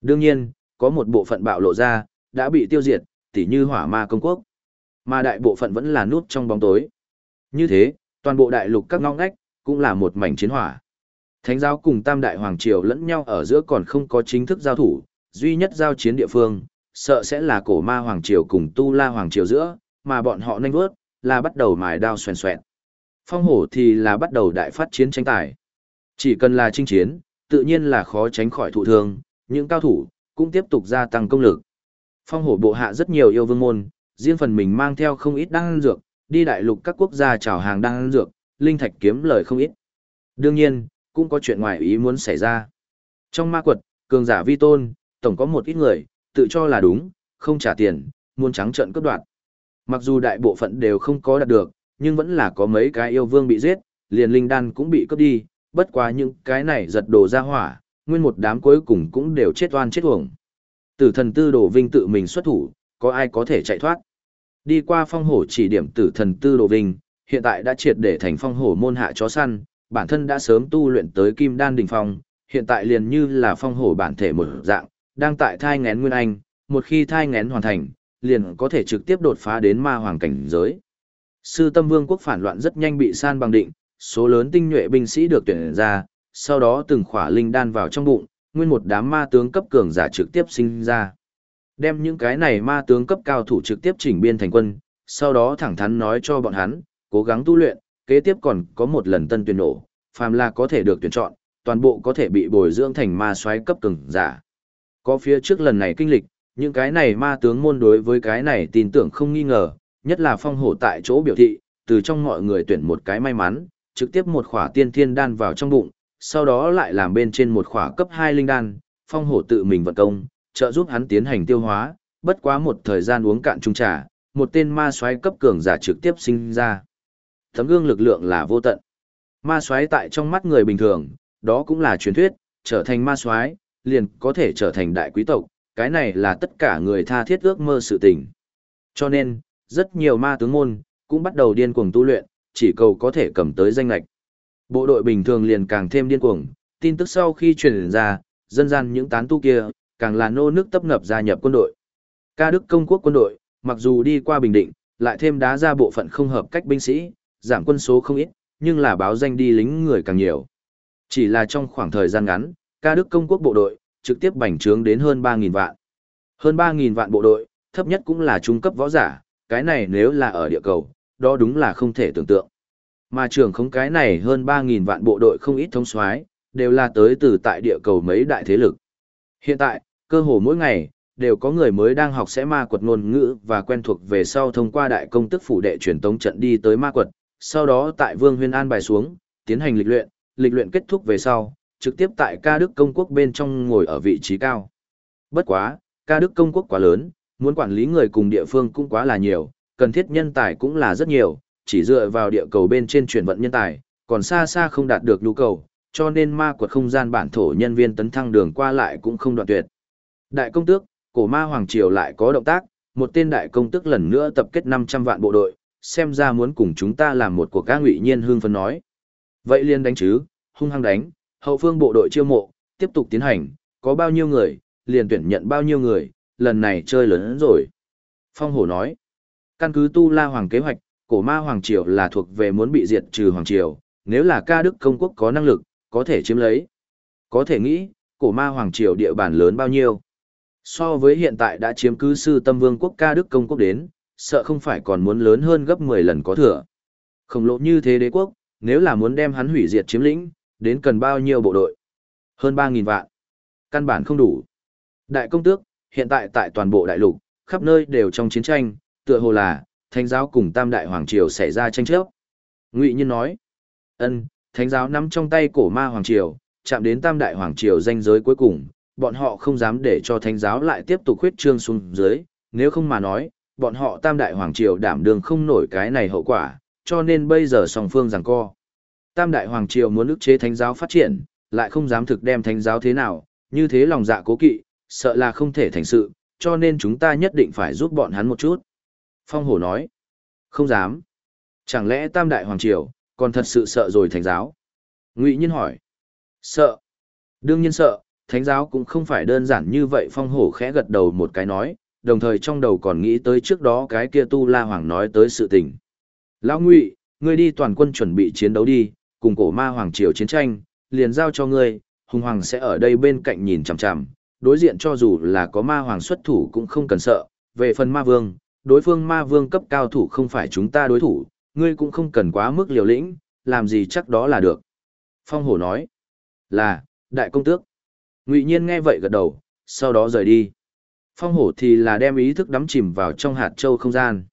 Đương nhiên, có một bộ phận bạo lộ ra, đã bị tiêu diệt, tỉ như hỏa ma công quốc. Mà đại bộ phận vẫn là nút trong bóng tối. Như thế, toàn bộ đại lục các ngóc ngách, cũng là một mảnh chiến hỏa. Thánh giáo cùng Tam Đại Hoàng Triều lẫn nhau ở giữa còn không có chính thức giao thủ, duy nhất giao chiến địa phương, sợ sẽ là cổ ma Hoàng Triều cùng Tu La Hoàng Triều giữa, mà bọn họ nhanh vớt, là bắt đầu mài đao xoèn xoẹn. Phong hổ thì là bắt đầu đại phát chiến tranh tài. Chỉ cần là chinh chiến, tự nhiên là khó tránh khỏi thụ thương, những cao thủ, cũng tiếp tục gia tăng công lực. Phong hổ bộ hạ rất nhiều yêu vương môn, riêng phần mình mang theo không ít đan dược, đi đại lục các quốc gia chào hàng đan dược, linh thạch kiếm lời không ít. Đương nhiên, cũng có chuyện ngoài ý muốn xảy ra. Trong ma quật, cường giả vi tôn, tổng có một ít người, tự cho là đúng, không trả tiền, muốn trắng trận cướp đoạt. Mặc dù đại bộ phận đều không có đạt được, nhưng vẫn là có mấy cái yêu vương bị giết, liền linh đan cũng bị cướp đi, bất quá những cái này giật đồ ra hỏa, nguyên một đám cuối cùng cũng đều chết oan chết uổng. Tử thần tư đồ vinh tự mình xuất thủ, có ai có thể chạy thoát. Đi qua phong hổ chỉ điểm tử thần tư đồ vinh, hiện tại đã triệt để thành phong hổ môn hạ chó săn, bản thân đã sớm tu luyện tới kim đan đỉnh phong, hiện tại liền như là phong hổ bản thể một dạng, đang tại thai ngén nguyên anh, một khi thai ngén hoàn thành, liền có thể trực tiếp đột phá đến ma hoàng cảnh giới. Sư tâm vương quốc phản loạn rất nhanh bị san bằng định, số lớn tinh nhuệ binh sĩ được tuyển ra, sau đó từng khỏa linh đan vào trong bụng, nguyên một đám ma tướng cấp cường giả trực tiếp sinh ra. Đem những cái này ma tướng cấp cao thủ trực tiếp chỉnh biên thành quân, sau đó thẳng thắn nói cho bọn hắn, cố gắng tu luyện, kế tiếp còn có một lần tân tuyển nổ, phàm là có thể được tuyển chọn, toàn bộ có thể bị bồi dưỡng thành ma soái cấp cường giả. Có phía trước lần này kinh lịch, những cái này ma tướng môn đối với cái này tin tưởng không nghi ngờ, nhất là phong hổ tại chỗ biểu thị, từ trong mọi người tuyển một cái may mắn, trực tiếp một khỏa tiên thiên đan vào trong bụng, sau đó lại làm bên trên một khỏa cấp 2 linh đan, phong hổ tự mình vận công, trợ giúp hắn tiến hành tiêu hóa, bất quá một thời gian uống cạn chung trà, một tên ma soái cấp cường giả trực tiếp sinh ra. Tấm gương lực lượng là vô tận. Ma soái tại trong mắt người bình thường, đó cũng là truyền thuyết, trở thành ma soái, liền có thể trở thành đại quý tộc, cái này là tất cả người tha thiết ước mơ sự tình. Cho nên, rất nhiều ma tướng môn, cũng bắt đầu điên cuồng tu luyện, chỉ cầu có thể cầm tới danh lệch. Bộ đội bình thường liền càng thêm điên cuồng, tin tức sau khi truyền ra, dân gian những tán tu kia, càng là nô nước tấp nập gia nhập quân đội. Ca Đức công quốc quân đội, mặc dù đi qua Bình Định, lại thêm đá ra bộ phận không hợp cách binh sĩ, giảm quân số không ít, nhưng là báo danh đi lính người càng nhiều. Chỉ là trong khoảng thời gian ngắn, ca Đức công quốc bộ đội, trực tiếp bành trướng đến hơn 3.000 vạn. Hơn 3.000 vạn bộ đội, thấp nhất cũng là trung cấp võ giả, cái này nếu là ở địa cầu, đó đúng là không thể tưởng tượng. Mà trường không cái này hơn 3.000 vạn bộ đội không ít thông soái đều là tới từ tại địa cầu mấy đại thế lực. Hiện tại, cơ hồ mỗi ngày, đều có người mới đang học sẽ ma quật ngôn ngữ và quen thuộc về sau thông qua đại công tức phủ đệ truyền tống trận đi tới ma quật, sau đó tại Vương Huyên An bài xuống, tiến hành lịch luyện, lịch luyện kết thúc về sau, trực tiếp tại ca đức công quốc bên trong ngồi ở vị trí cao. Bất quá, ca đức công quốc quá lớn, muốn quản lý người cùng địa phương cũng quá là nhiều, cần thiết nhân tài cũng là rất nhiều, chỉ dựa vào địa cầu bên trên chuyển vận nhân tài, còn xa xa không đạt được nhu cầu, cho nên ma quật không gian bản thổ nhân viên tấn thăng đường qua lại cũng không đoạn tuyệt. Đại công tước, cổ ma hoàng triều lại có động tác, một tên đại công tước lần nữa tập kết 500 vạn bộ đội, xem ra muốn cùng chúng ta làm một cuộc ca ngụy nhiên hương phấn nói. Vậy liền đánh chứ, hung hăng đánh, hậu phương bộ đội chiêu mộ, tiếp tục tiến hành, có bao nhiêu người, liền tuyển nhận bao nhiêu người, lần này chơi lớn hơn rồi. Phong hổ nói, căn cứ tu la hoàng kế hoạch, cổ ma hoàng triều là thuộc về muốn bị diệt trừ hoàng triều, nếu là ca đức công quốc có năng lực, có thể chiếm lấy. Có thể nghĩ, cổ ma hoàng triều địa bàn lớn bao nhiêu. So với hiện tại đã chiếm cứ sư tâm vương quốc ca đức công quốc đến, sợ không phải còn muốn lớn hơn gấp 10 lần có thừa. Khổng lồ như thế đế quốc, nếu là muốn đem hắn hủy diệt chiếm lĩnh, đến cần bao nhiêu bộ đội? Hơn 3.000 vạn. Căn bản không đủ. Đại công tước, hiện tại tại toàn bộ đại lục, khắp nơi đều trong chiến tranh, tựa hồ là, thánh giáo cùng tam đại hoàng triều xảy ra tranh chấp. Ngụy Nhiên nói, ân, thánh giáo nắm trong tay cổ ma hoàng triều, chạm đến tam đại hoàng triều danh giới cuối cùng, bọn họ không dám để cho thánh giáo lại tiếp tục khuyết trương xuống dưới, nếu không mà nói, bọn họ tam đại hoàng triều đảm đương không nổi cái này hậu quả, cho nên bây giờ song phương rằng co. Tam đại hoàng triều muốn ức chế thánh giáo phát triển, lại không dám thực đem thánh giáo thế nào, như thế lòng dạ cố kỵ, sợ là không thể thành sự, cho nên chúng ta nhất định phải giúp bọn hắn một chút. Phong hổ nói, không dám. Chẳng lẽ tam đại hoàng triều, còn thật sự sợ rồi thánh giáo? Ngụy Nhiên hỏi, Sợ. Đương nhiên sợ, thánh giáo cũng không phải đơn giản như vậy phong hổ khẽ gật đầu một cái nói, đồng thời trong đầu còn nghĩ tới trước đó cái kia tu la hoàng nói tới sự tình. Lão Ngụy, ngươi đi toàn quân chuẩn bị chiến đấu đi, cùng cổ ma hoàng triều chiến tranh, liền giao cho ngươi, hùng hoàng sẽ ở đây bên cạnh nhìn chằm chằm, đối diện cho dù là có ma hoàng xuất thủ cũng không cần sợ, về phần ma vương, đối phương ma vương cấp cao thủ không phải chúng ta đối thủ, ngươi cũng không cần quá mức liều lĩnh, làm gì chắc đó là được. Phong hổ nói, là, đại công tước. Ngụy nhiên nghe vậy gật đầu, sau đó rời đi. Phong hổ thì là đem ý thức đắm chìm vào trong hạt châu không gian.